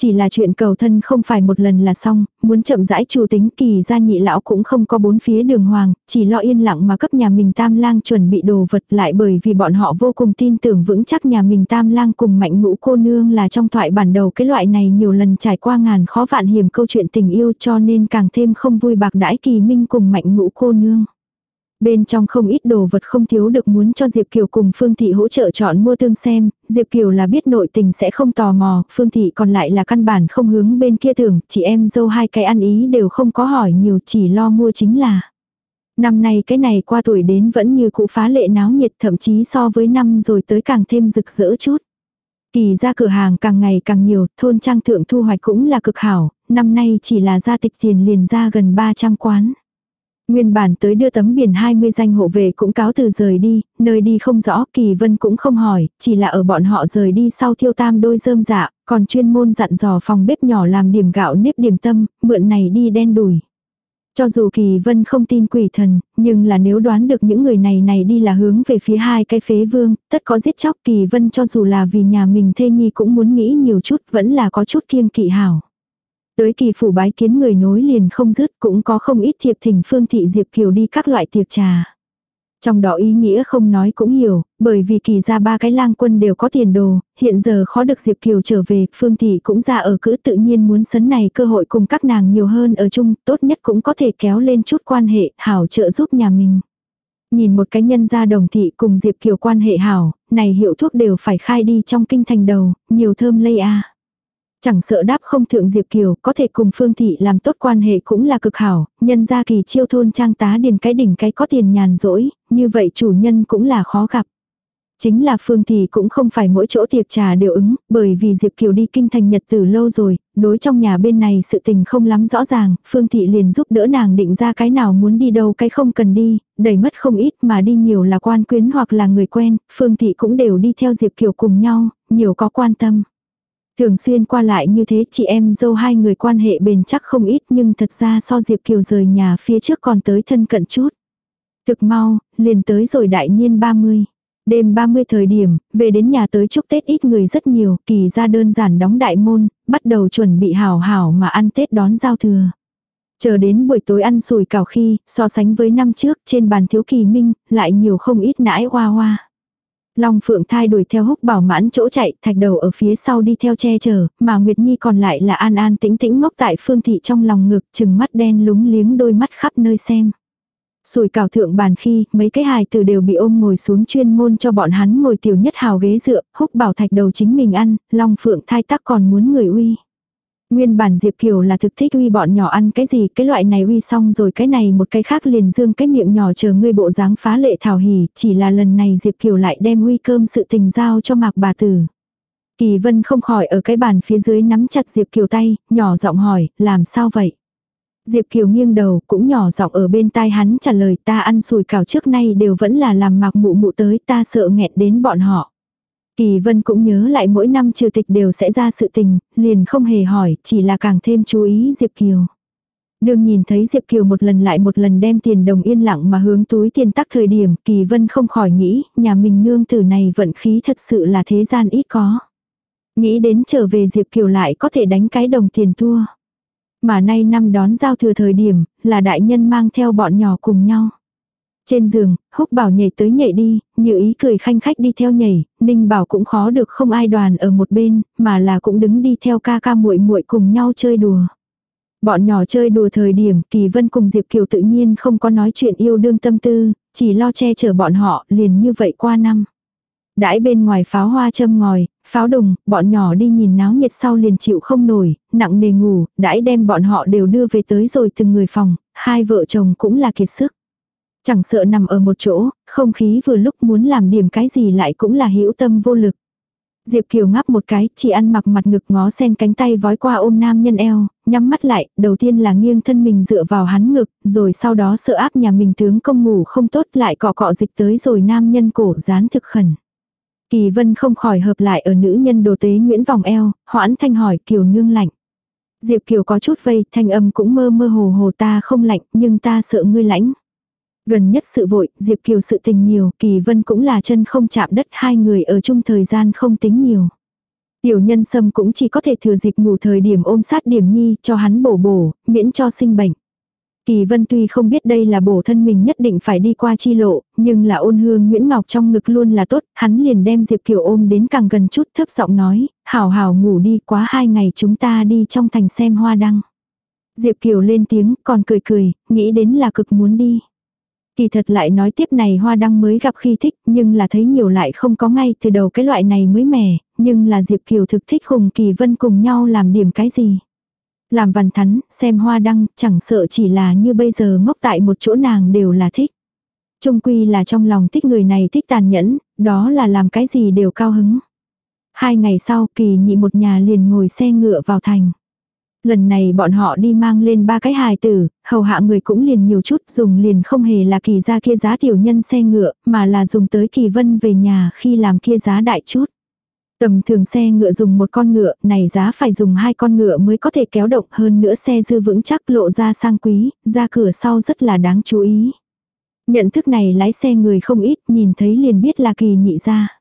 A: Chỉ là chuyện cầu thân không phải một lần là xong, muốn chậm rãi chủ tính kỳ ra nhị lão cũng không có bốn phía đường hoàng, chỉ lo yên lặng mà cấp nhà mình tam lang chuẩn bị đồ vật lại bởi vì bọn họ vô cùng tin tưởng vững chắc nhà mình tam lang cùng mạnh ngũ cô nương là trong thoại bản đầu cái loại này nhiều lần trải qua ngàn khó vạn hiểm câu chuyện tình yêu cho nên càng thêm không vui bạc đãi kỳ minh cùng mạnh ngũ cô nương. Bên trong không ít đồ vật không thiếu được muốn cho Diệp Kiều cùng Phương Thị hỗ trợ chọn mua tương xem, Diệp Kiều là biết nội tình sẽ không tò mò, Phương Thị còn lại là căn bản không hướng bên kia tưởng, chị em dâu hai cái ăn ý đều không có hỏi nhiều chỉ lo mua chính là. Năm nay cái này qua tuổi đến vẫn như cũ phá lệ náo nhiệt thậm chí so với năm rồi tới càng thêm rực rỡ chút. Kỳ ra cửa hàng càng ngày càng nhiều, thôn trang thượng thu hoạch cũng là cực hảo, năm nay chỉ là gia tịch tiền liền ra gần 300 quán. Nguyên bản tới đưa tấm biển 20 danh hộ về cũng cáo từ rời đi, nơi đi không rõ, Kỳ Vân cũng không hỏi, chỉ là ở bọn họ rời đi sau thiêu tam đôi rơm dạ, còn chuyên môn dặn dò phòng bếp nhỏ làm điểm gạo nếp điểm tâm, mượn này đi đen đùi. Cho dù Kỳ Vân không tin quỷ thần, nhưng là nếu đoán được những người này này đi là hướng về phía hai cái phế vương, tất có giết chóc Kỳ Vân cho dù là vì nhà mình thê nhi cũng muốn nghĩ nhiều chút vẫn là có chút kiêng kỵ hảo. Tới kỳ phủ bái kiến người nối liền không dứt cũng có không ít thiệp thỉnh Phương Thị Diệp Kiều đi các loại tiệc trà. Trong đó ý nghĩa không nói cũng hiểu, bởi vì kỳ ra ba cái lang quân đều có tiền đồ, hiện giờ khó được Diệp Kiều trở về, Phương Thị cũng ra ở cữ tự nhiên muốn sấn này cơ hội cùng các nàng nhiều hơn ở chung, tốt nhất cũng có thể kéo lên chút quan hệ, hảo trợ giúp nhà mình. Nhìn một cái nhân gia đồng thị cùng Diệp Kiều quan hệ hảo, này hiệu thuốc đều phải khai đi trong kinh thành đầu, nhiều thơm lây a. Chẳng sợ đáp không thượng Diệp Kiều, có thể cùng Phương Thị làm tốt quan hệ cũng là cực hảo, nhân gia kỳ chiêu thôn trang tá điền cái đỉnh cái có tiền nhàn rỗi, như vậy chủ nhân cũng là khó gặp. Chính là Phương Thị cũng không phải mỗi chỗ tiệc trà đều ứng, bởi vì Diệp Kiều đi kinh thành nhật từ lâu rồi, đối trong nhà bên này sự tình không lắm rõ ràng, Phương Thị liền giúp đỡ nàng định ra cái nào muốn đi đâu cái không cần đi, đầy mất không ít mà đi nhiều là quan quyến hoặc là người quen, Phương Thị cũng đều đi theo Diệp Kiều cùng nhau, nhiều có quan tâm. Thường xuyên qua lại như thế chị em dâu hai người quan hệ bền chắc không ít nhưng thật ra so Diệp Kiều rời nhà phía trước còn tới thân cận chút. Thực mau, liền tới rồi đại niên 30. Đêm 30 thời điểm, về đến nhà tới chúc Tết ít người rất nhiều, kỳ ra đơn giản đóng đại môn, bắt đầu chuẩn bị hảo hảo mà ăn Tết đón giao thừa. Chờ đến buổi tối ăn sùi cảo khi, so sánh với năm trước, trên bàn thiếu kỳ minh, lại nhiều không ít nãi hoa hoa. Long Phượng thai đuổi theo húc bảo mãn chỗ chạy, thạch đầu ở phía sau đi theo che chở, mà Nguyệt Nhi còn lại là an an tĩnh tĩnh ngốc tại phương thị trong lòng ngực, chừng mắt đen lúng liếng đôi mắt khắp nơi xem. Sùi cào thượng bàn khi, mấy cái hài từ đều bị ôm ngồi xuống chuyên môn cho bọn hắn ngồi tiểu nhất hào ghế dựa, húc bảo thạch đầu chính mình ăn, long phượng thai tắc còn muốn người uy. Nguyên bản Diệp Kiều là thực thích uy bọn nhỏ ăn cái gì, cái loại này uy xong rồi cái này một cái khác liền dương cái miệng nhỏ chờ ngươi bộ dáng phá lệ thảo hỉ, chỉ là lần này Diệp Kiều lại đem uy cơm sự tình giao cho mạc bà tử. Kỳ Vân không khỏi ở cái bàn phía dưới nắm chặt Diệp Kiều tay, nhỏ giọng hỏi, làm sao vậy? Diệp Kiều nghiêng đầu, cũng nhỏ giọng ở bên tai hắn trả lời ta ăn sùi cảo trước nay đều vẫn là làm mạc mụ mụ tới ta sợ nghẹn đến bọn họ. Kỳ Vân cũng nhớ lại mỗi năm trừ tịch đều sẽ ra sự tình, liền không hề hỏi, chỉ là càng thêm chú ý Diệp Kiều. Đường nhìn thấy Diệp Kiều một lần lại một lần đem tiền đồng yên lặng mà hướng túi tiền tắc thời điểm, Kỳ Vân không khỏi nghĩ, nhà mình nương tử này vận khí thật sự là thế gian ít có. Nghĩ đến trở về Diệp Kiều lại có thể đánh cái đồng tiền thua. Mà nay năm đón giao thừa thời điểm, là đại nhân mang theo bọn nhỏ cùng nhau. Trên giường, húc bảo nhảy tới nhảy đi, như ý cười khanh khách đi theo nhảy, ninh bảo cũng khó được không ai đoàn ở một bên, mà là cũng đứng đi theo ca ca muội muội cùng nhau chơi đùa. Bọn nhỏ chơi đùa thời điểm, Kỳ Vân cùng Diệp Kiều tự nhiên không có nói chuyện yêu đương tâm tư, chỉ lo che chở bọn họ, liền như vậy qua năm. Đãi bên ngoài pháo hoa châm ngòi, pháo đùng, bọn nhỏ đi nhìn náo nhiệt sau liền chịu không nổi, nặng nề ngủ, đãi đem bọn họ đều đưa về tới rồi từng người phòng, hai vợ chồng cũng là kiệt sức. Chẳng sợ nằm ở một chỗ, không khí vừa lúc muốn làm điểm cái gì lại cũng là hữu tâm vô lực. Diệp Kiều ngắp một cái, chỉ ăn mặc mặt ngực ngó sen cánh tay vói qua ôm nam nhân eo, nhắm mắt lại, đầu tiên là nghiêng thân mình dựa vào hắn ngực, rồi sau đó sợ áp nhà mình tướng công ngủ không tốt lại cọ cọ dịch tới rồi nam nhân cổ dán thực khẩn. Kỳ vân không khỏi hợp lại ở nữ nhân đồ tế Nguyễn vòng eo, hoãn thanh hỏi Kiều nương lạnh. Diệp Kiều có chút vây, thanh âm cũng mơ mơ hồ hồ ta không lạnh, nhưng ta sợ ngươi lãnh. Gần nhất sự vội, Diệp Kiều sự tình nhiều, Kỳ Vân cũng là chân không chạm đất hai người ở chung thời gian không tính nhiều. Tiểu nhân sâm cũng chỉ có thể thừa dịp ngủ thời điểm ôm sát điểm nhi cho hắn bổ bổ, miễn cho sinh bệnh. Kỳ Vân tuy không biết đây là bổ thân mình nhất định phải đi qua chi lộ, nhưng là ôn hương Nguyễn Ngọc trong ngực luôn là tốt, hắn liền đem Diệp Kiều ôm đến càng gần chút thấp giọng nói, hảo hảo ngủ đi quá hai ngày chúng ta đi trong thành xem hoa đăng. Diệp Kiều lên tiếng còn cười cười, nghĩ đến là cực muốn đi. Kỳ thật lại nói tiếp này hoa đăng mới gặp khi thích nhưng là thấy nhiều lại không có ngay từ đầu cái loại này mới mẻ, nhưng là Diệp Kiều thực thích cùng Kỳ Vân cùng nhau làm điểm cái gì. Làm văn thắn, xem hoa đăng, chẳng sợ chỉ là như bây giờ ngốc tại một chỗ nàng đều là thích. Trung quy là trong lòng thích người này thích tàn nhẫn, đó là làm cái gì đều cao hứng. Hai ngày sau kỳ nhị một nhà liền ngồi xe ngựa vào thành. Lần này bọn họ đi mang lên ba cái hài tử, hầu hạ người cũng liền nhiều chút dùng liền không hề là kỳ ra kia giá tiểu nhân xe ngựa, mà là dùng tới kỳ vân về nhà khi làm kia giá đại chút. Tầm thường xe ngựa dùng một con ngựa, này giá phải dùng hai con ngựa mới có thể kéo động hơn nữa xe dư vững chắc lộ ra sang quý, ra cửa sau rất là đáng chú ý. Nhận thức này lái xe người không ít, nhìn thấy liền biết là kỳ nhị ra.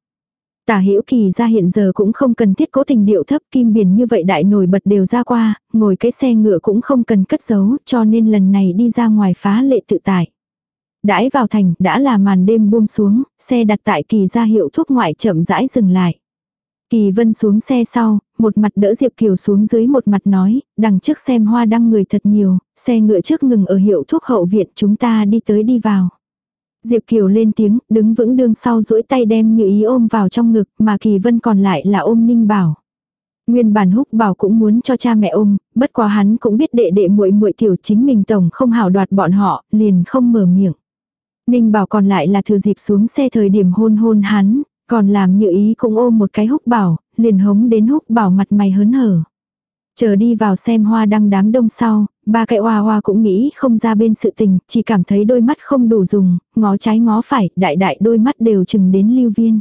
A: Tả hữu kỳ ra hiện giờ cũng không cần thiết cố tình điệu thấp kim biển như vậy đại nổi bật đều ra qua, ngồi cái xe ngựa cũng không cần cất giấu cho nên lần này đi ra ngoài phá lệ tự tại. Đãi vào thành đã là màn đêm buông xuống, xe đặt tại kỳ ra hiệu thuốc ngoại chậm rãi dừng lại. Kỳ vân xuống xe sau, một mặt đỡ Diệp Kiều xuống dưới một mặt nói, đằng trước xem hoa đăng người thật nhiều, xe ngựa trước ngừng ở hiệu thuốc hậu viện chúng ta đi tới đi vào. Diệp Kiều lên tiếng, đứng vững đương sau duỗi tay đem như ý ôm vào trong ngực, mà Kỳ Vân còn lại là ôm Ninh Bảo. Nguyên bản húc bảo cũng muốn cho cha mẹ ôm, bất quá hắn cũng biết đệ đệ muội muội tiểu chính mình tổng không hảo đoạt bọn họ, liền không mở miệng. Ninh bảo còn lại là thừa dịp xuống xe thời điểm hôn hôn hắn, Còn làm như ý cũng ôm một cái húc bảo, liền hống đến húc bảo mặt mày hớn hở. Chờ đi vào xem hoa đăng đám đông sau, ba cái hoa hoa cũng nghĩ không ra bên sự tình, chỉ cảm thấy đôi mắt không đủ dùng, ngó trái ngó phải, đại đại đôi mắt đều chừng đến lưu viên.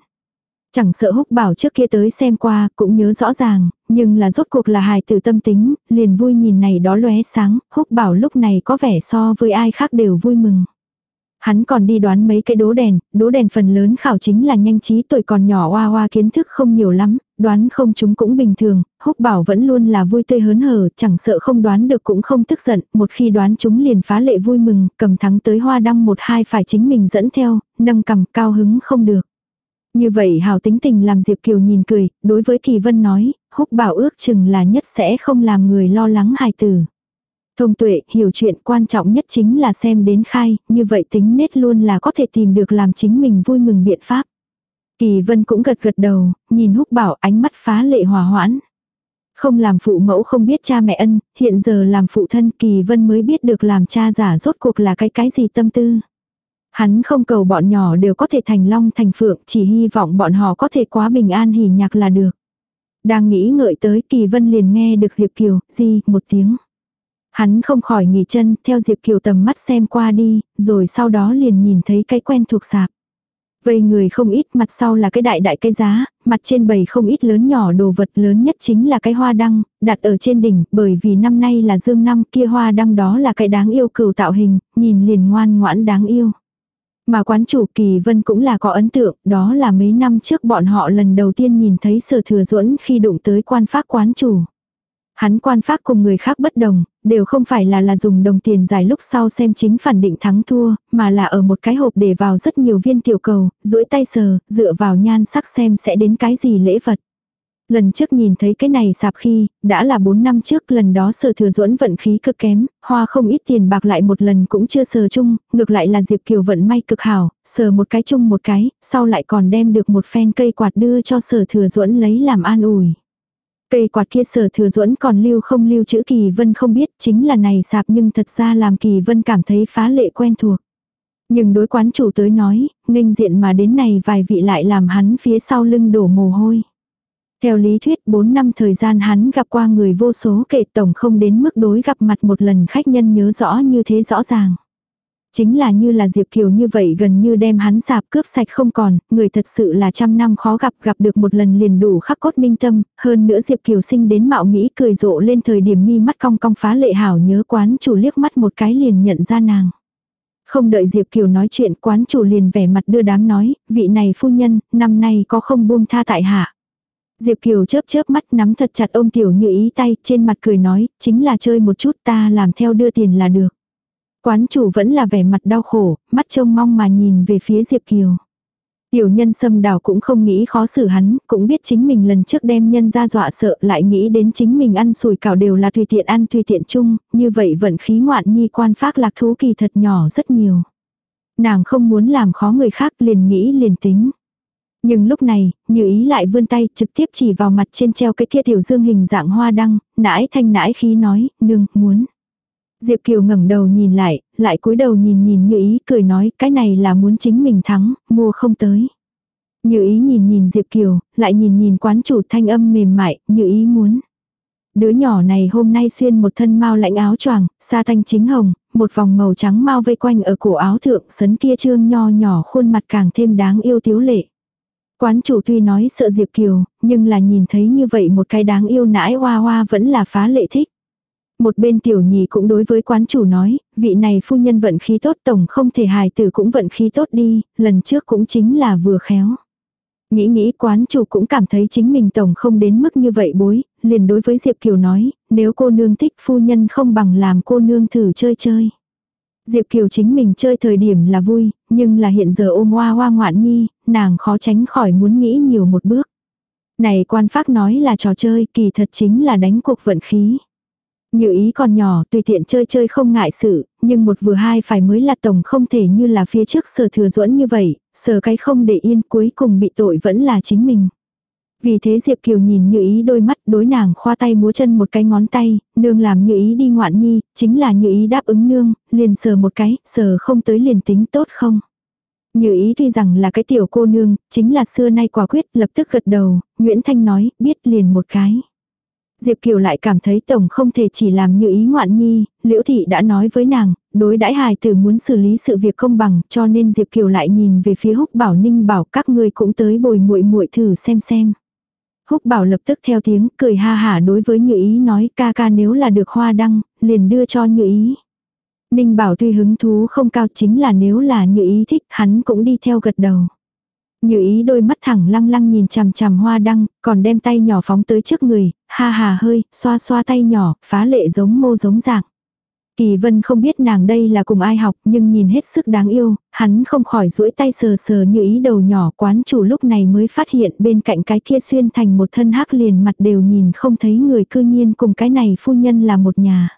A: Chẳng sợ húc bảo trước kia tới xem qua, cũng nhớ rõ ràng, nhưng là rốt cuộc là hài tử tâm tính, liền vui nhìn này đó lóe sáng, húc bảo lúc này có vẻ so với ai khác đều vui mừng. Hắn còn đi đoán mấy cái đố đèn, đố đèn phần lớn khảo chính là nhanh trí tuổi còn nhỏ hoa hoa kiến thức không nhiều lắm, đoán không chúng cũng bình thường, húc bảo vẫn luôn là vui tươi hớn hở, chẳng sợ không đoán được cũng không tức giận, một khi đoán chúng liền phá lệ vui mừng, cầm thắng tới hoa đăng một hai phải chính mình dẫn theo, nâng cầm cao hứng không được. Như vậy hào tính tình làm Diệp Kiều nhìn cười, đối với Kỳ Vân nói, húc bảo ước chừng là nhất sẽ không làm người lo lắng hài tử. Thông tuệ, hiểu chuyện quan trọng nhất chính là xem đến khai, như vậy tính nết luôn là có thể tìm được làm chính mình vui mừng biện pháp. Kỳ vân cũng gật gật đầu, nhìn húc bảo ánh mắt phá lệ hòa hoãn. Không làm phụ mẫu không biết cha mẹ ân, hiện giờ làm phụ thân kỳ vân mới biết được làm cha giả rốt cuộc là cái cái gì tâm tư. Hắn không cầu bọn nhỏ đều có thể thành long thành phượng, chỉ hy vọng bọn họ có thể quá bình an hỉ nhạc là được. Đang nghĩ ngợi tới kỳ vân liền nghe được Diệp Kiều, di, một tiếng. Hắn không khỏi nghỉ chân, theo Diệp Kiều tầm mắt xem qua đi, rồi sau đó liền nhìn thấy cái quen thuộc sạp. Vây người không ít, mặt sau là cái đại đại cây giá, mặt trên bầy không ít lớn nhỏ đồ vật lớn nhất chính là cái hoa đăng, đặt ở trên đỉnh, bởi vì năm nay là dương năm kia hoa đăng đó là cái đáng yêu cừu tạo hình, nhìn liền ngoan ngoãn đáng yêu. Mà quán chủ kỳ vân cũng là có ấn tượng, đó là mấy năm trước bọn họ lần đầu tiên nhìn thấy sở thừa duẫn khi đụng tới quan phát quán chủ. Hắn quan pháp cùng người khác bất đồng, đều không phải là là dùng đồng tiền giải lúc sau xem chính phản định thắng thua, mà là ở một cái hộp để vào rất nhiều viên tiểu cầu, duỗi tay sờ, dựa vào nhan sắc xem sẽ đến cái gì lễ vật. Lần trước nhìn thấy cái này sạp khi, đã là 4 năm trước lần đó sờ thừa duẫn vận khí cực kém, hoa không ít tiền bạc lại một lần cũng chưa sờ chung, ngược lại là Diệp Kiều vận may cực hảo, sờ một cái chung một cái, sau lại còn đem được một phen cây quạt đưa cho sờ thừa duẫn lấy làm an ủi. Cây quạt kia sở thừa duẫn còn lưu không lưu chữ kỳ vân không biết chính là này sạp nhưng thật ra làm kỳ vân cảm thấy phá lệ quen thuộc. Nhưng đối quán chủ tới nói, nghênh diện mà đến này vài vị lại làm hắn phía sau lưng đổ mồ hôi. Theo lý thuyết 4 năm thời gian hắn gặp qua người vô số kể tổng không đến mức đối gặp mặt một lần khách nhân nhớ rõ như thế rõ ràng. Chính là như là Diệp Kiều như vậy gần như đem hắn sạp cướp sạch không còn, người thật sự là trăm năm khó gặp gặp được một lần liền đủ khắc cốt minh tâm, hơn nữa Diệp Kiều sinh đến mạo Mỹ cười rộ lên thời điểm mi mắt cong cong phá lệ hảo nhớ quán chủ liếc mắt một cái liền nhận ra nàng. Không đợi Diệp Kiều nói chuyện quán chủ liền vẻ mặt đưa đám nói, vị này phu nhân, năm nay có không buông tha tại hạ. Diệp Kiều chớp chớp mắt nắm thật chặt ôm tiểu như ý tay trên mặt cười nói, chính là chơi một chút ta làm theo đưa tiền là được. Quán chủ vẫn là vẻ mặt đau khổ, mắt trông mong mà nhìn về phía Diệp Kiều. Tiểu nhân xâm đào cũng không nghĩ khó xử hắn, cũng biết chính mình lần trước đem nhân ra dọa sợ lại nghĩ đến chính mình ăn sùi cảo đều là tùy tiện ăn tùy tiện chung, như vậy vận khí ngoạn nhi quan phác lạc thú kỳ thật nhỏ rất nhiều. Nàng không muốn làm khó người khác liền nghĩ liền tính. Nhưng lúc này, như ý lại vươn tay trực tiếp chỉ vào mặt trên treo cái kia tiểu dương hình dạng hoa đăng, nãi thanh nãi khí nói, nương, muốn. Diệp Kiều ngẩng đầu nhìn lại, lại cúi đầu nhìn nhìn như ý cười nói cái này là muốn chính mình thắng, mua không tới. Như ý nhìn nhìn Diệp Kiều, lại nhìn nhìn quán chủ thanh âm mềm mại, như ý muốn. Đứa nhỏ này hôm nay xuyên một thân mau lãnh áo choàng, sa thanh chính hồng, một vòng màu trắng mau vây quanh ở cổ áo thượng, sấn kia trương nho nhỏ khuôn mặt càng thêm đáng yêu tiếu lệ. Quán chủ tuy nói sợ Diệp Kiều, nhưng là nhìn thấy như vậy một cái đáng yêu nãi hoa hoa vẫn là phá lệ thích. Một bên tiểu nhì cũng đối với quán chủ nói, vị này phu nhân vận khí tốt tổng không thể hài tử cũng vận khí tốt đi, lần trước cũng chính là vừa khéo. Nghĩ nghĩ quán chủ cũng cảm thấy chính mình tổng không đến mức như vậy bối, liền đối với Diệp Kiều nói, nếu cô nương thích phu nhân không bằng làm cô nương thử chơi chơi. Diệp Kiều chính mình chơi thời điểm là vui, nhưng là hiện giờ ôm hoa hoa ngoạn nhi, nàng khó tránh khỏi muốn nghĩ nhiều một bước. Này quan phát nói là trò chơi, kỳ thật chính là đánh cuộc vận khí. Như ý còn nhỏ, tùy tiện chơi chơi không ngại sự, nhưng một vừa hai phải mới là tổng không thể như là phía trước sờ thừa duẫn như vậy, sờ cái không để yên cuối cùng bị tội vẫn là chính mình. Vì thế Diệp Kiều nhìn như ý đôi mắt đối nàng khoa tay múa chân một cái ngón tay, nương làm như ý đi ngoạn nhi, chính là như ý đáp ứng nương, liền sờ một cái, sờ không tới liền tính tốt không. Như ý tuy rằng là cái tiểu cô nương, chính là xưa nay quả quyết, lập tức gật đầu, Nguyễn Thanh nói, biết liền một cái. Diệp Kiều lại cảm thấy tổng không thể chỉ làm như ý ngoạn nhi, Liễu Thị đã nói với nàng, đối đãi hài tử muốn xử lý sự việc công bằng, cho nên Diệp Kiều lại nhìn về phía Húc Bảo Ninh bảo các ngươi cũng tới bồi muội muội thử xem xem. Húc Bảo lập tức theo tiếng cười ha hả đối với Như Ý nói ca ca nếu là được hoa đăng, liền đưa cho Như Ý. Ninh Bảo tuy hứng thú không cao chính là nếu là Như Ý thích hắn cũng đi theo gật đầu. Như ý đôi mắt thẳng lăng lăng nhìn chằm chằm hoa đăng, còn đem tay nhỏ phóng tới trước người, ha hà hơi, xoa xoa tay nhỏ, phá lệ giống mô giống dạng. Kỳ vân không biết nàng đây là cùng ai học nhưng nhìn hết sức đáng yêu, hắn không khỏi duỗi tay sờ sờ như ý đầu nhỏ quán chủ lúc này mới phát hiện bên cạnh cái kia xuyên thành một thân hắc liền mặt đều nhìn không thấy người cư nhiên cùng cái này phu nhân là một nhà.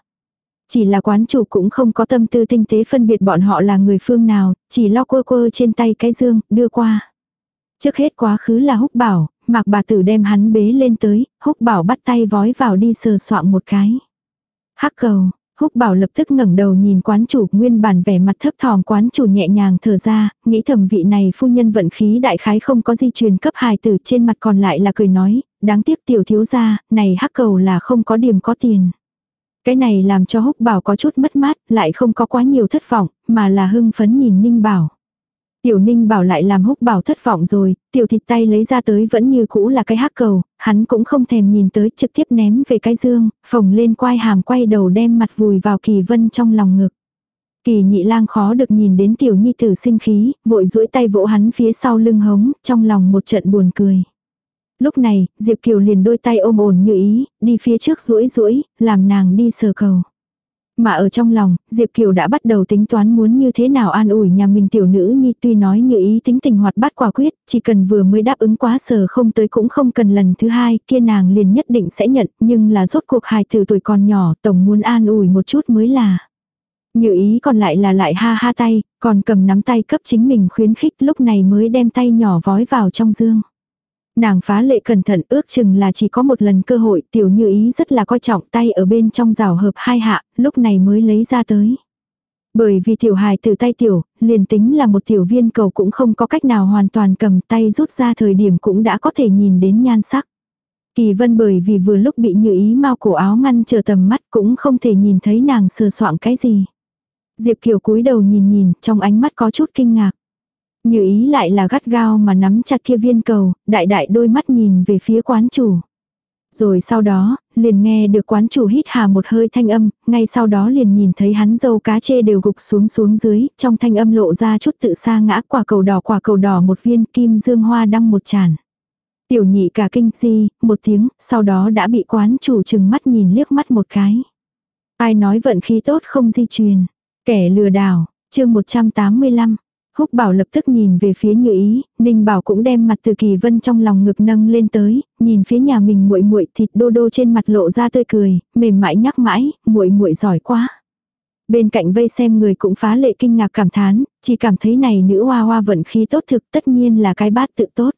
A: Chỉ là quán chủ cũng không có tâm tư tinh tế phân biệt bọn họ là người phương nào, chỉ lo quơ quơ trên tay cái dương, đưa qua. Trước hết quá khứ là húc bảo, mạc bà tử đem hắn bế lên tới, húc bảo bắt tay vói vào đi sờ soạn một cái. Hắc cầu, húc bảo lập tức ngẩng đầu nhìn quán chủ nguyên bản vẻ mặt thấp thỏm quán chủ nhẹ nhàng thở ra, nghĩ thầm vị này phu nhân vận khí đại khái không có di truyền cấp hài tử trên mặt còn lại là cười nói, đáng tiếc tiểu thiếu gia, này hắc cầu là không có điểm có tiền. Cái này làm cho húc bảo có chút mất mát, lại không có quá nhiều thất vọng, mà là hưng phấn nhìn ninh bảo. Tiểu ninh bảo lại làm húc bảo thất vọng rồi, tiểu thịt tay lấy ra tới vẫn như cũ là cái hắc cầu, hắn cũng không thèm nhìn tới trực tiếp ném về cái dương, phồng lên quai hàm quay đầu đem mặt vùi vào kỳ vân trong lòng ngực. Kỳ nhị lang khó được nhìn đến tiểu nhi tử sinh khí, vội duỗi tay vỗ hắn phía sau lưng hống, trong lòng một trận buồn cười. Lúc này, Diệp Kiều liền đôi tay ôm ổn như ý, đi phía trước duỗi duỗi, làm nàng đi sờ cầu. Mà ở trong lòng, Diệp Kiều đã bắt đầu tính toán muốn như thế nào an ủi nhà mình tiểu nữ nhi tuy nói như ý tính tình hoạt bát quả quyết, chỉ cần vừa mới đáp ứng quá sờ không tới cũng không cần lần thứ hai, kia nàng liền nhất định sẽ nhận, nhưng là rốt cuộc hài từ tuổi còn nhỏ, tổng muốn an ủi một chút mới là. Như ý còn lại là lại ha ha tay, còn cầm nắm tay cấp chính mình khuyến khích lúc này mới đem tay nhỏ vói vào trong dương. Nàng phá lệ cẩn thận ước chừng là chỉ có một lần cơ hội tiểu như ý rất là coi trọng tay ở bên trong rào hợp hai hạ, lúc này mới lấy ra tới. Bởi vì tiểu hài từ tay tiểu, liền tính là một tiểu viên cầu cũng không có cách nào hoàn toàn cầm tay rút ra thời điểm cũng đã có thể nhìn đến nhan sắc. Kỳ vân bởi vì vừa lúc bị như ý mau cổ áo ngăn chờ tầm mắt cũng không thể nhìn thấy nàng sờ soạn cái gì. Diệp Kiều cúi đầu nhìn nhìn, trong ánh mắt có chút kinh ngạc. Như ý lại là gắt gao mà nắm chặt kia viên cầu, đại đại đôi mắt nhìn về phía quán chủ. Rồi sau đó, liền nghe được quán chủ hít hà một hơi thanh âm, ngay sau đó liền nhìn thấy hắn dâu cá chê đều gục xuống xuống dưới, trong thanh âm lộ ra chút tự xa ngã quả cầu đỏ quả cầu đỏ một viên kim dương hoa đăng một tràn. Tiểu nhị cả kinh di, một tiếng, sau đó đã bị quán chủ chừng mắt nhìn liếc mắt một cái. Ai nói vận khí tốt không di truyền. Kẻ lừa đảo, chương 185, Húc Bảo lập tức nhìn về phía Như Ý, Ninh Bảo cũng đem mặt từ Kỳ Vân trong lòng ngực nâng lên tới, nhìn phía nhà mình muội muội thịt đô đô trên mặt lộ ra tươi cười, mềm mại nhắc mãi, muội muội giỏi quá. Bên cạnh vây xem người cũng phá lệ kinh ngạc cảm thán, chỉ cảm thấy này nữ hoa hoa vận khí tốt thực tất nhiên là cái bát tự tốt.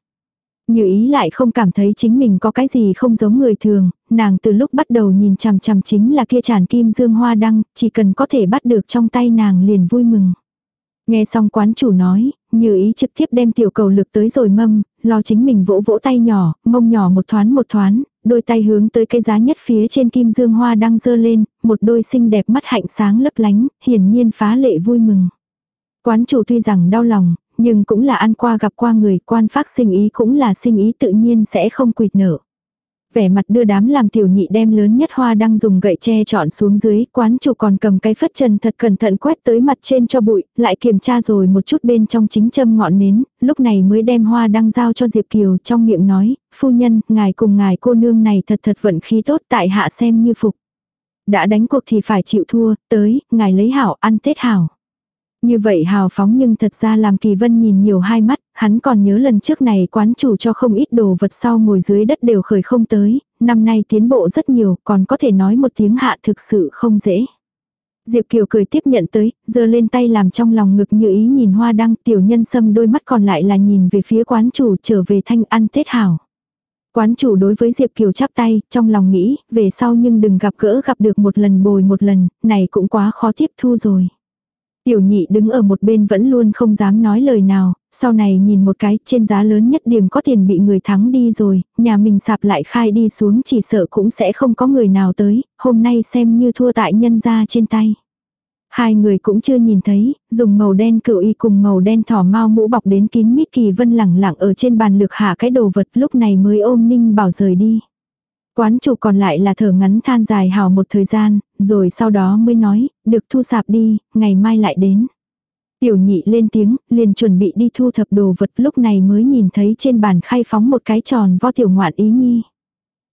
A: Như ý lại không cảm thấy chính mình có cái gì không giống người thường, nàng từ lúc bắt đầu nhìn chằm chằm chính là kia tràn kim dương hoa đăng, chỉ cần có thể bắt được trong tay nàng liền vui mừng. Nghe xong quán chủ nói, như ý trực tiếp đem tiểu cầu lực tới rồi mâm, lo chính mình vỗ vỗ tay nhỏ, mông nhỏ một thoáng một thoáng, đôi tay hướng tới cái giá nhất phía trên kim dương hoa đang dơ lên, một đôi xinh đẹp mắt hạnh sáng lấp lánh, hiển nhiên phá lệ vui mừng. Quán chủ tuy rằng đau lòng, nhưng cũng là ăn qua gặp qua người, quan phát sinh ý cũng là sinh ý tự nhiên sẽ không quỵt nở vẻ mặt đưa đám làm tiểu nhị đem lớn nhất hoa đang dùng gậy tre chọn xuống dưới, quán chủ còn cầm cái phất trần thật cẩn thận quét tới mặt trên cho bụi, lại kiểm tra rồi một chút bên trong chính châm ngọn nến, lúc này mới đem hoa đăng giao cho Diệp Kiều trong miệng nói, phu nhân, ngài cùng ngài cô nương này thật thật vận khí tốt tại hạ xem như phục. Đã đánh cuộc thì phải chịu thua, tới, ngài lấy hảo, ăn tết hảo. Như vậy hào phóng nhưng thật ra làm kỳ vân nhìn nhiều hai mắt, hắn còn nhớ lần trước này quán chủ cho không ít đồ vật sau ngồi dưới đất đều khởi không tới, năm nay tiến bộ rất nhiều, còn có thể nói một tiếng hạ thực sự không dễ. Diệp Kiều cười tiếp nhận tới, giơ lên tay làm trong lòng ngực như ý nhìn hoa đăng tiểu nhân sâm đôi mắt còn lại là nhìn về phía quán chủ trở về thanh ăn tết hảo. Quán chủ đối với Diệp Kiều chắp tay, trong lòng nghĩ, về sau nhưng đừng gặp gỡ gặp được một lần bồi một lần, này cũng quá khó tiếp thu rồi. Tiểu nhị đứng ở một bên vẫn luôn không dám nói lời nào, sau này nhìn một cái trên giá lớn nhất điểm có tiền bị người thắng đi rồi, nhà mình sạp lại khai đi xuống chỉ sợ cũng sẽ không có người nào tới, hôm nay xem như thua tại nhân ra trên tay. Hai người cũng chưa nhìn thấy, dùng màu đen cựu y cùng màu đen thỏ mau mũ bọc đến kín mít kỳ vân lẳng lặng ở trên bàn lược hạ cái đồ vật lúc này mới ôm ninh bảo rời đi. Quán chủ còn lại là thở ngắn than dài hào một thời gian, rồi sau đó mới nói, được thu sạp đi, ngày mai lại đến. Tiểu nhị lên tiếng, liền chuẩn bị đi thu thập đồ vật lúc này mới nhìn thấy trên bàn khai phóng một cái tròn vo tiểu ngoạn ý nhi.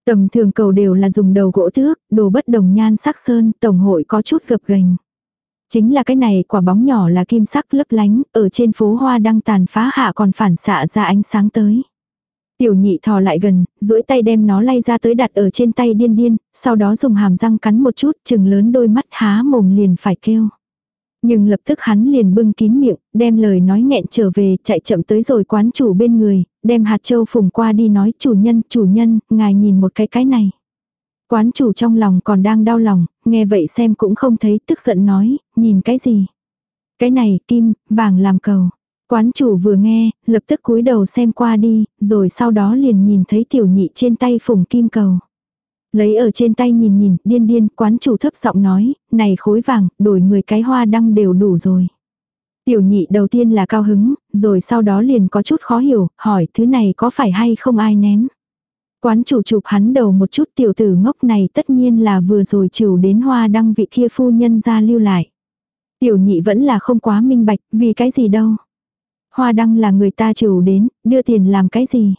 A: Tầm thường cầu đều là dùng đầu gỗ thước, đồ bất đồng nhan sắc sơn, tổng hội có chút gập gành. Chính là cái này quả bóng nhỏ là kim sắc lấp lánh, ở trên phố hoa đang tàn phá hạ còn phản xạ ra ánh sáng tới. Tiểu nhị thò lại gần, duỗi tay đem nó lay ra tới đặt ở trên tay điên điên, sau đó dùng hàm răng cắn một chút, chừng lớn đôi mắt há mồm liền phải kêu. Nhưng lập tức hắn liền bưng kín miệng, đem lời nói nghẹn trở về, chạy chậm tới rồi quán chủ bên người, đem hạt châu phùng qua đi nói chủ nhân, chủ nhân, ngài nhìn một cái cái này. Quán chủ trong lòng còn đang đau lòng, nghe vậy xem cũng không thấy, tức giận nói, nhìn cái gì. Cái này, kim, vàng làm cầu. Quán chủ vừa nghe, lập tức cúi đầu xem qua đi, rồi sau đó liền nhìn thấy tiểu nhị trên tay phùng kim cầu. Lấy ở trên tay nhìn nhìn, điên điên, quán chủ thấp giọng nói, này khối vàng, đổi 10 cái hoa đăng đều đủ rồi. Tiểu nhị đầu tiên là cao hứng, rồi sau đó liền có chút khó hiểu, hỏi thứ này có phải hay không ai ném. Quán chủ chụp hắn đầu một chút tiểu tử ngốc này tất nhiên là vừa rồi chịu đến hoa đăng vị kia phu nhân ra lưu lại. Tiểu nhị vẫn là không quá minh bạch, vì cái gì đâu. Hoa đăng là người ta chịu đến, đưa tiền làm cái gì.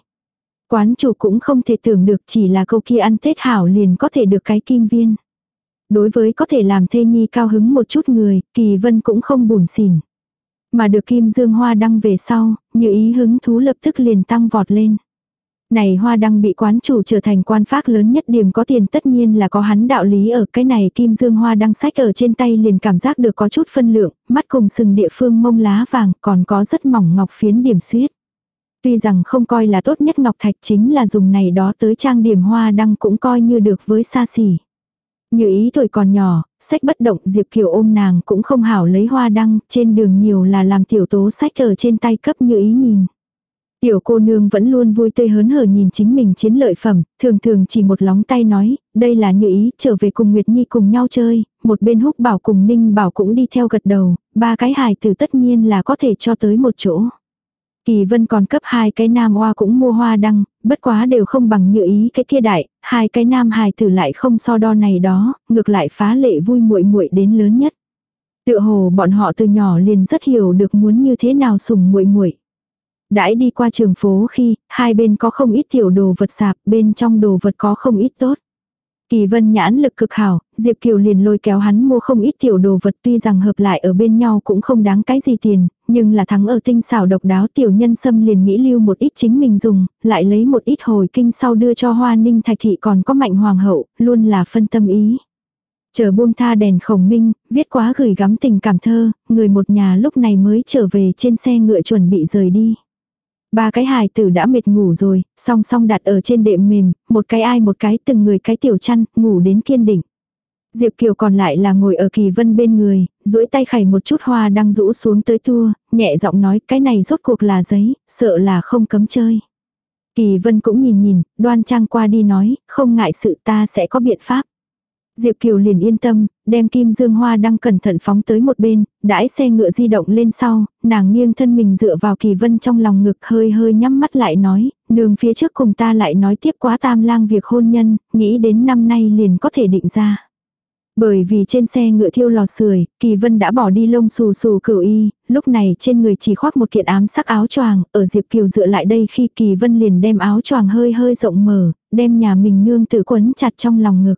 A: Quán chủ cũng không thể tưởng được chỉ là câu kia ăn Tết hảo liền có thể được cái kim viên. Đối với có thể làm thê nhi cao hứng một chút người, kỳ vân cũng không buồn xỉn. Mà được kim dương hoa đăng về sau, như ý hứng thú lập tức liền tăng vọt lên. Này hoa đăng bị quán chủ trở thành quan phác lớn nhất điểm có tiền tất nhiên là có hắn đạo lý ở cái này kim dương hoa đăng sách ở trên tay liền cảm giác được có chút phân lượng, mắt cùng sừng địa phương mông lá vàng còn có rất mỏng ngọc phiến điểm suyết. Tuy rằng không coi là tốt nhất ngọc thạch chính là dùng này đó tới trang điểm hoa đăng cũng coi như được với xa xỉ. Như ý tuổi còn nhỏ, sách bất động Diệp Kiều ôm nàng cũng không hảo lấy hoa đăng, trên đường nhiều là làm tiểu tố sách ở trên tay cấp như ý nhìn. Tiểu cô nương vẫn luôn vui tươi hớn hở nhìn chính mình chiến lợi phẩm, thường thường chỉ một lóng tay nói, đây là như ý, trở về cùng Nguyệt Nhi cùng nhau chơi, một bên húc bảo cùng Ninh bảo cũng đi theo gật đầu, ba cái hài tử tất nhiên là có thể cho tới một chỗ. Kỳ vân còn cấp hai cái nam hoa cũng mua hoa đăng, bất quá đều không bằng như ý cái kia đại, hai cái nam hài tử lại không so đo này đó, ngược lại phá lệ vui muội muội đến lớn nhất. Tựa hồ bọn họ từ nhỏ liền rất hiểu được muốn như thế nào sùng muội muội. Đãi đi qua trường phố khi, hai bên có không ít tiểu đồ vật sạp, bên trong đồ vật có không ít tốt. Kỳ vân nhãn lực cực hảo, Diệp Kiều liền lôi kéo hắn mua không ít tiểu đồ vật tuy rằng hợp lại ở bên nhau cũng không đáng cái gì tiền, nhưng là thắng ở tinh xảo độc đáo tiểu nhân sâm liền nghĩ lưu một ít chính mình dùng, lại lấy một ít hồi kinh sau đưa cho hoa ninh thạch thị còn có mạnh hoàng hậu, luôn là phân tâm ý. Chờ buông tha đèn khổng minh, viết quá gửi gắm tình cảm thơ, người một nhà lúc này mới trở về trên xe ngựa chuẩn bị rời đi. Ba cái hài tử đã mệt ngủ rồi, song song đặt ở trên đệm mềm, một cái ai một cái từng người cái tiểu chăn, ngủ đến kiên định. Diệp Kiều còn lại là ngồi ở kỳ vân bên người, duỗi tay khẩy một chút hoa đang rũ xuống tới tua, nhẹ giọng nói cái này rốt cuộc là giấy, sợ là không cấm chơi. Kỳ vân cũng nhìn nhìn, đoan trang qua đi nói, không ngại sự ta sẽ có biện pháp. Diệp Kiều liền yên tâm, đem kim dương hoa đang cẩn thận phóng tới một bên, đãi xe ngựa di động lên sau, nàng nghiêng thân mình dựa vào kỳ vân trong lòng ngực hơi hơi nhắm mắt lại nói, nương phía trước cùng ta lại nói tiếp quá tam lang việc hôn nhân, nghĩ đến năm nay liền có thể định ra. Bởi vì trên xe ngựa thiêu lò sưởi, Kỳ Vân đã bỏ đi lông xù xù cửu y, lúc này trên người chỉ khoác một kiện ám sắc áo choàng, ở Diệp Kiều dựa lại đây khi Kỳ Vân liền đem áo choàng hơi hơi rộng mở, đem nhà mình nương tự quấn chặt trong lòng ngực.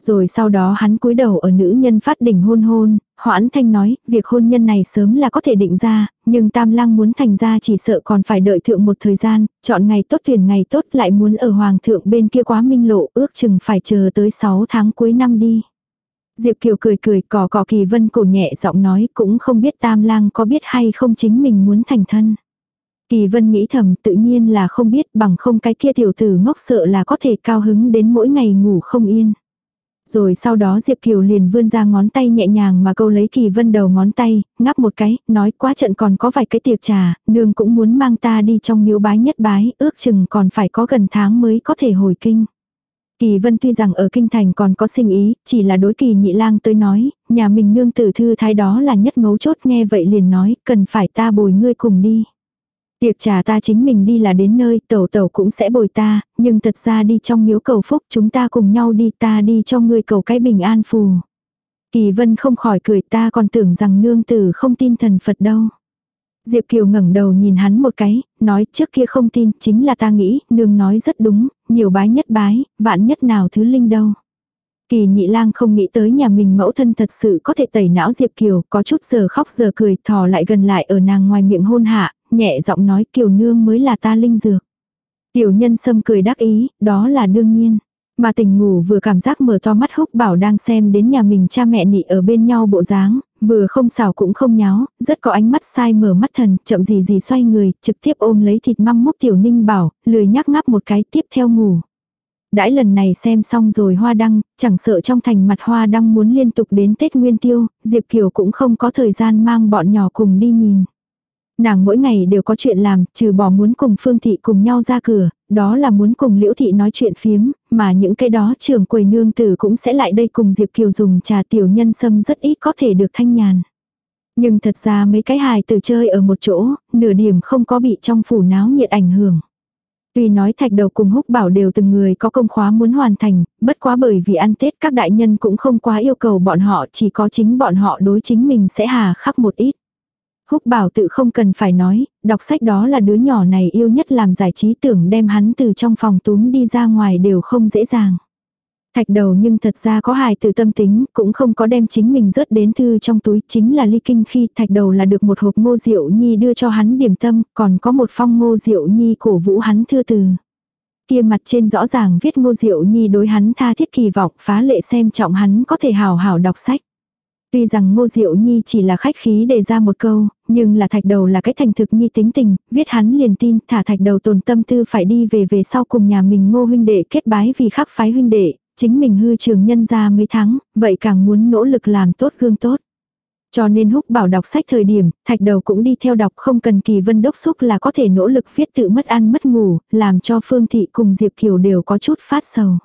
A: Rồi sau đó hắn cúi đầu ở nữ nhân phát đỉnh hôn hôn, hoãn thanh nói, việc hôn nhân này sớm là có thể định ra, nhưng tam lang muốn thành ra chỉ sợ còn phải đợi thượng một thời gian, chọn ngày tốt thuyền ngày tốt lại muốn ở hoàng thượng bên kia quá minh lộ ước chừng phải chờ tới 6 tháng cuối năm đi. Diệp Kiều cười cười cỏ cỏ kỳ vân cổ nhẹ giọng nói cũng không biết tam lang có biết hay không chính mình muốn thành thân. Kỳ vân nghĩ thầm tự nhiên là không biết bằng không cái kia tiểu tử ngốc sợ là có thể cao hứng đến mỗi ngày ngủ không yên. Rồi sau đó Diệp Kiều liền vươn ra ngón tay nhẹ nhàng mà câu lấy Kỳ Vân đầu ngón tay, ngắp một cái, nói quá trận còn có vài cái tiệc trà, nương cũng muốn mang ta đi trong miếu bái nhất bái, ước chừng còn phải có gần tháng mới có thể hồi kinh. Kỳ Vân tuy rằng ở kinh thành còn có sinh ý, chỉ là đối kỳ nhị lang tới nói, nhà mình nương tử thư thái đó là nhất mấu chốt nghe vậy liền nói, cần phải ta bồi ngươi cùng đi. Tiệc trà ta chính mình đi là đến nơi, tẩu tẩu cũng sẽ bồi ta, nhưng thật ra đi trong miếu cầu phúc chúng ta cùng nhau đi ta đi cho ngươi cầu cái bình an phù. Kỳ vân không khỏi cười ta còn tưởng rằng nương tử không tin thần Phật đâu. Diệp Kiều ngẩng đầu nhìn hắn một cái, nói trước kia không tin, chính là ta nghĩ, nương nói rất đúng, nhiều bái nhất bái, vạn nhất nào thứ linh đâu. Kỳ nhị lang không nghĩ tới nhà mình mẫu thân thật sự có thể tẩy não Diệp Kiều, có chút giờ khóc giờ cười, thò lại gần lại ở nàng ngoài miệng hôn hạ, nhẹ giọng nói Kiều nương mới là ta linh dược. Tiểu nhân sâm cười đắc ý, đó là đương nhiên. Mà tình ngủ vừa cảm giác mở to mắt húc bảo đang xem đến nhà mình cha mẹ nị ở bên nhau bộ dáng, vừa không xào cũng không nháo, rất có ánh mắt sai mở mắt thần, chậm gì gì xoay người, trực tiếp ôm lấy thịt măng múc tiểu ninh bảo, lười nhắc ngáp một cái tiếp theo ngủ. Đãi lần này xem xong rồi hoa đăng, chẳng sợ trong thành mặt hoa đăng muốn liên tục đến Tết Nguyên Tiêu, Diệp Kiều cũng không có thời gian mang bọn nhỏ cùng đi nhìn. Nàng mỗi ngày đều có chuyện làm, trừ bỏ muốn cùng Phương Thị cùng nhau ra cửa, đó là muốn cùng Liễu Thị nói chuyện phiếm, mà những cái đó trường quầy nương tử cũng sẽ lại đây cùng Diệp Kiều dùng trà tiểu nhân sâm rất ít có thể được thanh nhàn. Nhưng thật ra mấy cái hài tử chơi ở một chỗ, nửa điểm không có bị trong phủ náo nhiệt ảnh hưởng. Tuy nói thạch đầu cùng húc bảo đều từng người có công khóa muốn hoàn thành, bất quá bởi vì ăn Tết các đại nhân cũng không quá yêu cầu bọn họ chỉ có chính bọn họ đối chính mình sẽ hà khắc một ít. Húc bảo tự không cần phải nói, đọc sách đó là đứa nhỏ này yêu nhất làm giải trí tưởng đem hắn từ trong phòng túm đi ra ngoài đều không dễ dàng. Thạch đầu nhưng thật ra có hài từ tâm tính, cũng không có đem chính mình rớt đến thư trong túi, chính là ly kinh khi thạch đầu là được một hộp ngô diệu nhi đưa cho hắn điểm tâm, còn có một phong ngô diệu nhi cổ vũ hắn thư từ. Kia mặt trên rõ ràng viết ngô diệu nhi đối hắn tha thiết kỳ vọng phá lệ xem trọng hắn có thể hào hào đọc sách. Tuy rằng ngô diệu nhi chỉ là khách khí đề ra một câu, nhưng là thạch đầu là cái thành thực nhi tính tình, viết hắn liền tin thả thạch đầu tồn tâm tư phải đi về về sau cùng nhà mình ngô huynh đệ kết bái vì khắc phái huynh đệ, chính mình hư trường nhân ra mấy tháng, vậy càng muốn nỗ lực làm tốt gương tốt. Cho nên húc bảo đọc sách thời điểm, thạch đầu cũng đi theo đọc không cần kỳ vân đốc xúc là có thể nỗ lực viết tự mất ăn mất ngủ, làm cho Phương Thị cùng Diệp Kiều đều có chút phát sầu.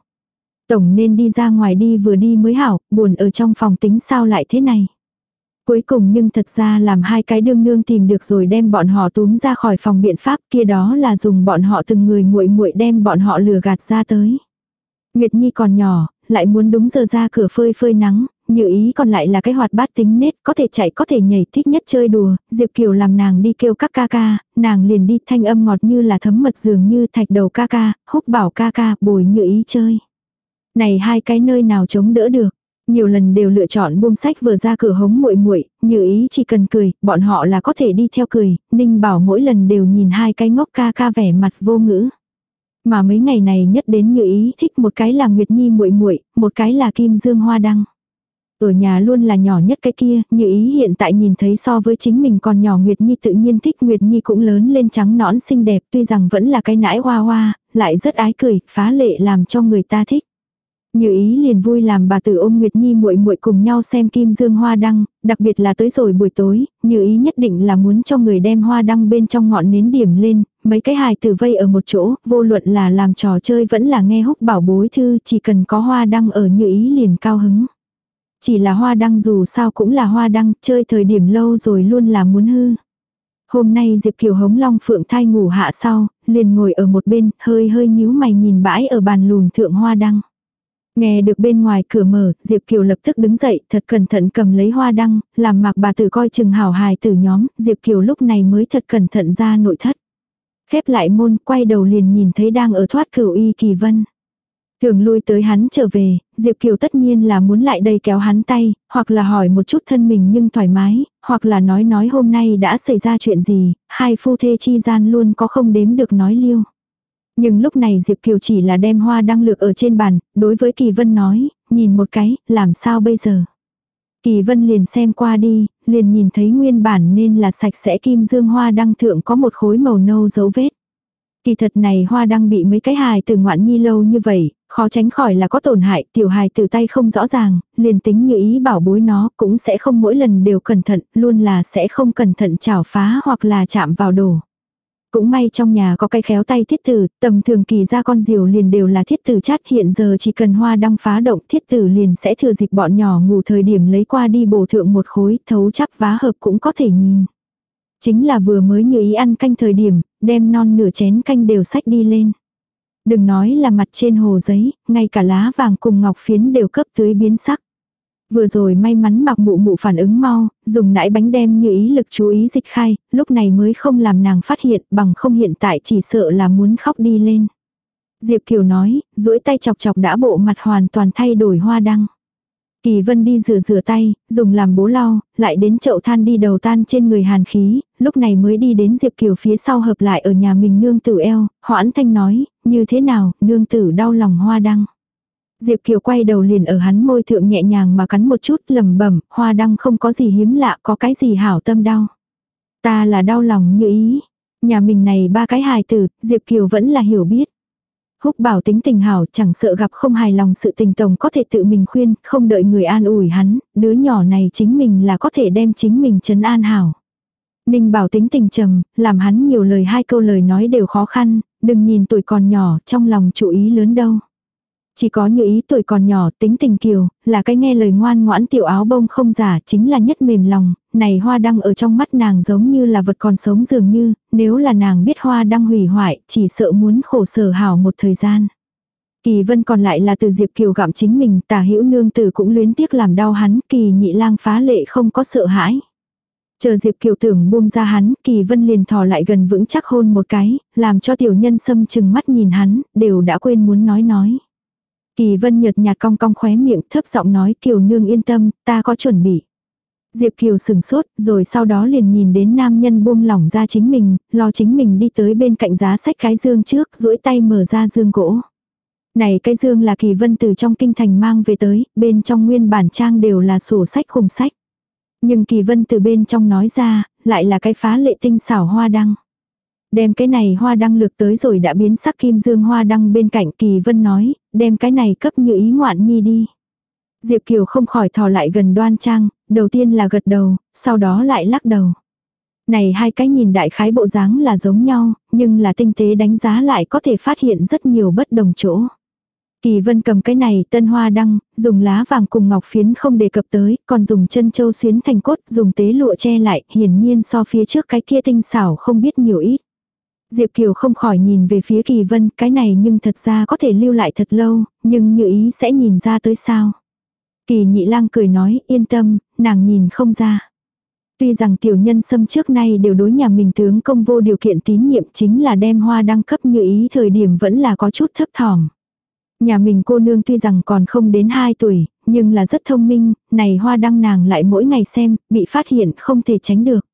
A: Tổng nên đi ra ngoài đi vừa đi mới hảo, buồn ở trong phòng tính sao lại thế này. Cuối cùng nhưng thật ra làm hai cái đương nương tìm được rồi đem bọn họ túm ra khỏi phòng biện pháp kia đó là dùng bọn họ từng người muội muội đem bọn họ lừa gạt ra tới. Nguyệt Nhi còn nhỏ, lại muốn đúng giờ ra cửa phơi phơi nắng, như ý còn lại là cái hoạt bát tính nết, có thể chạy có thể nhảy thích nhất chơi đùa, Diệp Kiều làm nàng đi kêu các ca ca, nàng liền đi thanh âm ngọt như là thấm mật dường như thạch đầu ca ca, húc bảo ca ca, bồi như ý chơi. Này hai cái nơi nào chống đỡ được. Nhiều lần đều lựa chọn buông sách vừa ra cửa hống muội muội, như ý chỉ cần cười, bọn họ là có thể đi theo cười, Ninh bảo mỗi lần đều nhìn hai cái ngốc ca ca vẻ mặt vô ngữ. Mà mấy ngày này nhất đến như ý thích một cái là Nguyệt Nhi muội muội, một cái là Kim Dương Hoa Đăng. Ở nhà luôn là nhỏ nhất cái kia, như ý hiện tại nhìn thấy so với chính mình còn nhỏ Nguyệt Nhi tự nhiên thích Nguyệt Nhi cũng lớn lên trắng nõn xinh đẹp tuy rằng vẫn là cái nãi hoa hoa, lại rất ái cười, phá lệ làm cho người ta thích. Như ý liền vui làm bà tử ôm Nguyệt Nhi muội muội cùng nhau xem kim dương hoa đăng, đặc biệt là tới rồi buổi tối, như ý nhất định là muốn cho người đem hoa đăng bên trong ngọn nến điểm lên, mấy cái hài tử vây ở một chỗ, vô luận là làm trò chơi vẫn là nghe húc bảo bối thư, chỉ cần có hoa đăng ở như ý liền cao hứng. Chỉ là hoa đăng dù sao cũng là hoa đăng, chơi thời điểm lâu rồi luôn là muốn hư. Hôm nay Diệp Kiều hống long phượng thai ngủ hạ sau, liền ngồi ở một bên, hơi hơi nhíu mày nhìn bãi ở bàn lùn thượng hoa đăng. Nghe được bên ngoài cửa mở, Diệp Kiều lập tức đứng dậy, thật cẩn thận cầm lấy hoa đăng, làm mạc bà tử coi chừng hảo hài tử nhóm, Diệp Kiều lúc này mới thật cẩn thận ra nội thất. Khép lại môn, quay đầu liền nhìn thấy đang ở thoát cửu y kỳ vân. Thường lui tới hắn trở về, Diệp Kiều tất nhiên là muốn lại đây kéo hắn tay, hoặc là hỏi một chút thân mình nhưng thoải mái, hoặc là nói nói hôm nay đã xảy ra chuyện gì, hai phu thê chi gian luôn có không đếm được nói liêu. Nhưng lúc này Diệp Kiều chỉ là đem hoa đăng lược ở trên bàn, đối với Kỳ Vân nói, nhìn một cái, làm sao bây giờ. Kỳ Vân liền xem qua đi, liền nhìn thấy nguyên bản nên là sạch sẽ kim dương hoa đăng thượng có một khối màu nâu dấu vết. Kỳ thật này hoa đăng bị mấy cái hài từ ngoạn nhi lâu như vậy, khó tránh khỏi là có tổn hại, tiểu hài từ tay không rõ ràng, liền tính như ý bảo bối nó cũng sẽ không mỗi lần đều cẩn thận, luôn là sẽ không cẩn thận chảo phá hoặc là chạm vào đồ. Cũng may trong nhà có cái khéo tay thiết tử, tầm thường kỳ ra con diều liền đều là thiết tử chát hiện giờ chỉ cần hoa đăng phá động thiết tử liền sẽ thừa dịp bọn nhỏ ngủ thời điểm lấy qua đi bổ thượng một khối thấu chắp vá hợp cũng có thể nhìn. Chính là vừa mới như ý ăn canh thời điểm, đem non nửa chén canh đều sách đi lên. Đừng nói là mặt trên hồ giấy, ngay cả lá vàng cùng ngọc phiến đều cấp tưới biến sắc. Vừa rồi may mắn mặc mụ mụ phản ứng mau, dùng nãi bánh đem như ý lực chú ý dịch khai, lúc này mới không làm nàng phát hiện bằng không hiện tại chỉ sợ là muốn khóc đi lên. Diệp Kiều nói, duỗi tay chọc chọc đã bộ mặt hoàn toàn thay đổi hoa đăng. Kỳ vân đi rửa rửa tay, dùng làm bố lau, lại đến chậu than đi đầu tan trên người hàn khí, lúc này mới đi đến Diệp Kiều phía sau hợp lại ở nhà mình nương tử eo, hoãn thanh nói, như thế nào, nương tử đau lòng hoa đăng. Diệp Kiều quay đầu liền ở hắn môi thượng nhẹ nhàng mà cắn một chút lầm bẩm hoa đăng không có gì hiếm lạ có cái gì hảo tâm đau. Ta là đau lòng như ý. Nhà mình này ba cái hài tử, Diệp Kiều vẫn là hiểu biết. Húc bảo tính tình hảo chẳng sợ gặp không hài lòng sự tình tổng có thể tự mình khuyên, không đợi người an ủi hắn, đứa nhỏ này chính mình là có thể đem chính mình trấn an hảo. Ninh bảo tính tình trầm, làm hắn nhiều lời hai câu lời nói đều khó khăn, đừng nhìn tuổi còn nhỏ, trong lòng chú ý lớn đâu. Chỉ có như ý tuổi còn nhỏ tính tình kiều, là cái nghe lời ngoan ngoãn tiểu áo bông không giả chính là nhất mềm lòng, này hoa đăng ở trong mắt nàng giống như là vật còn sống dường như, nếu là nàng biết hoa đăng hủy hoại, chỉ sợ muốn khổ sở hảo một thời gian. Kỳ vân còn lại là từ Diệp Kiều gặm chính mình, tả hữu nương tử cũng luyến tiếc làm đau hắn, kỳ nhị lang phá lệ không có sợ hãi. Chờ Diệp Kiều tưởng buông ra hắn, Kỳ Vân liền thò lại gần vững chắc hôn một cái, làm cho tiểu nhân xâm chừng mắt nhìn hắn, đều đã quên muốn nói nói. Kỳ vân nhợt nhạt cong cong khóe miệng thấp giọng nói Kiều nương yên tâm, ta có chuẩn bị. Diệp Kiều sừng sốt, rồi sau đó liền nhìn đến nam nhân buông lỏng ra chính mình, lo chính mình đi tới bên cạnh giá sách cái dương trước, duỗi tay mở ra dương gỗ. Này cái dương là kỳ vân từ trong kinh thành mang về tới, bên trong nguyên bản trang đều là sổ sách khùng sách. Nhưng kỳ vân từ bên trong nói ra, lại là cái phá lệ tinh xảo hoa đăng. Đem cái này hoa đăng lược tới rồi đã biến sắc kim dương hoa đăng bên cạnh kỳ vân nói, đem cái này cấp như ý ngoạn nhi đi. Diệp Kiều không khỏi thò lại gần đoan trang, đầu tiên là gật đầu, sau đó lại lắc đầu. Này hai cái nhìn đại khái bộ dáng là giống nhau, nhưng là tinh tế đánh giá lại có thể phát hiện rất nhiều bất đồng chỗ. Kỳ vân cầm cái này tân hoa đăng, dùng lá vàng cùng ngọc phiến không đề cập tới, còn dùng chân châu xuyến thành cốt, dùng tế lụa che lại, hiển nhiên so phía trước cái kia tinh xảo không biết nhiều ít. Diệp Kiều không khỏi nhìn về phía Kỳ Vân, cái này nhưng thật ra có thể lưu lại thật lâu, nhưng như ý sẽ nhìn ra tới sao. Kỳ nhị lang cười nói, yên tâm, nàng nhìn không ra. Tuy rằng tiểu nhân xâm trước nay đều đối nhà mình tướng công vô điều kiện tín nhiệm chính là đem hoa đăng cấp như ý thời điểm vẫn là có chút thấp thỏm. Nhà mình cô nương tuy rằng còn không đến 2 tuổi, nhưng là rất thông minh, này hoa đăng nàng lại mỗi ngày xem, bị phát hiện không thể tránh được.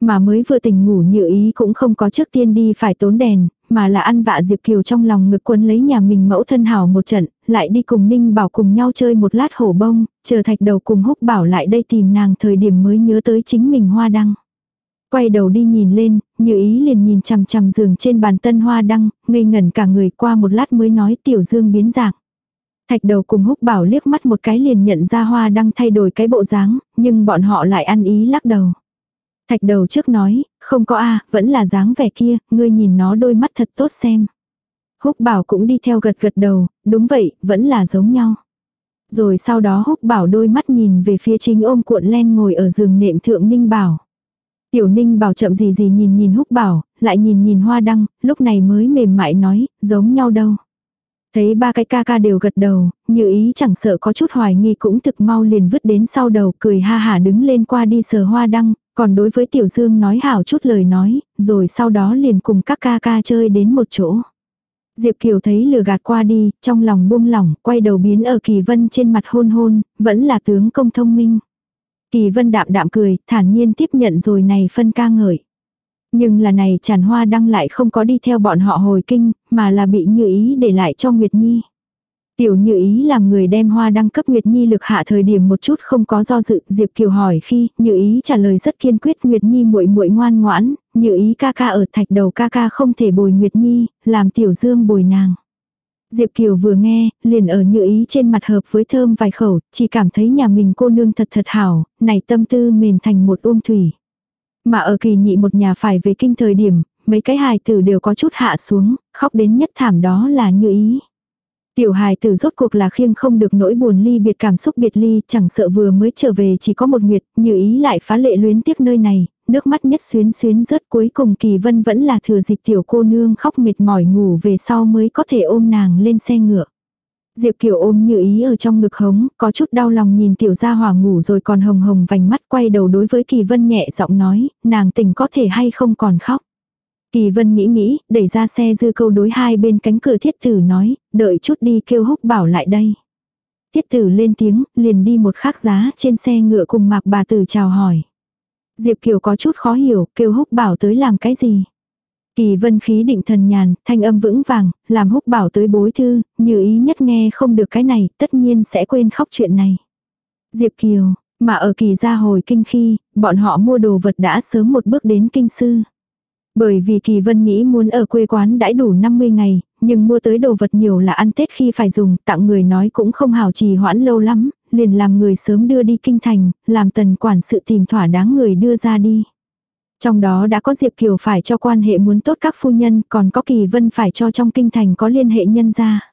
A: Mà mới vừa tỉnh ngủ như ý cũng không có trước tiên đi phải tốn đèn, mà là ăn vạ Diệp Kiều trong lòng ngực quấn lấy nhà mình mẫu thân hào một trận, lại đi cùng Ninh Bảo cùng nhau chơi một lát hổ bông, chờ thạch đầu cùng húc bảo lại đây tìm nàng thời điểm mới nhớ tới chính mình hoa đăng. Quay đầu đi nhìn lên, như ý liền nhìn chằm chằm giường trên bàn tân hoa đăng, ngây ngẩn cả người qua một lát mới nói tiểu dương biến dạng. Thạch đầu cùng húc bảo liếc mắt một cái liền nhận ra hoa đăng thay đổi cái bộ dáng, nhưng bọn họ lại ăn ý lắc đầu. Thạch đầu trước nói, không có a vẫn là dáng vẻ kia, ngươi nhìn nó đôi mắt thật tốt xem. Húc bảo cũng đi theo gật gật đầu, đúng vậy, vẫn là giống nhau. Rồi sau đó húc bảo đôi mắt nhìn về phía chính ôm cuộn len ngồi ở giường nệm thượng ninh bảo. Tiểu ninh bảo chậm gì gì nhìn nhìn húc bảo, lại nhìn nhìn hoa đăng, lúc này mới mềm mại nói, giống nhau đâu. Thấy ba cái ca ca đều gật đầu, như ý chẳng sợ có chút hoài nghi cũng thực mau liền vứt đến sau đầu cười ha hả đứng lên qua đi sờ hoa đăng, còn đối với Tiểu Dương nói hảo chút lời nói, rồi sau đó liền cùng các ca ca chơi đến một chỗ. Diệp Kiều thấy lừa gạt qua đi, trong lòng buông lỏng, quay đầu biến ở Kỳ Vân trên mặt hôn hôn, vẫn là tướng công thông minh. Kỳ Vân đạm đạm cười, thản nhiên tiếp nhận rồi này phân ca ngợi. Nhưng là này tràn hoa đăng lại không có đi theo bọn họ hồi kinh, mà là bị như ý để lại cho Nguyệt Nhi. Tiểu như ý làm người đem hoa đăng cấp Nguyệt Nhi lực hạ thời điểm một chút không có do dự, Diệp Kiều hỏi khi, như ý trả lời rất kiên quyết Nguyệt Nhi muội muội ngoan ngoãn, như ý ca ca ở thạch đầu ca ca không thể bồi Nguyệt Nhi, làm tiểu dương bồi nàng. Diệp Kiều vừa nghe, liền ở như ý trên mặt hợp với thơm vài khẩu, chỉ cảm thấy nhà mình cô nương thật thật hảo, này tâm tư mềm thành một ôm thủy. Mà ở kỳ nhị một nhà phải về kinh thời điểm, mấy cái hài tử đều có chút hạ xuống, khóc đến nhất thảm đó là như ý. Tiểu hài tử rốt cuộc là khiêng không được nỗi buồn ly biệt cảm xúc biệt ly, chẳng sợ vừa mới trở về chỉ có một nguyệt, như ý lại phá lệ luyến tiếc nơi này, nước mắt nhất xuyến xuyến rớt cuối cùng kỳ vân vẫn là thừa dịp tiểu cô nương khóc mệt mỏi ngủ về sau mới có thể ôm nàng lên xe ngựa. Diệp Kiều ôm như ý ở trong ngực hống, có chút đau lòng nhìn tiểu gia hỏa ngủ rồi còn hồng hồng vành mắt quay đầu đối với kỳ vân nhẹ giọng nói, nàng tỉnh có thể hay không còn khóc. Kỳ vân nghĩ nghĩ, đẩy ra xe dư câu đối hai bên cánh cửa thiết tử nói, đợi chút đi kêu húc bảo lại đây. Thiết tử lên tiếng, liền đi một khắc giá trên xe ngựa cùng mạc bà tử chào hỏi. Diệp Kiều có chút khó hiểu, kêu húc bảo tới làm cái gì. Kỳ vân khí định thần nhàn, thanh âm vững vàng, làm húc bảo tới bối thư, như ý nhất nghe không được cái này, tất nhiên sẽ quên khóc chuyện này. Diệp Kiều, mà ở kỳ gia hồi kinh khi, bọn họ mua đồ vật đã sớm một bước đến kinh sư. Bởi vì Kỳ Vân nghĩ muốn ở quê quán đãi đủ 50 ngày, nhưng mua tới đồ vật nhiều là ăn Tết khi phải dùng, tặng người nói cũng không hào trì hoãn lâu lắm, liền làm người sớm đưa đi kinh thành, làm tần quản sự tìm thỏa đáng người đưa ra đi. Trong đó đã có Diệp Kiều phải cho quan hệ muốn tốt các phu nhân, còn có Kỳ Vân phải cho trong kinh thành có liên hệ nhân gia.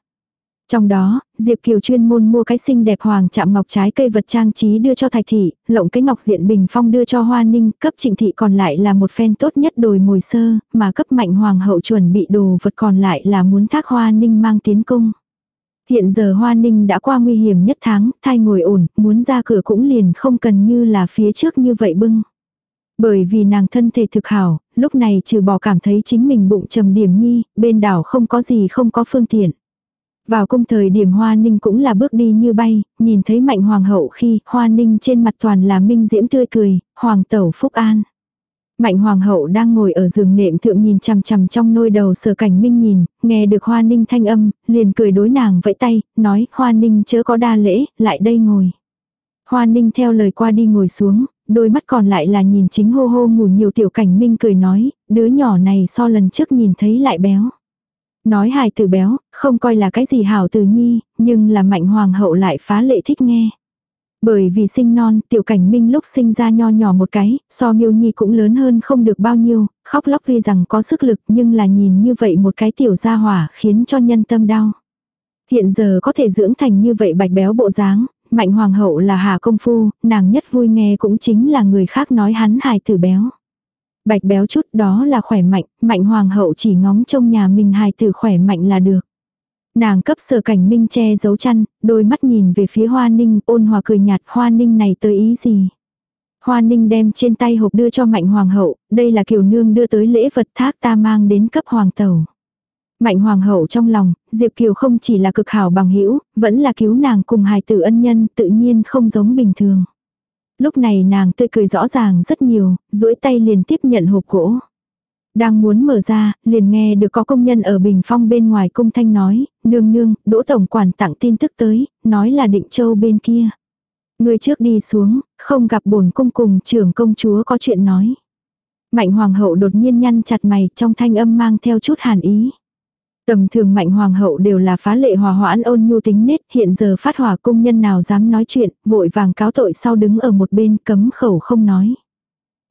A: Trong đó, Diệp Kiều chuyên môn mua cái xinh đẹp hoàng chạm ngọc trái cây vật trang trí đưa cho Thạch Thị, lộng cái ngọc diện bình phong đưa cho Hoa Ninh, cấp Trịnh Thị còn lại là một phen tốt nhất đồi mồi sơ, mà cấp mạnh hoàng hậu chuẩn bị đồ vật còn lại là muốn thác Hoa Ninh mang tiến cung. Hiện giờ Hoa Ninh đã qua nguy hiểm nhất tháng, thai ngồi ổn, muốn ra cửa cũng liền không cần như là phía trước như vậy bưng. Bởi vì nàng thân thể thực hảo, lúc này trừ bỏ cảm thấy chính mình bụng trầm điểm nhi, bên đảo không có gì không có phương tiện. Vào cung thời điểm Hoa Ninh cũng là bước đi như bay, nhìn thấy mạnh hoàng hậu khi Hoa Ninh trên mặt toàn là minh diễm tươi cười, hoàng tẩu phúc an. Mạnh hoàng hậu đang ngồi ở giường nệm thượng nhìn chằm chằm trong nôi đầu sở cảnh minh nhìn, nghe được hoa ninh thanh âm, liền cười đối nàng vẫy tay, nói hoa ninh chớ có đa lễ, lại đây ngồi. Hoa ninh theo lời qua đi ngồi xuống, đôi mắt còn lại là nhìn chính hô hô ngủ nhiều tiểu cảnh minh cười nói, đứa nhỏ này so lần trước nhìn thấy lại béo. Nói hài tử béo, không coi là cái gì hảo từ nhi, nhưng là mạnh hoàng hậu lại phá lệ thích nghe. Bởi vì sinh non, tiểu cảnh minh lúc sinh ra nho nhỏ một cái, so miêu nhi cũng lớn hơn không được bao nhiêu, khóc lóc vì rằng có sức lực nhưng là nhìn như vậy một cái tiểu gia hỏa khiến cho nhân tâm đau. Hiện giờ có thể dưỡng thành như vậy bạch béo bộ dáng, mạnh hoàng hậu là hà công phu, nàng nhất vui nghe cũng chính là người khác nói hắn hài tử béo. Bạch béo chút đó là khỏe mạnh, mạnh hoàng hậu chỉ ngóng trông nhà mình hài tử khỏe mạnh là được. Nàng cấp sở cảnh minh che giấu chăn, đôi mắt nhìn về phía hoa ninh ôn hòa cười nhạt hoa ninh này tới ý gì. Hoa ninh đem trên tay hộp đưa cho mạnh hoàng hậu, đây là kiều nương đưa tới lễ vật thác ta mang đến cấp hoàng tàu. Mạnh hoàng hậu trong lòng, Diệp Kiều không chỉ là cực hảo bằng hữu vẫn là cứu nàng cùng hài tử ân nhân tự nhiên không giống bình thường. Lúc này nàng tươi cười rõ ràng rất nhiều, duỗi tay liền tiếp nhận hộp gỗ. Đang muốn mở ra, liền nghe được có công nhân ở bình phong bên ngoài cung thanh nói, nương nương, đỗ tổng quản tặng tin tức tới, nói là định châu bên kia. Người trước đi xuống, không gặp bổn cung cùng trưởng công chúa có chuyện nói. Mạnh hoàng hậu đột nhiên nhăn chặt mày trong thanh âm mang theo chút hàn ý. Tầm thường mạnh hoàng hậu đều là phá lệ hòa hoãn ôn nhu tính nết, hiện giờ phát hỏa công nhân nào dám nói chuyện, vội vàng cáo tội sau đứng ở một bên cấm khẩu không nói.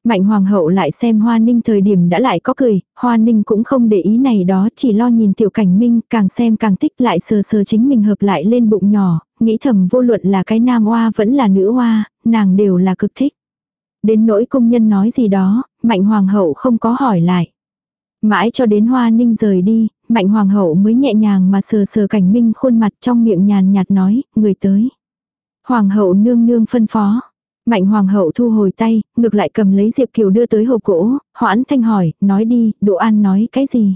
A: Mạnh hoàng hậu lại xem hoa ninh thời điểm đã lại có cười, hoa ninh cũng không để ý này đó chỉ lo nhìn tiểu cảnh minh càng xem càng thích lại sờ sờ chính mình hợp lại lên bụng nhỏ, nghĩ thầm vô luận là cái nam hoa vẫn là nữ hoa, nàng đều là cực thích. Đến nỗi công nhân nói gì đó, mạnh hoàng hậu không có hỏi lại. Mãi cho đến hoa ninh rời đi, mạnh hoàng hậu mới nhẹ nhàng mà sờ sờ cảnh minh khuôn mặt trong miệng nhàn nhạt nói, người tới. Hoàng hậu nương nương phân phó. Mạnh hoàng hậu thu hồi tay, ngược lại cầm lấy Diệp Kiều đưa tới hộp gỗ, hoãn thanh hỏi, nói đi, Đỗ An nói cái gì?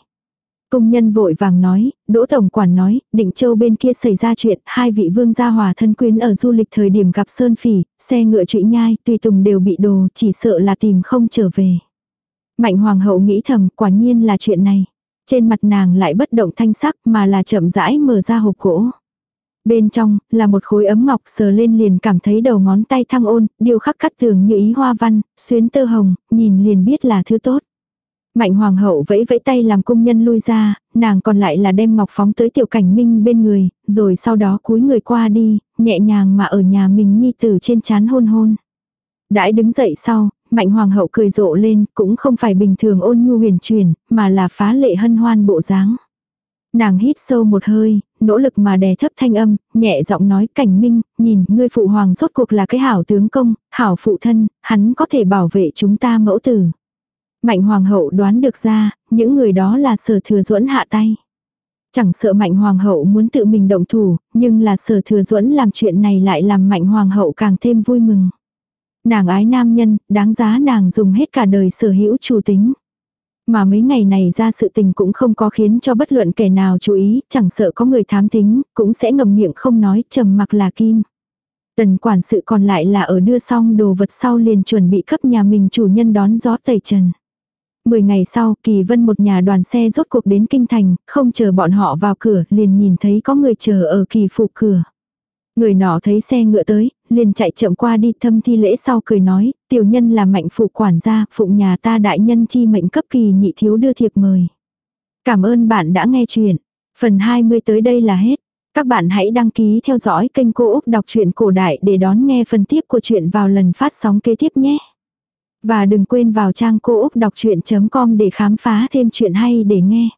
A: Công nhân vội vàng nói, Đỗ Tổng Quản nói, định châu bên kia xảy ra chuyện, hai vị vương gia hòa thân quyến ở du lịch thời điểm gặp Sơn Phỉ, xe ngựa trụy nhai, tùy tùng đều bị đồ, chỉ sợ là tìm không trở về. Mạnh hoàng hậu nghĩ thầm, quả nhiên là chuyện này. Trên mặt nàng lại bất động thanh sắc mà là chậm rãi mở ra hộp gỗ. Bên trong, là một khối ấm ngọc sờ lên liền cảm thấy đầu ngón tay thăng ôn, điều khắc cắt tường như ý hoa văn, xuyến tơ hồng, nhìn liền biết là thứ tốt. Mạnh hoàng hậu vẫy vẫy tay làm công nhân lui ra, nàng còn lại là đem ngọc phóng tới tiểu cảnh minh bên người, rồi sau đó cúi người qua đi, nhẹ nhàng mà ở nhà mình nhi tử trên chán hôn hôn. Đãi đứng dậy sau, mạnh hoàng hậu cười rộ lên, cũng không phải bình thường ôn nhu huyền truyền, mà là phá lệ hân hoan bộ dáng. Nàng hít sâu một hơi, nỗ lực mà đè thấp thanh âm, nhẹ giọng nói cảnh minh, nhìn, ngươi phụ hoàng rốt cuộc là cái hảo tướng công, hảo phụ thân, hắn có thể bảo vệ chúng ta mẫu tử. Mạnh hoàng hậu đoán được ra, những người đó là sở thừa duẫn hạ tay. Chẳng sợ mạnh hoàng hậu muốn tự mình động thủ, nhưng là sở thừa duẫn làm chuyện này lại làm mạnh hoàng hậu càng thêm vui mừng. Nàng ái nam nhân, đáng giá nàng dùng hết cả đời sở hữu chủ tính. Mà mấy ngày này ra sự tình cũng không có khiến cho bất luận kẻ nào chú ý, chẳng sợ có người thám tính, cũng sẽ ngầm miệng không nói, trầm mặc là kim. Tần quản sự còn lại là ở đưa xong đồ vật sau liền chuẩn bị cấp nhà mình chủ nhân đón gió tẩy trần. Mười ngày sau, Kỳ Vân một nhà đoàn xe rốt cuộc đến Kinh Thành, không chờ bọn họ vào cửa, liền nhìn thấy có người chờ ở kỳ phụ cửa. Người nọ thấy xe ngựa tới, liền chạy chậm qua đi thâm thi lễ sau cười nói, tiểu nhân là mạnh phụ quản gia, phụng nhà ta đại nhân chi mệnh cấp kỳ nhị thiếu đưa thiệp mời. Cảm ơn bạn đã nghe chuyện. Phần 20 tới đây là hết. Các bạn hãy đăng ký theo dõi kênh Cô Úc Đọc truyện Cổ Đại để đón nghe phần tiếp của chuyện vào lần phát sóng kế tiếp nhé. Và đừng quên vào trang cô úc đọc chuyện.com để khám phá thêm chuyện hay để nghe.